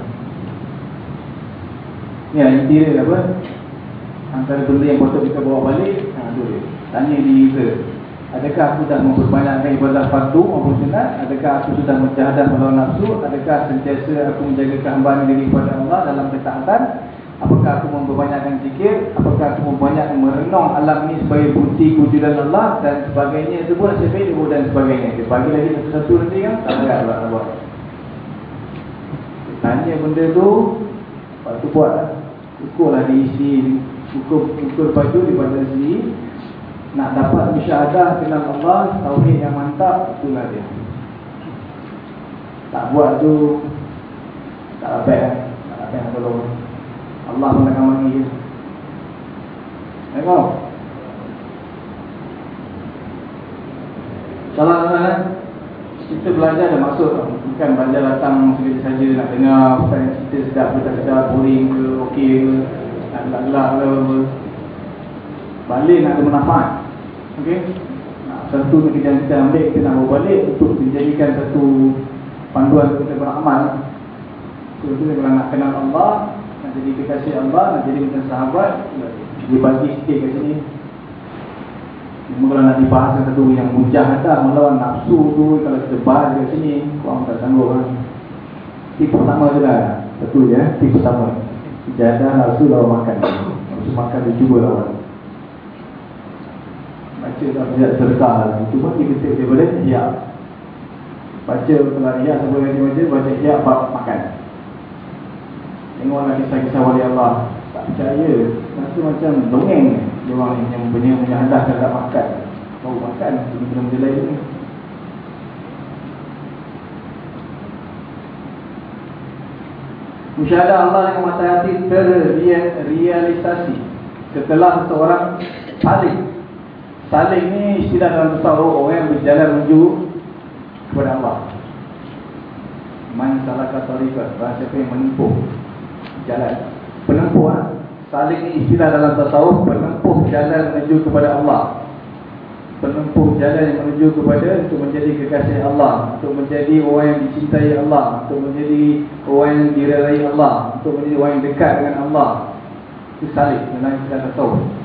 Ni lah inti dia apa? Antara benda yang patut kita bawa balik ha, tu. Tanya diri kita Adakah aku dah memperbanyakkan ibadah fardu maupun sunat? Adakah aku sudah menjahadah melawan nafsu? Adakah sentiasa aku menjaga kehambaan diri kepada Allah dalam ketaatan? Apakah aku memperbanyakkan zikir? Apakah aku memperbanyakkan merenung alam ini sebagai bukti kewujudan Allah dan sebagainya itu pun baik dan sebagainya. Dia bagi lagi satu-satu nanti kan? Tak ada Allah buat. Tanya benda tu, lepas tu buat lah. Ukurlah diisi, ukur, ukur baju di badan sendiri nak dapat musyahadah kenal Allah tauhid yang mantap itulah dia. Tak buat tu tak kan tak dapat nak tolong. Allah pun akan bagi je. Tengok. Salah kan kita belajar ada maksud bukan belajar datang sekali saja nak dengar bukan cerita sedap ke tak sedap boring ke okey ke nak gelak-gelak ke apa. Balik nak ada manfaat okey. Satu kita kita ambil kita nak bawa balik untuk dijadikan satu panduan kita beramal so, itu kalau nak kenal Allah nak jadi kekasih Allah nak jadi macam sahabat dia bagi sikit kat sini. Cuma kalau nak dibahas satu yang mujahadah melawan nafsu tu Kalau kita bahas kat sini Korang tak sanggup kan Tip pertama je lah Satu je Tip pertama. Mujahadah nafsu lawan makan. Nafsu makan dia cuba lawan Baca tak bisa sedekah lagi Cuma dia ketik daripada hiap Baca kalau hiap Siapa yang dia baca hiap bab makan. Tengoklah kisah-kisah wali Allah. Tak percaya. Rasa macam dongeng. Dia orang yang punya menyadah terhadap makan. Baru makan Benda-benda lain ni. Musyahadah Allah dengan mata hati terrealisasi. Setelah seseorang saling Saling ni istilah dalam tasawuf Orang yang berjalan menuju kepada Allah. Man salah kata ribat Siapa yang menempuh Jalan. Penempuh lah Saling ni istilah dalam tasawuf Penempuh jalan menuju kepada Allah. Penempuh jalan yang menuju kepada Untuk menjadi kekasih Allah Untuk menjadi orang yang dicintai Allah Untuk menjadi orang yang direrai Allah Untuk menjadi orang yang dekat dengan Allah. Itu saling dalam istilah tasawuf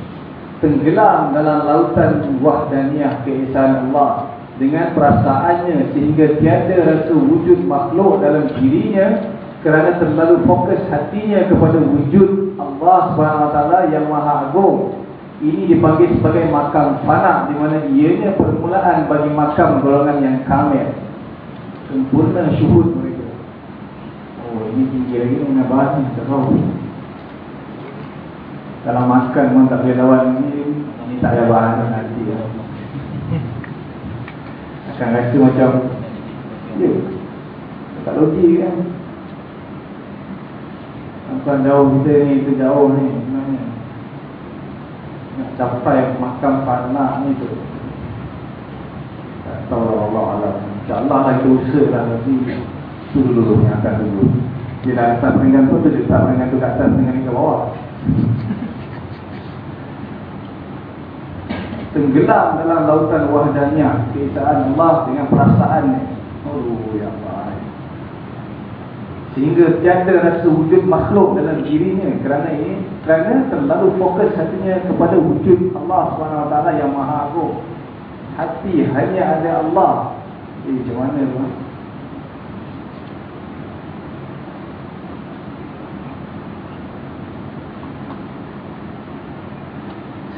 Tenggelam dalam lautan wahdaniyah keesaan Allah Dengan perasaannya Sehingga tiada rasa wujud makhluk dalam dirinya kerana terlalu fokus hatinya kepada wujud Allah SWT yang maha agung. Ini dipanggil sebagai makam fana di mana ianya permulaan bagi makam golongan yang kamil. Sempurna syuhud mereka. Oh ini tinggi lagi dengan bahas ni tak tahu kalau makan pun tak boleh lawan ini ini tak ada bahan nanti. Ya. akan rasa macam ya tak logik kan? Bukan jauh kita ni, itu jauh ni sebenarnya. Nak capai makam fana ni tu. Tak tahu Allah Allah InsyaAllah lah itu usaha lah Nanti. Itu dulu yang akan dulu Dia dah letak peringgan tu, dia letak peringgan tu kat atas ni ke bawah Tenggelam dalam lautan wahdanya Keisaan Allah dengan perasaan Oh ya Allah. Sehingga tiada rasa wujud makhluk dalam dirinya. Kerana ini Kerana terlalu fokus hatinya kepada wujud Allah SWT yang maha agung. Hati hanya ada Allah. Eh macam mana tu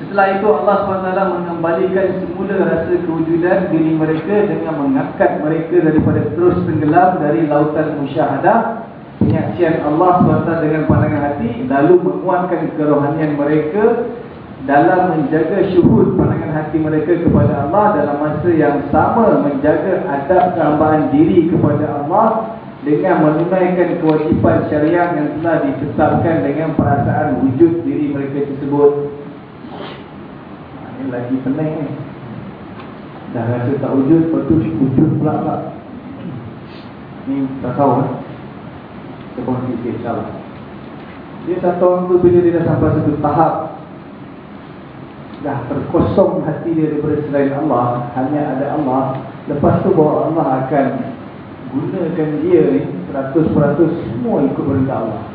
Setelah itu Allah SWT mengembalikan semula rasa kewujudan diri mereka Dengan mengangkat mereka daripada terus tenggelam dari lautan musyahadah penyaksian Allah SWT dengan pandangan hati lalu menguatkan kerohanian mereka dalam menjaga syuhud pandangan hati mereka kepada Allah dalam masa yang sama menjaga adab kehambaan diri kepada Allah dengan menunaikan kewajipan syariah yang telah ditetapkan dengan perasaan wujud diri mereka tersebut lagi pening ni. Dah rasa tak wujud lepas tu wujud pula pula ni tak tahu kan Sebuah sikit insyaAllah. Dia satu orang tu bila dia dah sampai satu tahap Dah terkosong hati dia daripada selain Allah Hanya ada Allah Lepas tu bahawa Allah akan Gunakan dia ni Seratus peratus semua ikut perintah Allah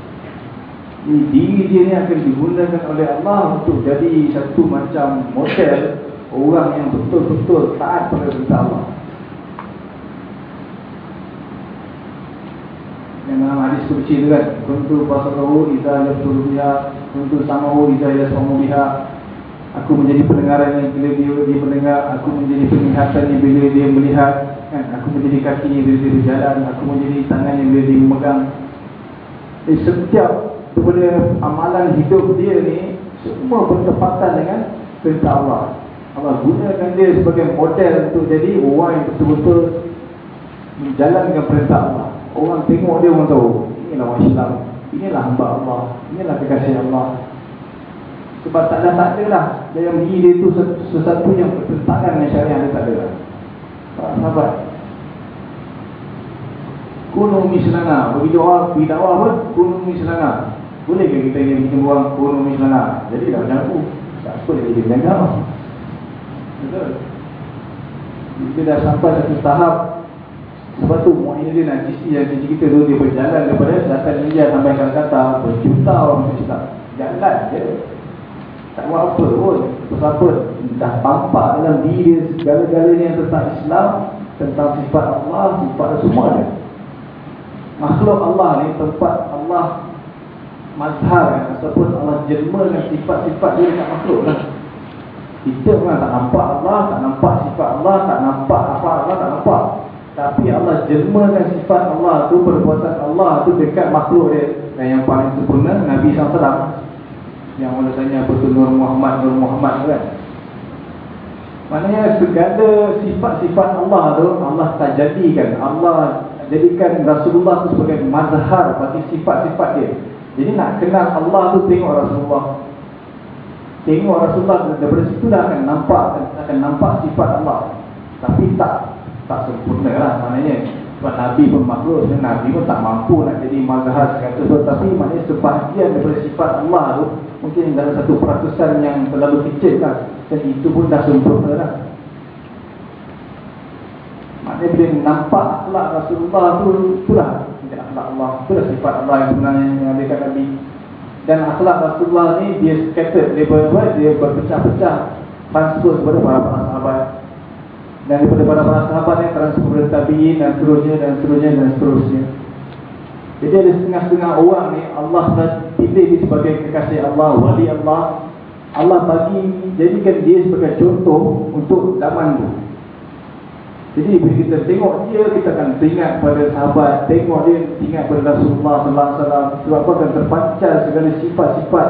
diri dia ni akan digunakan oleh Allah Untuk jadi satu macam model Orang yang betul-betul taat pada perintah Allah. Yang dalam hadis kursi itu kan kuntu basaruhu idza yabtulu biha kuntu samahu idza yasmahu biha. Aku menjadi pendengaran yang bila dia dia mendengar aku menjadi penglihatan yang bila dia melihat kan? Aku menjadi kaki yang bila dia berjalan aku menjadi tangan yang bila dia memegang. Eh, setiap daripada amalan hidup dia ni semua bertepatan dengan perintah Allah. Allah gunakan dia sebagai model untuk jadi orang yang betul-betul menjalankan perintah Allah. Orang tengok dia orang tahu Inilah orang Islam Inilah hamba Allah Inilah kekasih Allah. Sebab tak ada tak ada lah Dalam diri dia itu sesuatu yang bertentangan dengan syariah Dia tak ada lah Sahabat. Kunu mislana. Begitu orang pergi dakwah pun, kunu mislana. Boleh ke kita ingin bikin orang kunu mislana? Jadi dah macam aku. Tak apa dia jadi menjaga. Betul. Kita dah sampai satu tahap sebab tu Mu'ayyidin Najisi yang cici kita tu dia berjalan daripada Selatan India sampai Calcutta berjuta orang tu cakap jalan je tak buat apa pun sebab dah tampak dalam diri segala-galanya yang tentang Islam tentang sifat Allah sifat semua dia makhluk Allah ni tempat Allah mazhar kan ataupun Allah jelmakan sifat-sifat dia dekat makhluk lah. Kita memang tak nampak Allah tak nampak sifat Allah tak nampak apa Allah tak nampak. Tapi Allah jelmakan sifat Allah tu perbuatan Allah tu dekat makhluk dia. Dan yang paling sempurna Nabi SAW yang orang tanya apa tu Nur Muhammad Nur Muhammad kan. Maknanya segala sifat-sifat Allah tu Allah tak jadikan. Allah jadikan Rasulullah tu sebagai mazhar bagi sifat-sifat dia jadi nak kenal Allah tu tengok Rasulullah. Tengok Rasulullah daripada situ dah akan nampak akan nampak sifat Allah. Tapi tak tak sempurna lah maknanya. Sebab Nabi pun makhluk Nabi pun tak mampu nak jadi mazhar sekata so, tapi maknanya sebahagian daripada sifat Allah tu mungkin dalam satu peratusan yang terlalu kecil lah dan itu pun dah sempurna lah. Maknanya bila nampak akhlak Rasulullah tu itulah akhlak Allah itulah sifat Allah yang sebenarnya kat Nabi dan akhlak Rasulullah ni dia scattered dia, ber, dia berpecah-pecah transfer kepada para-para sahabat dan daripada para-para sahabat yang transfer kepada tabi'in dan seterusnya dan seterusnya dan seterusnya. Jadi ada setengah-setengah orang ni Allah dah pilih dia sebagai kekasih Allah, wali Allah. Allah bagi jadikan dia sebagai contoh untuk zaman tu. Jadi bila kita tengok dia kita akan teringat pada sahabat, tengok dia ingat pada Rasulullah sallallahu alaihi wasallam sebab apa? Akan terpancar segala sifat-sifat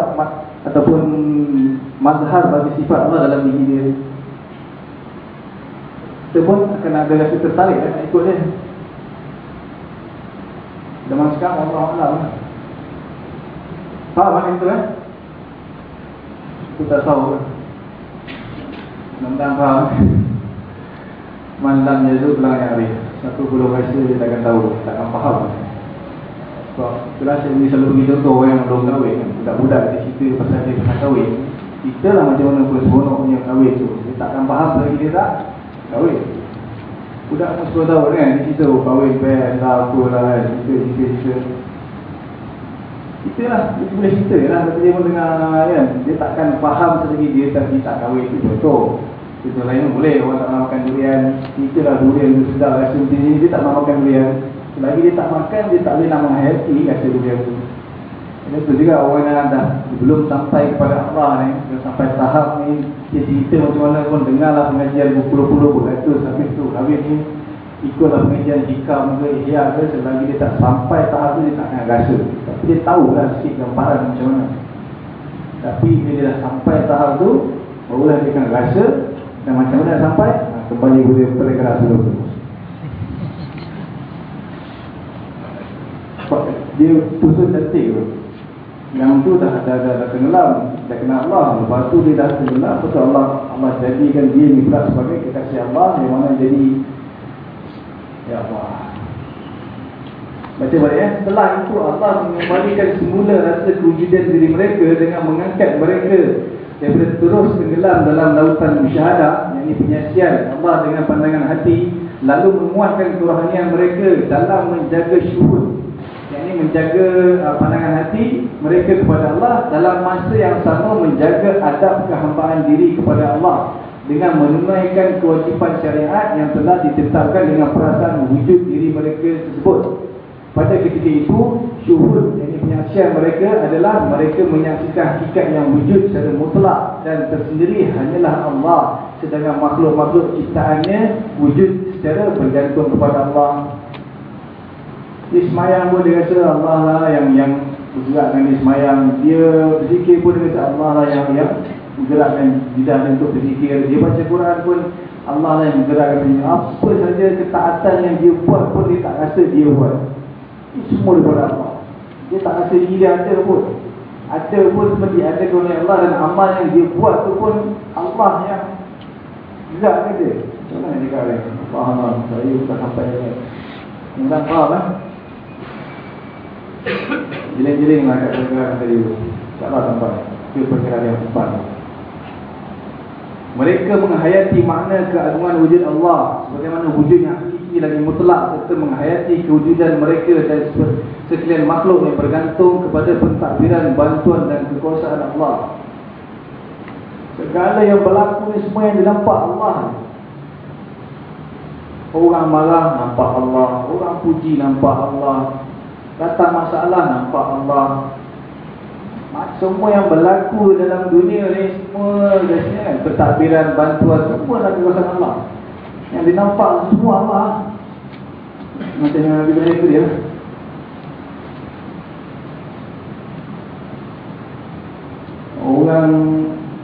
ataupun mazhar bagi sifat Allah dalam diri dia. Kita pun akan ada rasa tertarik nak ikut dia. Zaman sekarang Allah Allah faham kan itu kan aku tak tahu. Mudah-mudahan faham Mandan jazuk pulang yang hari Satu belum rasa dia takkan tahu Takkan faham. Sebab itulah saya ni selalu bagi contoh orang yang belum kahwin kan. Budak-budak dia cerita pasal dia pernah kahwin Kita lah macam mana pun seronok punya kahwin tu. Dia takkan faham lagi dia tak kahwin. Budak pun 10 tahun kan Dia cerita oh, kahwin best lah apa lah kan Cerita, cerita, cerita. Kita lah, dia boleh cerita lah Tapi dia pun dengar kan. Dia takkan faham selagi dia tak, dia tak kahwin Itu contoh Contoh lain boleh. Orang tak nak makan durian. Kita lah durian tu sedap rasa macam ni. Dia tak nak makan durian. Selagi dia tak makan Dia tak boleh nak menghayati rasa durian tu. Itu juga orang yang dah belum sampai kepada Allah ni Belum sampai tahap ni Dia cerita macam mana pun Dengarlah pengajian berpuluh-puluh beratus Habis tu Habis ni Ikutlah pengajian hikam ke ihya ke Selagi dia tak sampai tahap tu Dia tak akan rasa. Tapi dia tahulah sikit gambaran macam mana. Tapi bila dia dah sampai tahap tu Barulah dia akan rasa Dan macam mana sampai Kembali boleh pergerak dulu. Dia putus cantik tu. Yang tu dah dah, dah, dah tenggelam. Dah kenal Allah. Lepas tu dia dah tenggelam betul Allah Allah jadikan dia ni pula sebagai kekasih Allah yang mana jadi ya Allah. Baca balik ya setelah itu Allah mengembalikan semula rasa kewujudan diri mereka dengan mengangkat mereka daripada terus tenggelam dalam lautan musyahadah yang ini Allah dengan pandangan hati lalu menguatkan kerohanian mereka dalam menjaga syuhud ini menjaga uh, pandangan hati mereka kepada Allah dalam masa yang sama menjaga adab kehambaan diri kepada Allah dengan menunaikan kewajipan syariat yang telah ditetapkan dengan perasaan wujud diri mereka tersebut. Pada ketika itu, syuhud yang penyaksian mereka adalah mereka menyaksikan hakikat yang wujud secara mutlak dan tersendiri hanyalah Allah sedangkan makhluk-makhluk ciptaannya wujud secara bergantung kepada Allah dia semayang pun dia rasa Allah lah yang yang bergerakkan dia semayang. Dia berzikir pun dia rasa Allah lah yang yang bergerakkan dia untuk berzikir. Dia baca Quran pun Allah lah yang bergerakkan. Apa saja ketaatan yang dia buat pun dia tak rasa dia buat. Ini semua daripada Allah. Dia tak rasa diri dia ada pun. Ada pun seperti ada oleh Allah dan amal yang dia buat tu pun Allah yang gerakkan dia. Macam mana dia kata? Faham lah. Saya tak sampai. Mudah faham lah. Jeling-jeling lah kat perkiraan tadi tu InsyaAllah sampai Itu perkiraan yang empat Mereka menghayati makna keagungan wujud Allah Sebagaimana wujud yang hakiki lagi mutlak Serta menghayati kewujudan mereka Dan sekalian makhluk yang bergantung kepada pentadbiran, bantuan dan kekuasaan Allah. Segala yang berlaku ni semua yang dinampak Allah. Orang marah nampak Allah Orang puji nampak Allah Datang masalah nampak Allah. Semua yang berlaku dalam dunia ni Semua biasanya kan Pentadbiran, bantuan Semua adalah kekuasaan Allah Yang dinampak semua Allah Macam yang Nabi Ibrahim dia Orang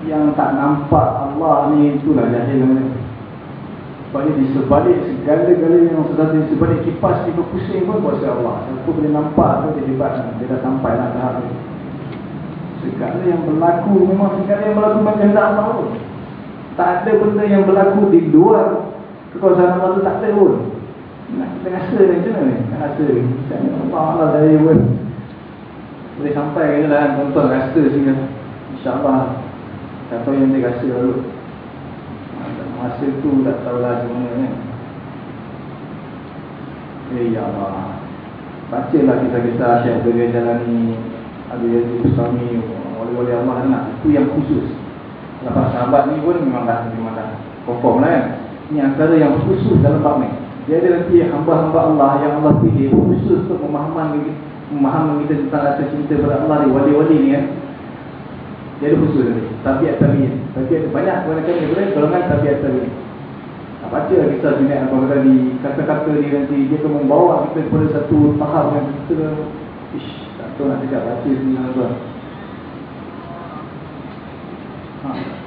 yang tak nampak Allah ni Itulah jahil namanya Sebabnya di sebalik segala-galanya yang sudah di sebalik kipas ni berpusing pun kuasa Allah. Aku boleh nampak tu dia hebat dia dah sampai nak tahap ni. Segala yang berlaku memang segala yang berlaku macam kehendak Allah. Tak ada benda yang berlaku di luar kekuasaan Allah tu tak ada pun. Kita rasa ni macam mana ni? Nak rasa ni. Macam Allah Allah dari pun. Boleh sampai ke lah tuan-tuan rasa sini. InsyaAllah. Tak tahu yang dia rasa lalu masa tu tak tahulah macam mana kan Eh ya Allah Bacalah kisah-kisah Syekh Abdul Jalan ni Ada yang Bustami Wali-wali Allah nak Itu yang khusus Lepas sahabat ni pun memang dah Memang dah Confirm lah kan Ini antara yang khusus dalam bab ni. Dia ada nanti hamba-hamba Allah Yang Allah pilih Khusus untuk pemahaman Pemahaman kita tentang rasa cinta kepada Allah ni Wali-wali ni kan dia ada khusus ni Tabiat tabiat Tabiat banyak kebanyakan daripada golongan tabiat tabiat nah, Baca lah kisah Junaid apa tadi Kata-kata dia nanti Dia akan membawa kita kepada satu tahap yang kita Ish, tak tahu nak cakap baca sini tuan. Ha.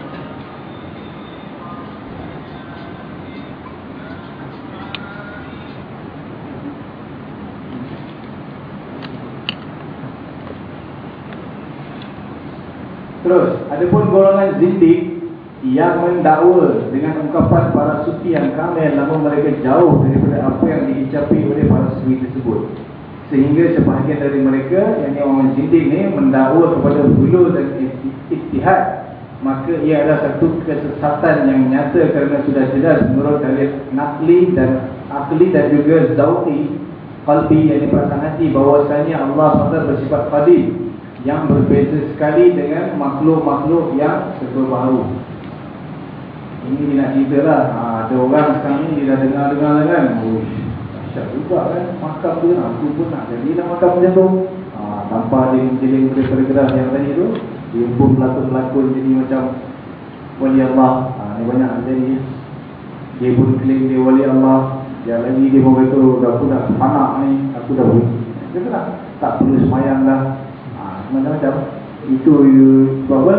Terus, ada pun golongan zindik yang mendakwa dengan ungkapan para sufi yang kamil namun mereka jauh daripada apa yang diucapi oleh para sufi tersebut. Sehingga sebahagian dari mereka yang orang zindik ni mendakwa kepada hulu dan ittihad maka ia adalah satu kesesatan yang nyata kerana sudah jelas menurut dalil nakli dan akli dan juga zauqi qalbi yang perasaan hati bahawasanya Allah SWT bersifat qadir yang berbeza sekali dengan makhluk-makhluk yang serba baru. Ini dia nak cerita lah. Ha, ada orang sekarang ni dia dah dengar-dengar lah kan. Uish, dahsyat juga kan. Makam tu kan. Aku pun nak jadilah makam macam tu. Ha, tanpa dia menjeling daripada gerak yang tadi tu. Dia pun melakon-melakon jadi macam wali Allah. Ha, ni banyak jadi. Dia pun klaim dia wali Allah. Yang lagi dia pun kata, aku dah panak ni. Aku dah Dia kata tak perlu semayang dah macam-macam itu sebab apa?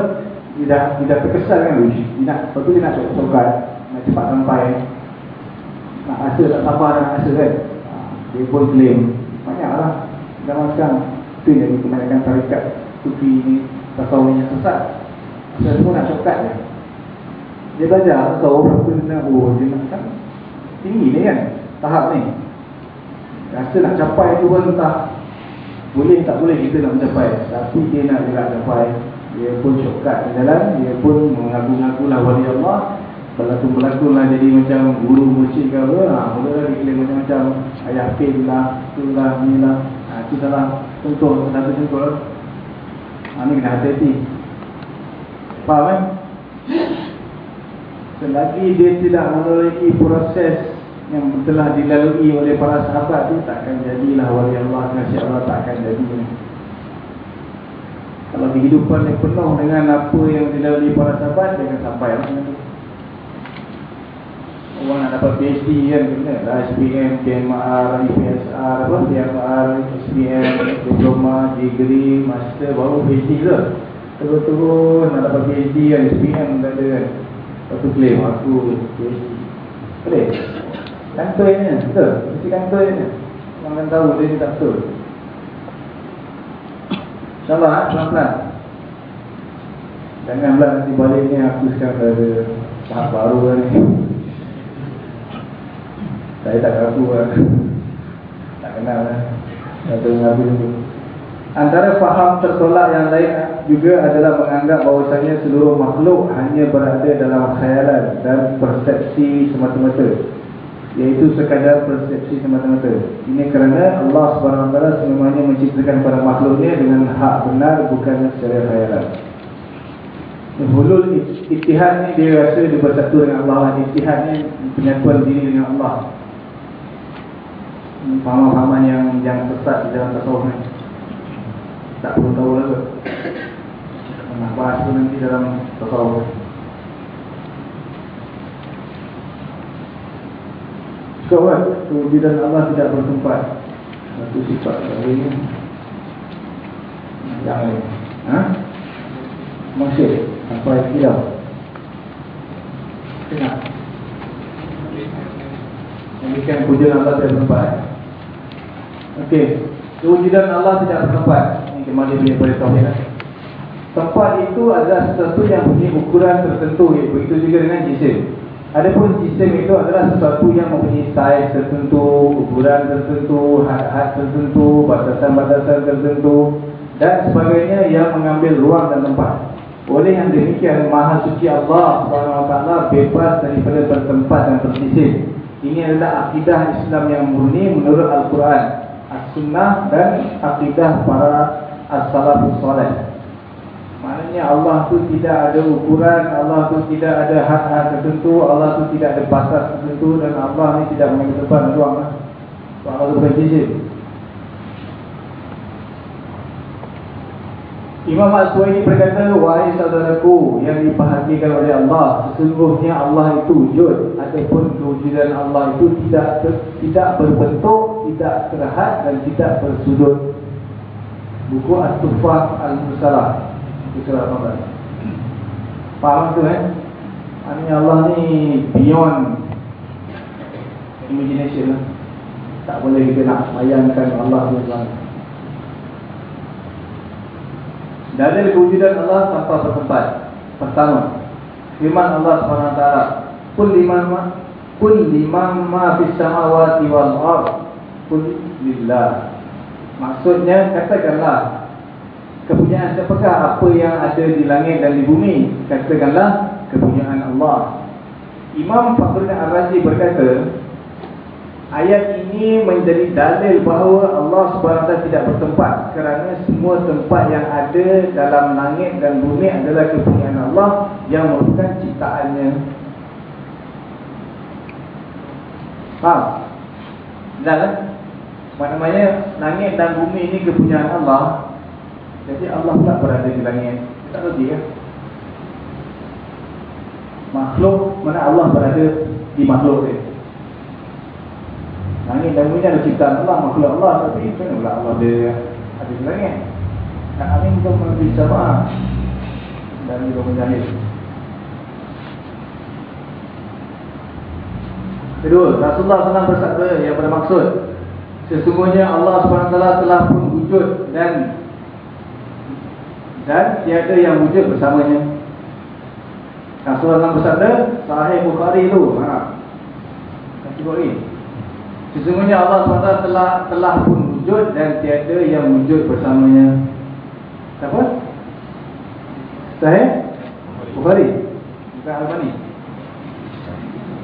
Dia dah, dia dah terkesan kan dia nak, lepas tu dia nak sokat nak cepat sampai. Nak rasa tak sabar nak rasa kan? Ha, dia pun claim. Banyak lah zaman sekarang itu yang kebanyakan tarikat sufi ni tasawuf yang sesat. Saya semua nak sokat je dia belajar tasawuf apa dia nak oh dia nak kan tinggi ni kan tahap ni. Rasa nak capai tu pun tak boleh tak boleh kita nak mencapai. Tapi dia nak juga capai Dia pun syukat di jalan Dia pun mengaku-ngaku lah wali Allah. Berlakon-berlakon lah jadi macam guru musik ke apa. Ha, Mula dia macam-macam Ayah pin lah, tu lah, ni lah. Ha, Itu salah contoh, satu contoh. Lah ha, Ni kena hati-hati. Faham kan? Selagi dia tidak melalui proses yang telah dilalui oleh para sahabat itu takkan jadilah wali Allah kasih Allah takkan jadi kalau kehidupan yang penuh dengan apa yang dilalui para sahabat akan sampai lah. Orang nak dapat PhD kan kena lah SPM, PMR, IPSR apa? PMR, SPM, diploma, degree, master baru PhD ke terus-terus nak dapat PhD kan SPM tak ada kan. Lepas tu claim aku PhD boleh Kantornya, betul? Mesti kantornya. Orang kan tahu dia ni tak betul. InsyaAllah, ha? pelan-pelan. Jangan pula nanti balik ni aku sekarang ada tahap baru lah ni. Saya tak kaku lah. Tak kenal lah. Tak tahu aku dulu. Antara faham tertolak yang lain juga adalah menganggap bahawasanya seluruh makhluk hanya berada dalam khayalan dan persepsi semata-mata Iaitu sekadar persepsi semata-mata. Ini kerana Allah SWT sememangnya menciptakan para makhluknya dengan hak benar bukan secara khayalan Hulul itihad ni dia rasa dia bersatu dengan Allah Itihad ni penyatuan diri dengan Allah. Faham-fahaman yang yang sesat di dalam tasawuf ni. Tak perlu tahu lah kot. Nak bahas tu nanti dalam tasawuf Kan? Kewujudan Allah tidak bertempat. Satu sifat lagi Yang lain. Ha? Masih Sampai kilau Kenapa? Demikian kewujudan Allah tidak bertempat. Okey. Kewujudan Allah tidak bertempat. Kembali punya pada tauhid Tempat itu adalah sesuatu yang punya ukuran tertentu Begitu juga dengan jisim Adapun jisim itu adalah sesuatu yang mempunyai saiz tertentu Ukuran tertentu, had-had tertentu, batasan-batasan tertentu Dan sebagainya yang mengambil ruang dan tempat Oleh yang demikian Maha Suci Allah SWT bebas daripada bertempat dan berjisim Ini adalah akidah Islam yang murni menurut Al-Quran As-Sunnah dan akidah para as-salafus soleh. Maknanya Allah tu tidak ada ukuran, Allah tu tidak ada hak-hak tertentu, Allah tu tidak ada batas tertentu dan Allah ni tidak mengambil tempat dan ruang. Allah tu. Imam Al-Suwaini berkata, Wahai saudaraku yang diperhatikan oleh Allah, sesungguhnya Allah itu wujud. Adapun kewujudan Allah itu tidak tidak berbentuk, tidak terhad dan tidak bersudut buku At-Tufah Al-Musalah Surat Ramadan Faham tu kan? Artinya Allah ni beyond imagination lah. Tak boleh kita nak bayangkan Allah ni Tuhan Dari kewujudan Allah tanpa bertempat. Pertama Firman Allah SWT Kul liman ma Kul liman ma fis samawati wal ard. Kul lillah Maksudnya katakanlah Kepunyaan siapakah apa yang ada di langit dan di bumi? Katakanlah kepunyaan Allah. Imam Fakhruddin Ar-Razi berkata Ayat ini menjadi dalil bahawa Allah SWT tidak bertempat Kerana semua tempat yang ada dalam langit dan bumi adalah kepunyaan Allah Yang merupakan ciptaannya. Faham? Dah Maknanya langit dan bumi ini kepunyaan Allah Jadi Allah tak berada di langit. Tak reti kan? Makhluk mana Allah berada di makhluk dia Langit dan bumi adalah ciptaan Allah Makhluk Allah. Tapi kenapa pula Allah dia ada di langit? Tak amin untuk mengerti sama Dan juga menjahit Kedua, Rasulullah SAW bersabda yang bermaksud Sesungguhnya Allah SWT telah pun wujud dan dan tiada yang wujud bersamanya. Rasulullah SAW bersabda, Sahih Bukhari itu. Ha. Kategori. Sesungguhnya Allah SWT telah telah pun wujud dan tiada yang wujud bersamanya. Siapa? Sahih Bukhari. Bukan Al-Bani.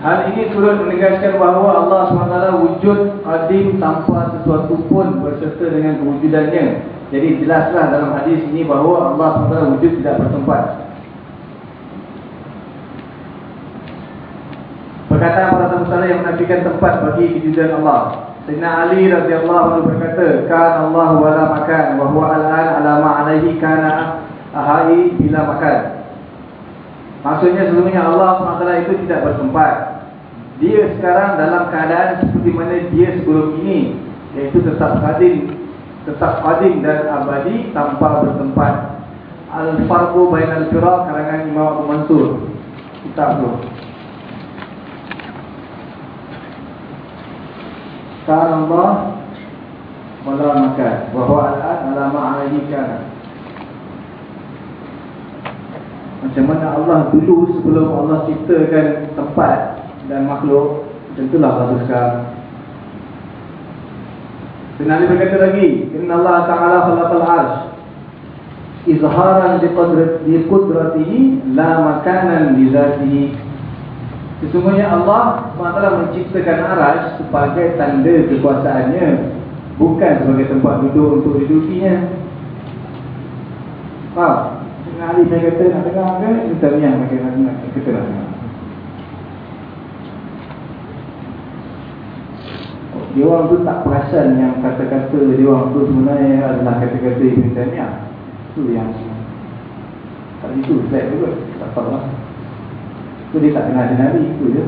Hal ini turut menegaskan bahawa Allah SWT wujud adim tanpa sesuatu pun berserta dengan kewujudannya. Jadi jelaslah dalam hadis ini bahawa Allah SWT wujud tidak bertempat. Perkataan para sahabat yang menafikan tempat bagi kewujudan Allah. Sayyidina Ali radhiyallahu anhu berkata, "Kan Allah wala makan wa huwa al-an ala ma alayhi kana ahai bila makan." Maksudnya sesungguhnya Allah SWT itu tidak bertempat dia sekarang dalam keadaan seperti mana dia sebelum ini Iaitu tetap qadim Tetap qadim dan abadi tanpa bertempat. Al-Farbu Bain Al-Firaq karangan Imam Abu Mansur. Kitab tu. Sekarang Allah Wala makan Bahawa al-ad alama alaihi kana. Macam mana Allah dulu sebelum Allah ciptakan tempat dan makhluk tentulah bagus sekarang Dan Nabi berkata lagi, Inna Allah Ta'ala khalaqal arsh izharan bi qudratihi la makanan li zatihi. Sesungguhnya Allah SWT menciptakan arsh sebagai tanda kekuasaannya, bukan sebagai tempat duduk untuk didudukinya. Faham? Tengah Ali saya kata nak dengar ke? Kita ni yang makin nak kita nak dengar. Dia orang tu tak perasan yang kata-kata dia orang tu sebenarnya adalah kata-kata Ibn Taymiyah. Itu yang tak itu saya tu tak tahu lah. Itu dia tak kenal Nabi itu je.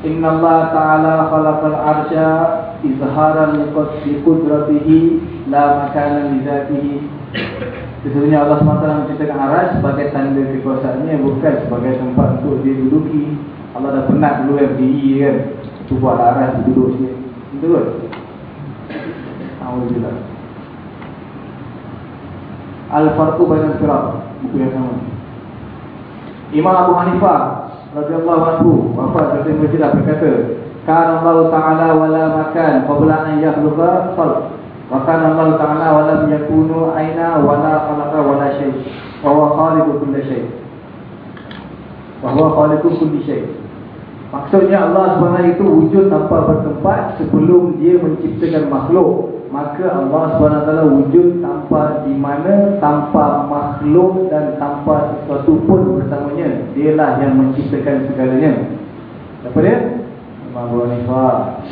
Inna Allah Ta'ala khalaqal arsya izharan liqudratihi la makanan lizatihi Sesungguhnya Allah SWT menciptakan aras sebagai tanda kekuasaannya bukan sebagai tempat untuk dia duduki. Allah dah pernah dulu yang berdiri kan. Tu buat aras duduk sini. Betul? Alhamdulillah. Al-Farqu Bainal Firaq buku yang sama. Imam Abu Hanifah radhiyallahu anhu wafat dari Madinah berkata, "Kana Allah Ta'ala wala makan qabla an yakhluqa khalq." Wa kana Allah Ta'ala wala yakunu aina wala khalaqa wala syai'. Wa huwa khaliqu kulli syai'. Wa kulli. Maksudnya Allah SWT itu wujud tanpa bertempat sebelum dia menciptakan makhluk. Maka Allah SWT wujud tanpa di mana, tanpa makhluk dan tanpa sesuatu pun bersamanya. Dialah yang menciptakan segalanya. Apa dia? Imam Abu Hanifah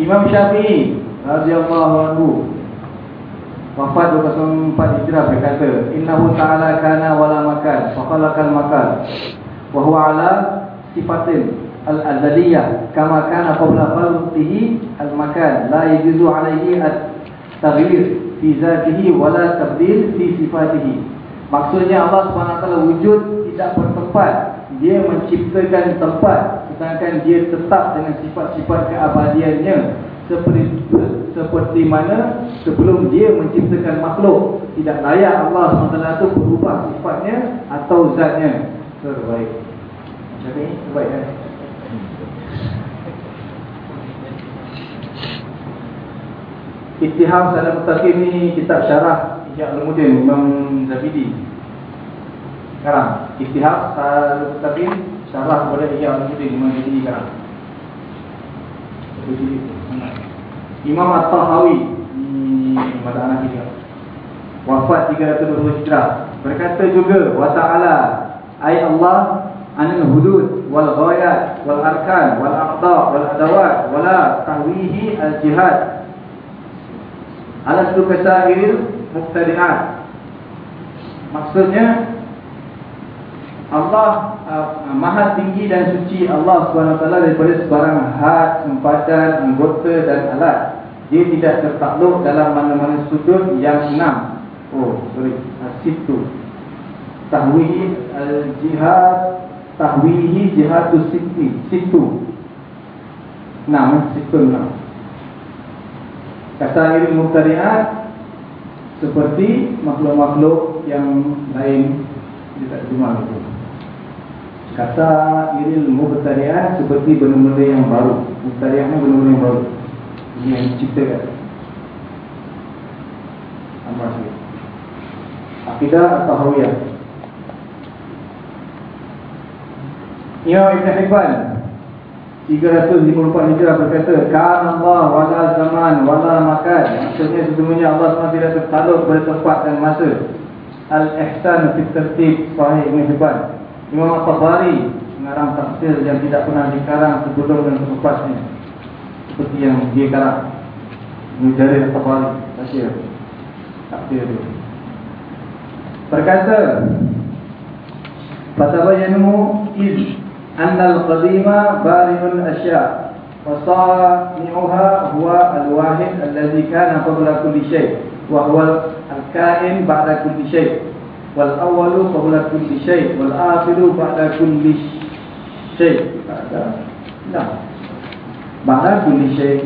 Imam Syafi'i radhiyallahu anhu wafat 204 Hijrah berkata innahu ta'ala kana wala makan. Fa khalaqal makan. Wa huwa ala sifatin al-azaliyah kama kana qabla khalqihi al-makan. La yajuzu alayhi at-taghyir fi zatihi wala tabdil fi sifatihi. Maksudnya Allah SWT wujud tidak bertempat. Dia menciptakan tempat sedangkan dia tetap dengan sifat-sifat keabadiannya seperti seperti mana sebelum dia menciptakan makhluk. Tidak layak Allah SWT itu berubah sifatnya atau zatnya. Terbaik. Macam ni terbaik kan? Ittiham Salam Mutaqim ni kitab syarah Ijak Al-Mudin Imam Zabidi. Sekarang Ittihab Tapi Syarah kepada Iyah Al-Mudin Imam Jadi sekarang Imam At-Tahawi Ini Mata Wafat 320 Hijrah. Berkata juga Wa ta'ala Ay Allah Anil hudud Wal ghayat Wal arkan Wal aqda Wal adawat Wala tahwihi al-jihad. Alastu kesahiril Muqtadi'at Maksudnya Allah uh, maha tinggi dan suci Allah SWT daripada sebarang had, sempatan, anggota dan alat. Dia tidak tertakluk dalam mana-mana sudut yang enam. Oh, sorry, situ. Tahwihi al-jihad Tahwihi jihadu situ Situ. Enam, situ enam. Kata ilmu muhtariat Seperti makhluk-makhluk yang lain Dia tak cuma itu Kata ilmu mubtadi'ah seperti benda-benda yang baru. Mubtadi'ah ni benda-benda yang baru. Ini yang diciptakan. Amal sikit. Akidah atau hawiyah. Imam Ibn Hibban 354 hijrah berkata Kan Allah wala zaman wala makan Maksudnya sesungguhnya Allah SWT tidak tertaluk pada tempat dan masa Al-Ihsan fit tertib Sahih Ibn Hibban Imam Al-Tabari mengarang tafsir yang tidak pernah dikarang sebelum dan selepasnya. Seperti yang dia karang. Mujari Al-Tabari tafsir tafsir dia. Berkata Fatabayanu iz annal qadima bariun asya wa sani'uha huwa al-wahid alladhi kana qabla kulli shay wa huwa al-kain wal awwalu qabla kulli shay wal akhiru ba'da kulli shay ba'da nah. Ba'da kulli shay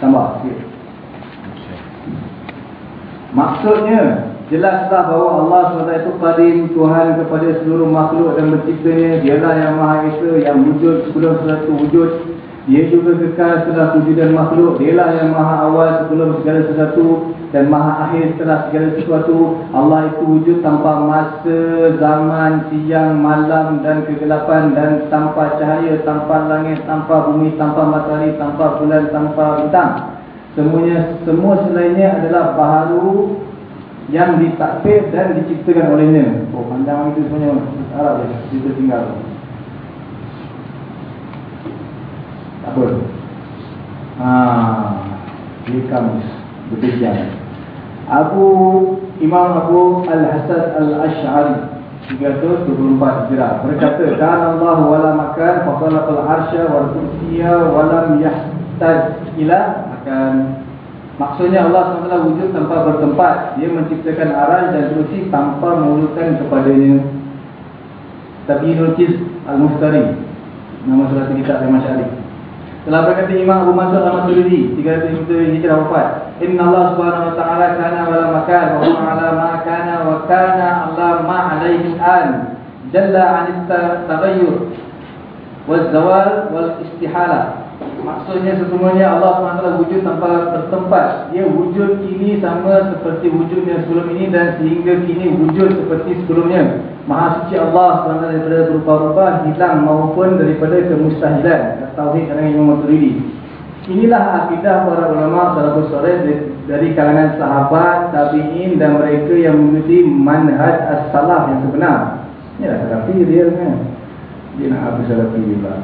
tambah. Sikit maksudnya Jelaslah bahawa Allah SWT itu Qadim Tuhan kepada seluruh makhluk dan menciptanya Dialah yang Maha Esa yang wujud sebelum sesuatu wujud Dia juga kekal setelah wujudan makhluk Dialah yang Maha Awal sebelum segala sesuatu dan Maha Akhir setelah segala sesuatu Allah itu wujud tanpa masa, zaman, siang, malam dan kegelapan dan tanpa cahaya, tanpa langit, tanpa bumi, tanpa matahari, tanpa bulan, tanpa bintang Semuanya, semua selainnya adalah baharu yang ditakbir dan diciptakan olehnya. Oh, panjang itu semuanya Arab ya, kita tinggal. Tak apa. Haa, here comes the big. Abu Imam Abu Al-Hasan Al-Ash'ari 324 Hijrah. Berkata Dan Allah wala makan Fasalakul arsya wal kursiya Walam yahtaj ila makan. Maksudnya Allah SWT wujud tanpa bertempat. Dia menciptakan arah dan kursi tanpa mengurutkan kepadanya. Tapi Nurkiz Al-Muftari Nama surat kitab Imam Syarif Telah berkata Imam Abu Mansur Al-Maturidi 350 hijrah wafat. Inna Allah subhanahu wa ta'ala kana wala makan Wa huwa ala ma kana wa kana Allah ma alaihi an. Jalla anit tagayyur Wal zawal wal istihala Maksudnya sesungguhnya Allah SWT wujud tanpa bertempat Dia wujud kini sama seperti wujud yang sebelum ini Dan sehingga kini wujud seperti sebelumnya Maha suci Allah SWT daripada berubah-ubah Hilang maupun daripada kemustahilan Tauhid dengan Imam Maturidi Inilah akidah para ulama salafus soleh dari kalangan sahabat, tabi'in dan mereka yang mengikuti manhaj as-salaf yang sebenar. Inilah salafi dia kan. Dia nak apa salafi juga.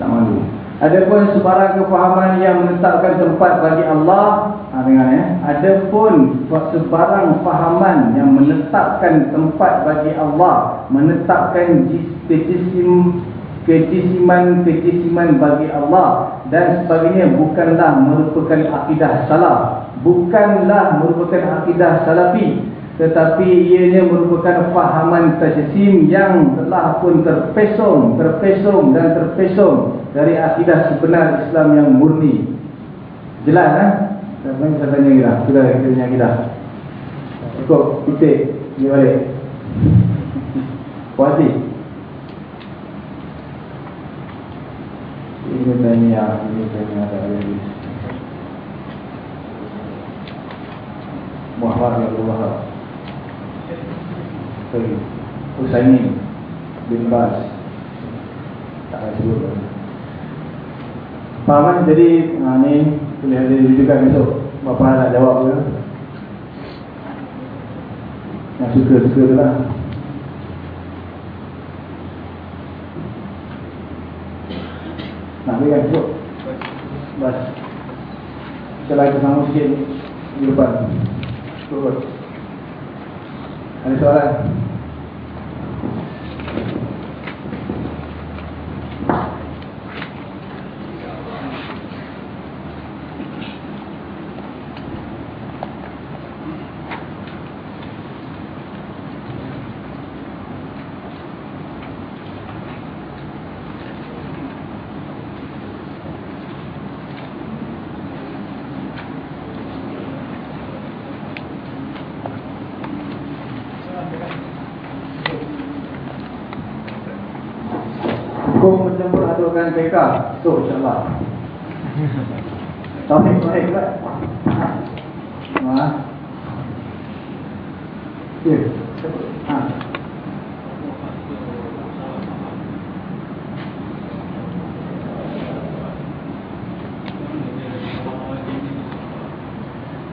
Tak malu. Ada pun sebarang kefahaman yang menetapkan tempat bagi Allah ha, dengar ya. Ada pun sebarang fahaman yang menetapkan tempat bagi Allah Menetapkan kejisim, kejisiman-kejisiman bagi Allah Dan sebagainya bukanlah merupakan akidah salah Bukanlah merupakan akidah salafi tetapi ianya merupakan fahaman tajsim yang telah pun terpesong, terpesong dan terpesong dari akidah sebenar Islam yang murni. Jelas kan? Saya saya tanya kita, sudah kita kita. Cukup, titik, ni balik. Puasi. Ini tanya, ini tanya ada lagi. Muhammad Abdullah sorry Husayni bin Bas tak ada sebut Faham jadi ha, ni boleh ada juga besok. Bapa nak jawab ke? Yang suka-suka tu lah. Nak boleh kan besok? Bas. Kita lagi sama sikit Di depan. Turut Ada soalan Hukum mencampur PK So insyaAllah Taufik baik tak? Ha? Ya Ha?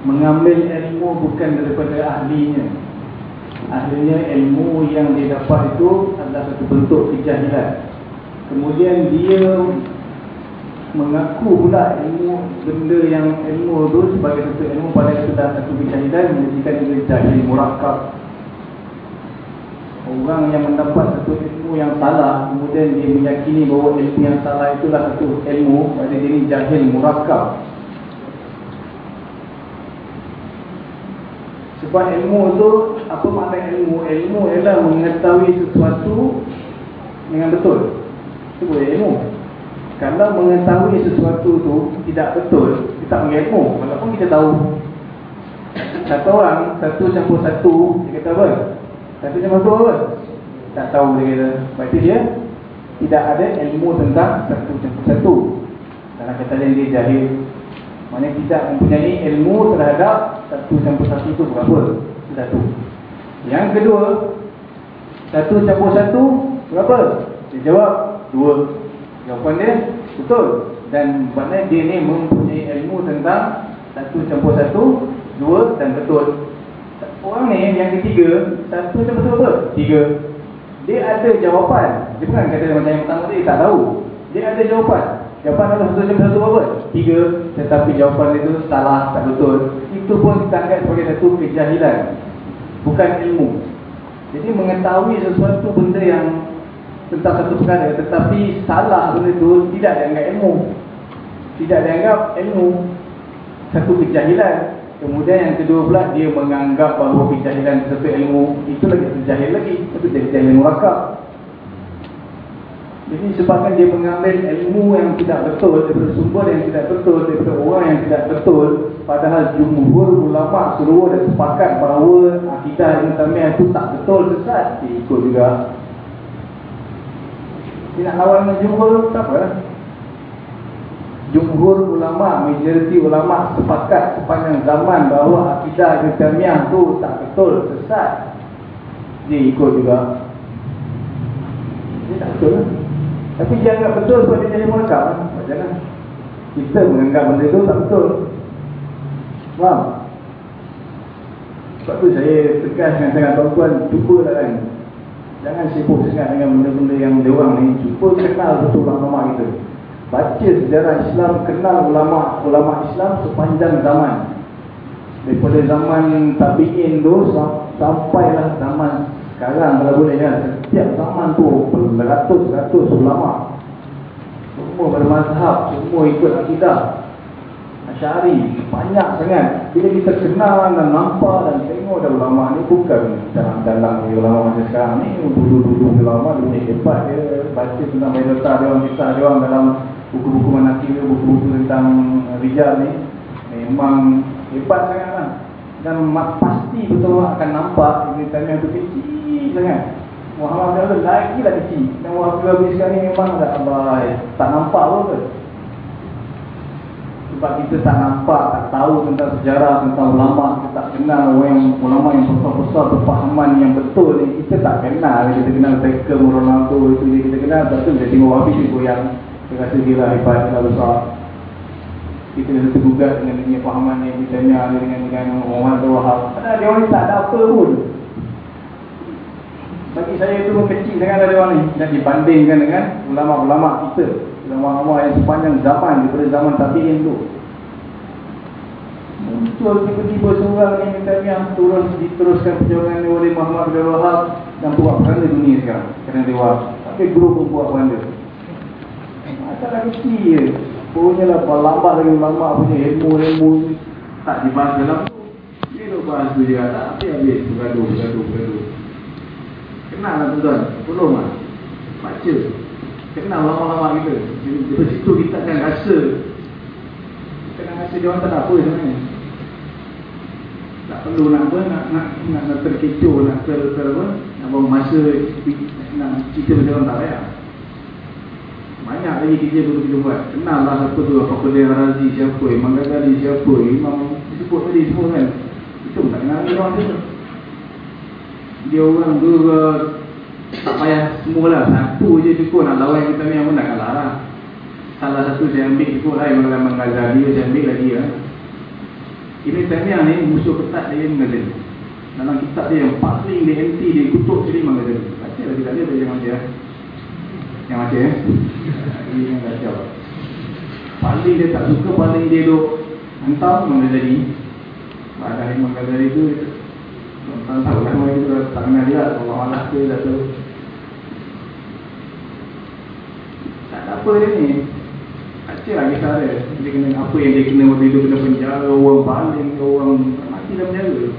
Mengambil ilmu bukan daripada ahlinya Ahlinya ilmu yang dia dapat itu adalah satu bentuk kejahilan Kemudian dia mengaku pula ilmu benda yang ilmu tu sebagai satu ilmu pada sudah satu kejahilan menjadikan dia jahil murakab Orang yang mendapat satu ilmu yang salah kemudian dia meyakini bahawa ilmu yang salah itulah satu ilmu pada diri jahil murakab Sebab ilmu tu apa makna ilmu? Ilmu ialah mengetahui sesuatu dengan betul itu boleh ilmu Kalau mengetahui sesuatu tu tidak betul Kita panggil ilmu Walaupun kita tahu Satu orang, satu campur satu, dia kata apa? Satu campur satu apa? Tak tahu dia kata. Berarti dia tidak ada ilmu tentang satu campur satu. Dalam kata lain dia jahil. Maksudnya tidak mempunyai ilmu terhadap satu campur satu itu berapa? Satu. Yang kedua, satu campur satu berapa? Dia jawab dua. Jawapan dia betul. Dan maknanya dia ni mempunyai ilmu tentang satu campur satu, dua dan betul. Orang ni yang ketiga, satu campur satu apa? Tiga. Dia ada jawapan. Dia bukan kata macam yang pertama tadi, tak tahu. Dia ada jawapan. Jawapan adalah satu campur satu apa? Tiga. Tetapi jawapan itu salah, tak betul. Itu pun kita anggap sebagai satu kejahilan. Bukan ilmu. Jadi mengetahui sesuatu benda yang tentang satu perkara tetapi salah benda itu tidak dianggap ilmu. Tidak dianggap ilmu. Satu kejahilan. Kemudian yang kedua pula dia menganggap bahawa kejahilan satu ilmu itu lagi terjahil lagi. Itu jadi jahil murakab jadi sebabkan dia mengambil ilmu yang tidak betul daripada sumber yang tidak betul daripada orang yang tidak betul padahal jumhur ulama seluruh dan sepakat bahawa akidah Ibn Tamiyah itu tak betul sesat. Dia ikut juga dia nak lawan dengan jumhur tak apa Jumhur ulama, majoriti ulama sepakat sepanjang zaman bahawa akidah Islamiyah tu tak betul, sesat. Dia ikut juga. Dia tak betul. Tapi dia anggap betul sebab dia jadi murakab. Macam mana? Kita menganggap benda tu tak betul. Faham? Sebab tu saya tegas dengan tuan-tuan, cubalah kan. Jangan sibuk sangat dengan benda-benda yang dia orang ni. Cuba kenal betul ulama kita. Baca sejarah Islam kenal ulama ulama Islam sepanjang zaman. Daripada zaman tabi'in tu sampailah zaman sekarang kalau boleh kan? Setiap zaman tu beratus-ratus ulama. Semua bermazhab semua ikut akidah Asyari banyak sangat. Bila kita kenal dan nampak dan tengok dah ulama ni bukan dalam-dalam ulama macam sekarang ni duduk-duduk ulama dia hebat dia baca tentang Maidota dia orang kisah dia orang dalam buku-buku manakib buku-buku tentang rijal ni memang hebat sangat lah. Dan pasti betul akan nampak ini tanya tu kecil sangat. Muhammad Abdul lagi lah kecil. Dan Muhammad Abdul sekarang ni memang tak, Allah, tak nampak pun ke sebab kita tak nampak, tak tahu tentang sejarah, tentang ulama kita tak kenal orang yang ulama yang besar-besar berpahaman yang betul ni kita tak kenal, kita kenal Beckham, Ronaldo itu kita kenal, betul dia tengok habis dia goyang. Kita rasa dia lah hebat, dia lah besar. Kita rasa tergugat dengan dunia fahaman ni Kita tanya dengan dengan orang tu Wahab. Padahal dia orang tak ada apa pun. Bagi saya tu kecil sangat dari orang ni. Dan dibandingkan dengan ulama-ulama kita Ulama-ulama yang sepanjang zaman Daripada zaman tabi'in tu. Muncul tiba-tiba seorang ni minta yang turun diteruskan perjuangan ni oleh Muhammad bin Wahab dan buat peranda dunia sekarang kerana dia Tapi guru pun buat peranda Masalah kecil je. Punya lah lambat lagi ulama punya ilmu-ilmu Tak dibahas dalam tu. Dia tu bahas tu je tak habis-habis Bergaduh, bergaduh, bergaduh. Kenal lah tuan-tuan? Tolong lah. Baca Kenal lama-lama kita Dari situ kita akan rasa Kita akan rasa dia orang tak ada apa sebenarnya tak perlu nak apa nak nak nak, nak terkecoh nak ter, ter apa nak buang masa nak cerita macam orang tak payah banyak lagi kerja perlu kita buat. Kenal lah siapa tu, apa Qadil Razi siapa, Imam Ghazali siapa, Imam disebut tadi semua kan. Itu tak kenal lagi orang tu. Dia orang tu tak payah semualah. Satu je cukup nak lawan kita ni yang pun nak kalah lah. Salah satu saya ambil cukup lah Imam Ghazali, saya ambil lagi lah. Ini Tamiah ni musuh ketat dia Imam Ghazali. Dalam kitab dia yang paling dia anti dia kutuk Imam Ghazali. Baca lah kita dia, jangan dia. Yang macam eh Ini yang kacau Paling dia tak suka Paling dia duk Hantar Imam Ghazali Pada Imam Ghazali tu Tuan tahu nama itu Tak kenal dia Allah Allah ke dah tu Tak ada apa dia ni? Kacau lah kisah dia Dia kena apa yang dia kena Waktu itu kena penjara Orang baling Orang mati dalam penjara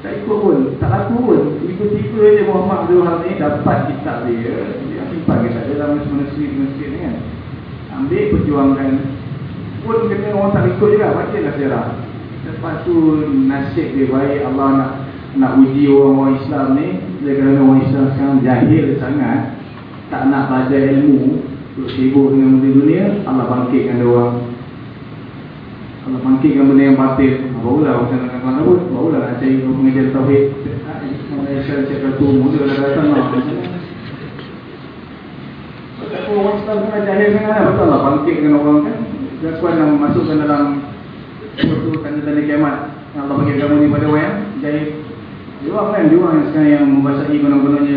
tak ikut pun, tak laku pun. Tiba-tiba je Muhammad Abdul Wahab ni dapat kitab dia Dia simpan kitab dia dalam masjid-masjid ni kan. Ambil perjuangkan. Pun kena orang tak ikut juga, baca lah sejarah. Lepas tu nasib dia baik Allah nak nak uji orang-orang Islam ni. Dia kerana orang Islam sekarang jahil sangat. Tak nak belajar ilmu Duk sibuk dengan benda dunia Allah bangkitkan dia orang Allah bangkitkan benda yang batil Barulah orang nak kawan pun Barulah nak cari pengajar Tauhid Malaysia cakap tu muda dah datang lah Sebab orang Islam sangat jahil sangat lah Betul lah bangkitkan orang kan Jakuan yang masukkan dalam Itu tanda-tanda kiamat Yang Allah bagi kamu ni pada orang jahil dia orang kan, dia orang yang sekarang yang membasai benar-benarnya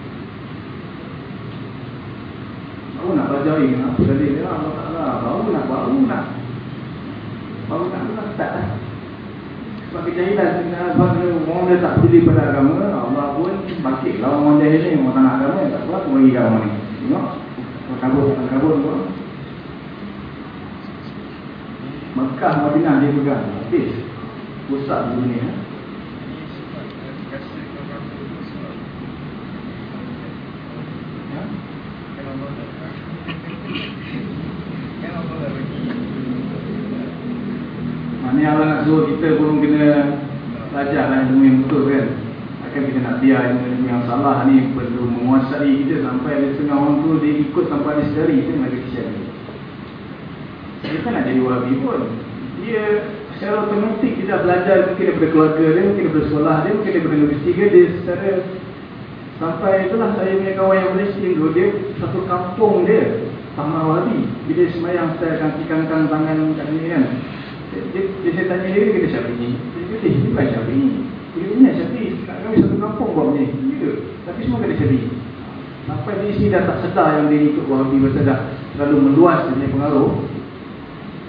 aku nak belajar ini apa tadi dia lah Allah Ta'ala baru nak baru nak. Baru nak nak start lah. Sebab kejahilan sebab orang dia tak peduli pada agama Allah pun bangkit lah orang jahil ni. Orang tak nak agama tak apa aku bagi kat orang ni. Tengok. Kabur kabur kabur Mekah Madinah dia pegang. Habis. Pusat dunia Mana Allah nak suruh kita pun kena belajar lah ilmu yang betul kan. Takkan kita nak biar ilmu yang salah ni perlu menguasai kita sampai ada setengah orang tu dia ikut sampai ada sedari Itu lagi kesian dia. Kan nak jadi wahabi pun. Dia secara otomatik dah belajar Mungkin daripada keluarga dia, mungkin daripada sekolah dia Mungkin daripada universiti dia, dia secara Sampai itulah saya punya kawan yang Malaysia tu Dia satu kampung dia Sama wahabi Bila semayang saya kaki-kangkang tangan kat sini kan. Dia, dia, dia, saya tanya dia, dia kata syafi'i Dia kata, dia bukan syafi'i Dia kata, syafi'i, kami satu kampung buat ni. Ya, tapi semua kata syafi'i Sampai di sini dah tak sedar yang dia ikut wahabi Masa dah terlalu meluas dia pengaruh.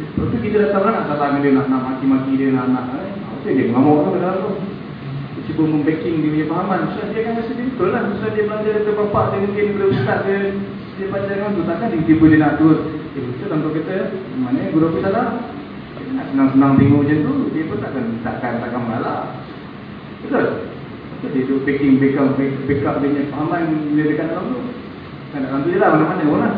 Lepas tu kita datang lah nak salah dia nak, maki-maki dia nak nak eh. Apa dia? Mengamuk tu pada tu Dia cuba membacking dia punya fahaman. Sebab dia kan rasa dia betul lah. Sebab dia belajar dari bapak dia mungkin daripada ustaz dia Dia baca dengan tu takkan dia tiba dia nak turut Eh tanpa kata Mana guru apa salah Dia nak senang-senang tengok macam tu Dia pun takkan takkan takkan mengalah Betul? Dia tu backing backup backup dia punya fahaman dia dekat dalam tu. Kan dalam tu je lah mana-mana pun lah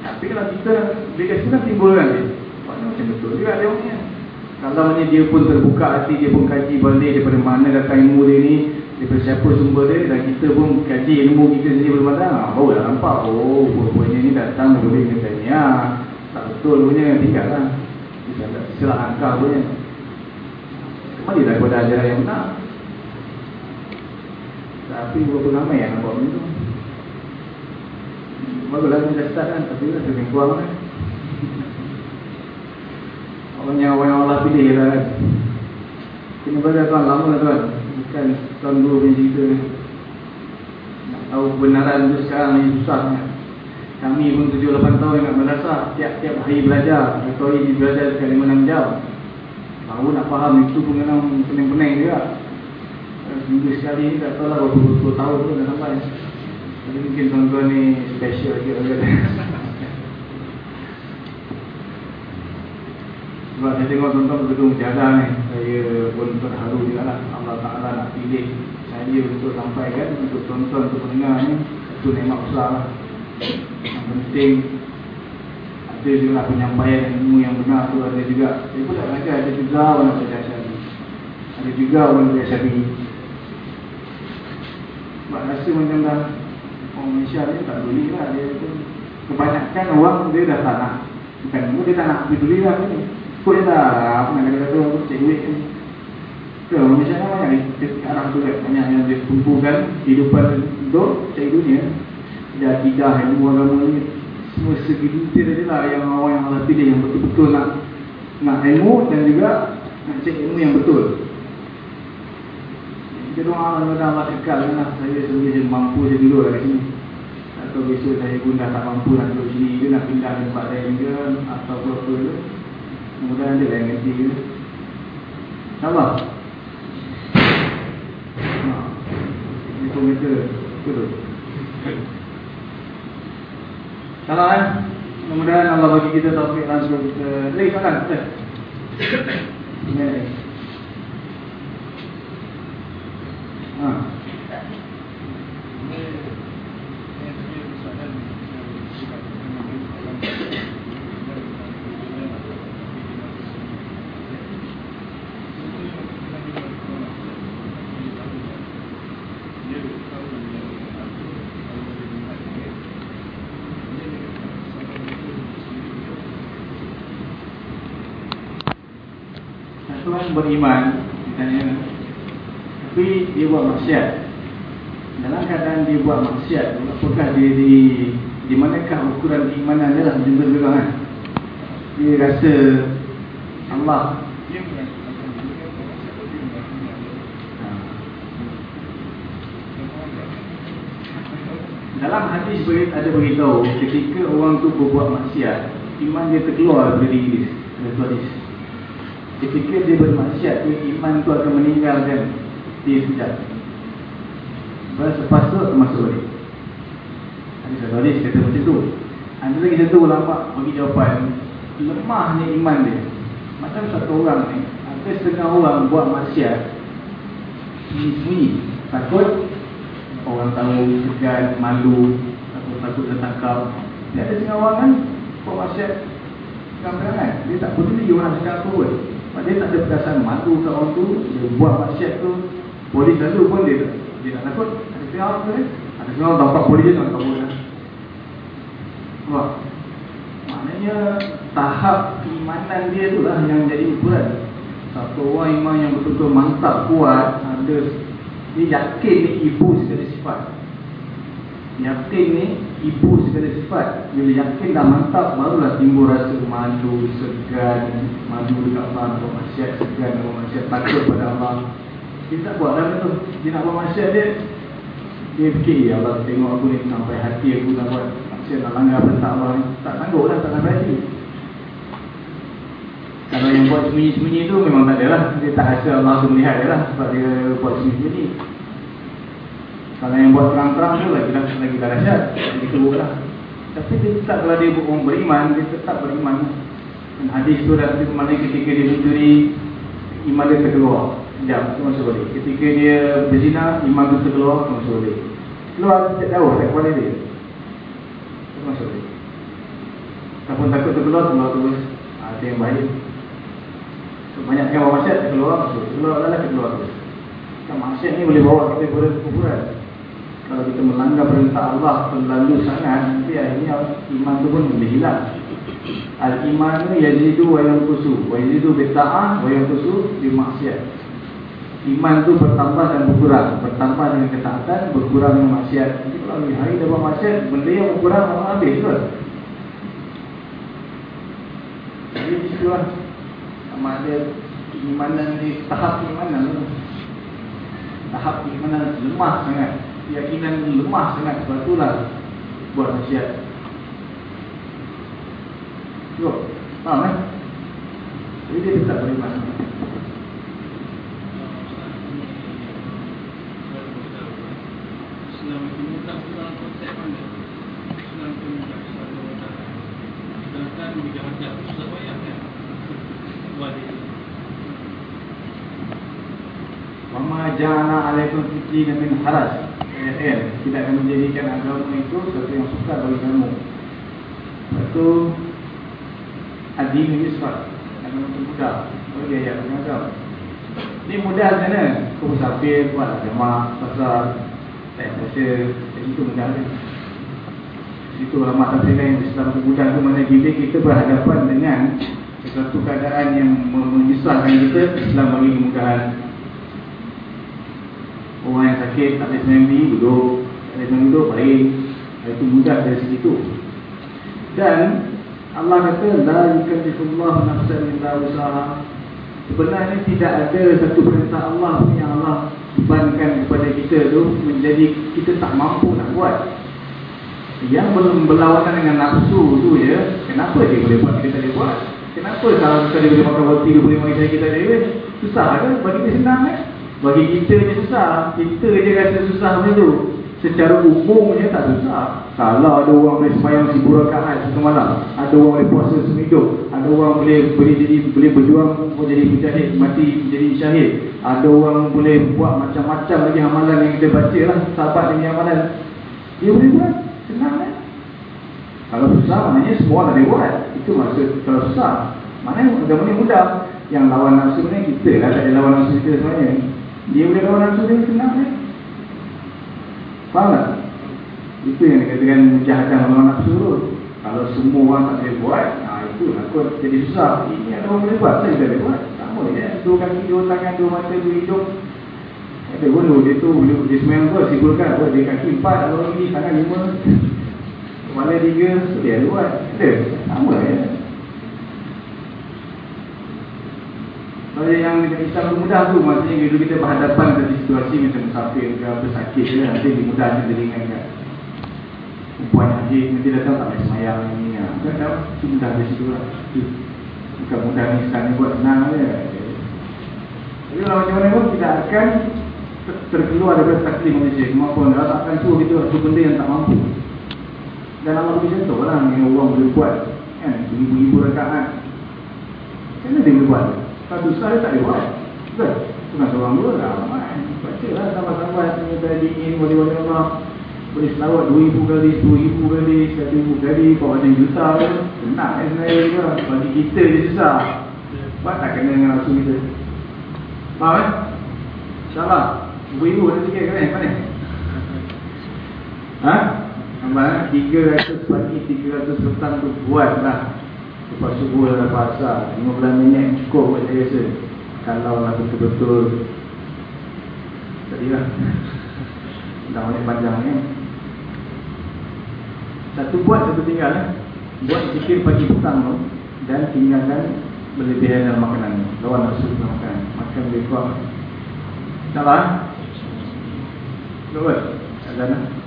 tapi kalau kita Bila kita timbul kan dia macam betul juga dia orangnya. Kalau dia pun terbuka hati Dia pun kaji balik daripada mana datang ilmu dia ni Daripada siapa sumber dia Dan kita pun kaji ilmu kita sendiri bermatang ah, Baru dah nampak Oh punya ni datang dari Ibn Taymiyah Tak betul punya tinggal lah. Silap angka punya. Kembali daripada ajaran yang benar. Tapi berapa ramai yang nampak macam tu? Baguslah ni dah start kan Tapi dah lebih kurang kan. Orang yang Allah pilih lah kan. Kena belajar tuan lama lah tuan Bukan tuan dulu punya cerita ni. Nak tahu kebenaran tu sekarang ni susah kan Kami pun 7-8 tahun nak merasa Tiap-tiap hari belajar. Satu hari belajar sekali 5-6 jam. Baru nak faham itu pun kena pening-pening juga. Seminggu sekali ni tak tahu lah berapa tahun tu dah sampai. Jadi mungkin tuan-tuan ni special lagi lah Sebab saya tengok tuan-tuan bergedung jaga ni. Saya pun terharu juga lah. Allah Ta'ala nak pilih saya untuk sampaikan Untuk tuan-tuan untuk mendengar ni. Itu nikmat besar lah. Yang penting Ada juga lah penyampaian ilmu yang benar tu. Ada juga Saya pun tak rasa ada juga orang belajar syari. Ada juga orang belajar syari. Sebab rasa macam dah orang Malaysia ni tak peduli lah. Dia pun kebanyakan orang dia dah tak nak. Bukan dia tak nak peduli lah. ni dia dah apa nak kata tu duit ni. Ke orang kan banyak di Arab tu kan banyak yang dia kumpulkan kehidupan hidup cek dunia dia tidak ilmu agama ni semua segelintir dia lah yang orang yang Allah pilih yang betul-betul nak nak ilmu dan juga nak cek ilmu yang betul. Kita doa kepada Allah dekat lah. Saya sendiri mampu je dulu lah kat sini. Atau besok saya pun dah tak mampu nak duduk sini ke nak pindah tempat lain ke atau apa-apa mudah-mudahan dia lain ganti ke pun kata Betul. Salah eh? Mudah-mudahan Allah bagi kita taufik langsung kita Lagi soalan Ustaz Ini Ha. Beriman Ditanya Tapi dia buat maksiat. Dalam keadaan dia buat maksiat Apakah dia di Di manakah ukuran keimanan dia lah Macam tu juga kan Dia rasa Allah ha. Dalam hadis beri- ada beritahu Ketika orang tu berbuat maksiat Iman dia terkeluar daripada diri dia Ada Ketika dia bermaksiat tu Iman tu akan meninggalkan Dia lepas tu akan masuk balik. Ada satu hadis kata macam tu. Ada lagi satu ulama bagi jawapan. Lemahnya iman dia. Macam satu orang ni Ada setengah orang buat maksiat Sembunyi-sembunyi. Takut Orang tahu segan, malu Takut takut tertangkap Dia ada setengah orang kan Buat maksiat. Terang-terangan Dia tak peduli orang cakap apa pun dia tak ada perasaan malu kat orang tu Dia buat maksiat tu Polis lalu pun dia Dia tak takut. Ada orang tu eh Ada orang tampak polis dia tak takut lah Wah. Maknanya Tahap keimanan dia tu lah Yang jadi ukuran Satu orang iman yang betul-betul mantap kuat Ada Dia yakin ni ibu segala sifat. Yakin ni ibu segala sifat. Bila yakin dah mantap Barulah timbul rasa malu, segan Malu dekat Allah Buat masyarakat segan Buat masyarakat takut pada Allah. Dia tak buat dalam tu Dia nak buat masyarakat dia. Dia fikir Ya Allah tengok aku ni Sampai hati aku nak buat Masyarakat nak langgar perintah Allah ni. Tak sanggup lah Tak sampai hati. Kalau yang buat sembunyi-sembunyi tu Memang tak ada lah. Dia tak rasa Allah tu melihat dia lah Sebab dia buat sembunyi-sembunyi kalau yang buat terang-terang tu lagi lagi dahsyat. Jadi teruk lah. Tapi dia tetap kalau dia orang beriman, dia tetap beriman. Dan hadis tu dah itu mana ketika dia mencuri iman dia terkeluar. Sekejap, tu masuk balik. Ketika dia berzina, iman tu terkeluar, masuk balik. Keluar tak jauh tak kepala dia. Tu masuk balik. Ataupun takut terkeluar, keluar terus. Ha, itu yang baik. So, banyak yang bawa masyarakat terkeluar, masuk. Keluar adalah terkeluar terus. Maksiat ni boleh bawa kita kepada kekufuran. Kalau kita melanggar perintah Allah terlalu sangat, nanti akhirnya iman tu pun boleh hilang. Al-iman yazidu wa yanqusu. Wa yazidu bi ta'ah wa yanqusu bi maksiat. Iman tu bertambah dan berkurang. Bertambah dengan ketaatan, berkurang dengan maksiat. Jadi kalau di hari dah buat maksiat, benda yang berkurang orang habis tu. Jadi itu lah. Sama ada keimanan di tahap keimanan tu. Tahap keimanan lemah sangat keyakinan lemah sangat sebab itulah buat maksiat. Yo, faham eh? Jadi dia tetap beriman. Wali. Mama jana alaikum fitri min haras. Ayat Tidak akan menjadikan agama itu sesuatu yang suka bagi kamu. Lepas tu Adin Yusuf Agama itu mudah Oh dia ayat macam Ini mudah sana Kau musafir buat agama Pasal Tak biasa Jadi itu mudah kan Itu ulama tafsir lain. Islam itu mudah itu mana bila kita berhadapan dengan Sesuatu keadaan yang menyusahkan kita Islam bagi kemudahan Orang yang sakit tak boleh sembahyang diri duduk Tak boleh duduk baik Itu mudah dari segi itu Dan Allah kata La yukandifullah nafsan illa usaha Sebenarnya tidak ada satu perintah Allah yang Allah bebankan kepada kita tu Menjadi kita tak mampu nak buat Yang belum berlawanan dengan nafsu tu je Kenapa dia boleh buat kita boleh buat Kenapa kalau sekali boleh makan roti 25 hari kita ada duit? Susah kan? Bagi dia senang kan? Bagi kita je susah. Kita je rasa susah macam tu. Secara umumnya tak susah. Kalau ada orang boleh sembahyang seribu rakaat satu malam, ada orang boleh puasa seminggu, ada orang boleh boleh jadi boleh berjuang boleh jadi mujahid, mati jadi syahid. Ada orang boleh buat macam-macam lagi amalan yang kita baca lah, sahabat demi amalan. Dia boleh buat. Senang kan? Kalau susah maknanya semua tak boleh buat. Itu maksud kalau susah. Maknanya ni mudah. Yang lawan nafsu ni kita lah tak ada lawan nafsu kita sebenarnya. Dia boleh lawan nafsu dia senang kan? Faham tak? Itu yang dikatakan menjahatkan melawan nafsu tu. Kalau semua orang tak boleh buat, nah itu aku jadi susah. Ini ada orang boleh buat, saya boleh buat. Boleh ya. Dua kaki, dua tangan, dua mata, dua hidung. Ada bodoh dia tu, dia, dia semayang tu, simpulkan buat dia kaki empat, kalau lagi tangan lima. Kepala tiga, dia buat. Ada? Sama ya. Kalau yang Islam tu mudah tu, maksudnya bila kita berhadapan dengan situasi macam musafir ke apa sakit ke, nanti dia ringankan. Perempuan haji nanti datang tak boleh semayang ni. Ya. Bukan tak, itu mudah di situ lah. Bukan mudah ni sekarang buat senang je. Jadi kalau macam mana pun kita akan ter- terkeluar daripada taklim manusia. Kemampuan Allah tak akan suruh kita satu benda yang tak mampu. Dan Allah beri contoh lah yang orang boleh buat. Kan, ribu-ribu rakaat. Macam mana dia boleh buat? Kalau dosa dia tak buat. Betul? Bukan seorang dua lah. Ramai. Baca lah sahabat-sahabat yang minta dingin, wali-wali Allah. Boleh selawat 2000 kali, 1000 kali, 1000 kali, bawa ada juta ke. Senang kan sebenarnya juga. Bagi kita je susah. Sebab tak kena dengan nafsu kita. Faham kan? InsyaAllah. Ibu-ibu ada sikit kan? Mana? Ha? Nampak kan? 300 pagi, 300 petang tu buat lah. Lepas subuh dah pasar. 15 minit cukup buat saya rasa. Kalau lah betul-betul. Tadi lah Dah boleh panjang ni. Satu buat, satu tinggal eh. Buat zikir pagi petang tu Dan tinggalkan berlebihan dalam makanan tu Lawan nafsu dalam makan. Makan lebih kurang Salah Betul? Azan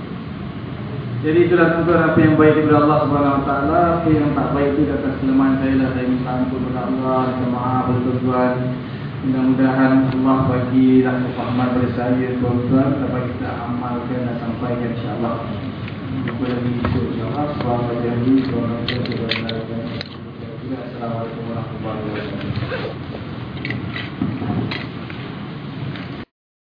jadi itulah tuan apa yang baik daripada Allah Subhanahu Wa Taala, apa yang tak baik itu atas kelemahan saya lah saya minta ampun kepada Allah, minta maaf kepada tuan. Mudah-mudahan Allah bagi lah kefahaman pada saya tuan-tuan dapat kita amalkan dan sampaikan insya-Allah. Jumpa lagi esok insya-Allah. Selamat jadi, selamat jadi, selamat jadi. Assalamualaikum warahmatullahi wabarakatuh.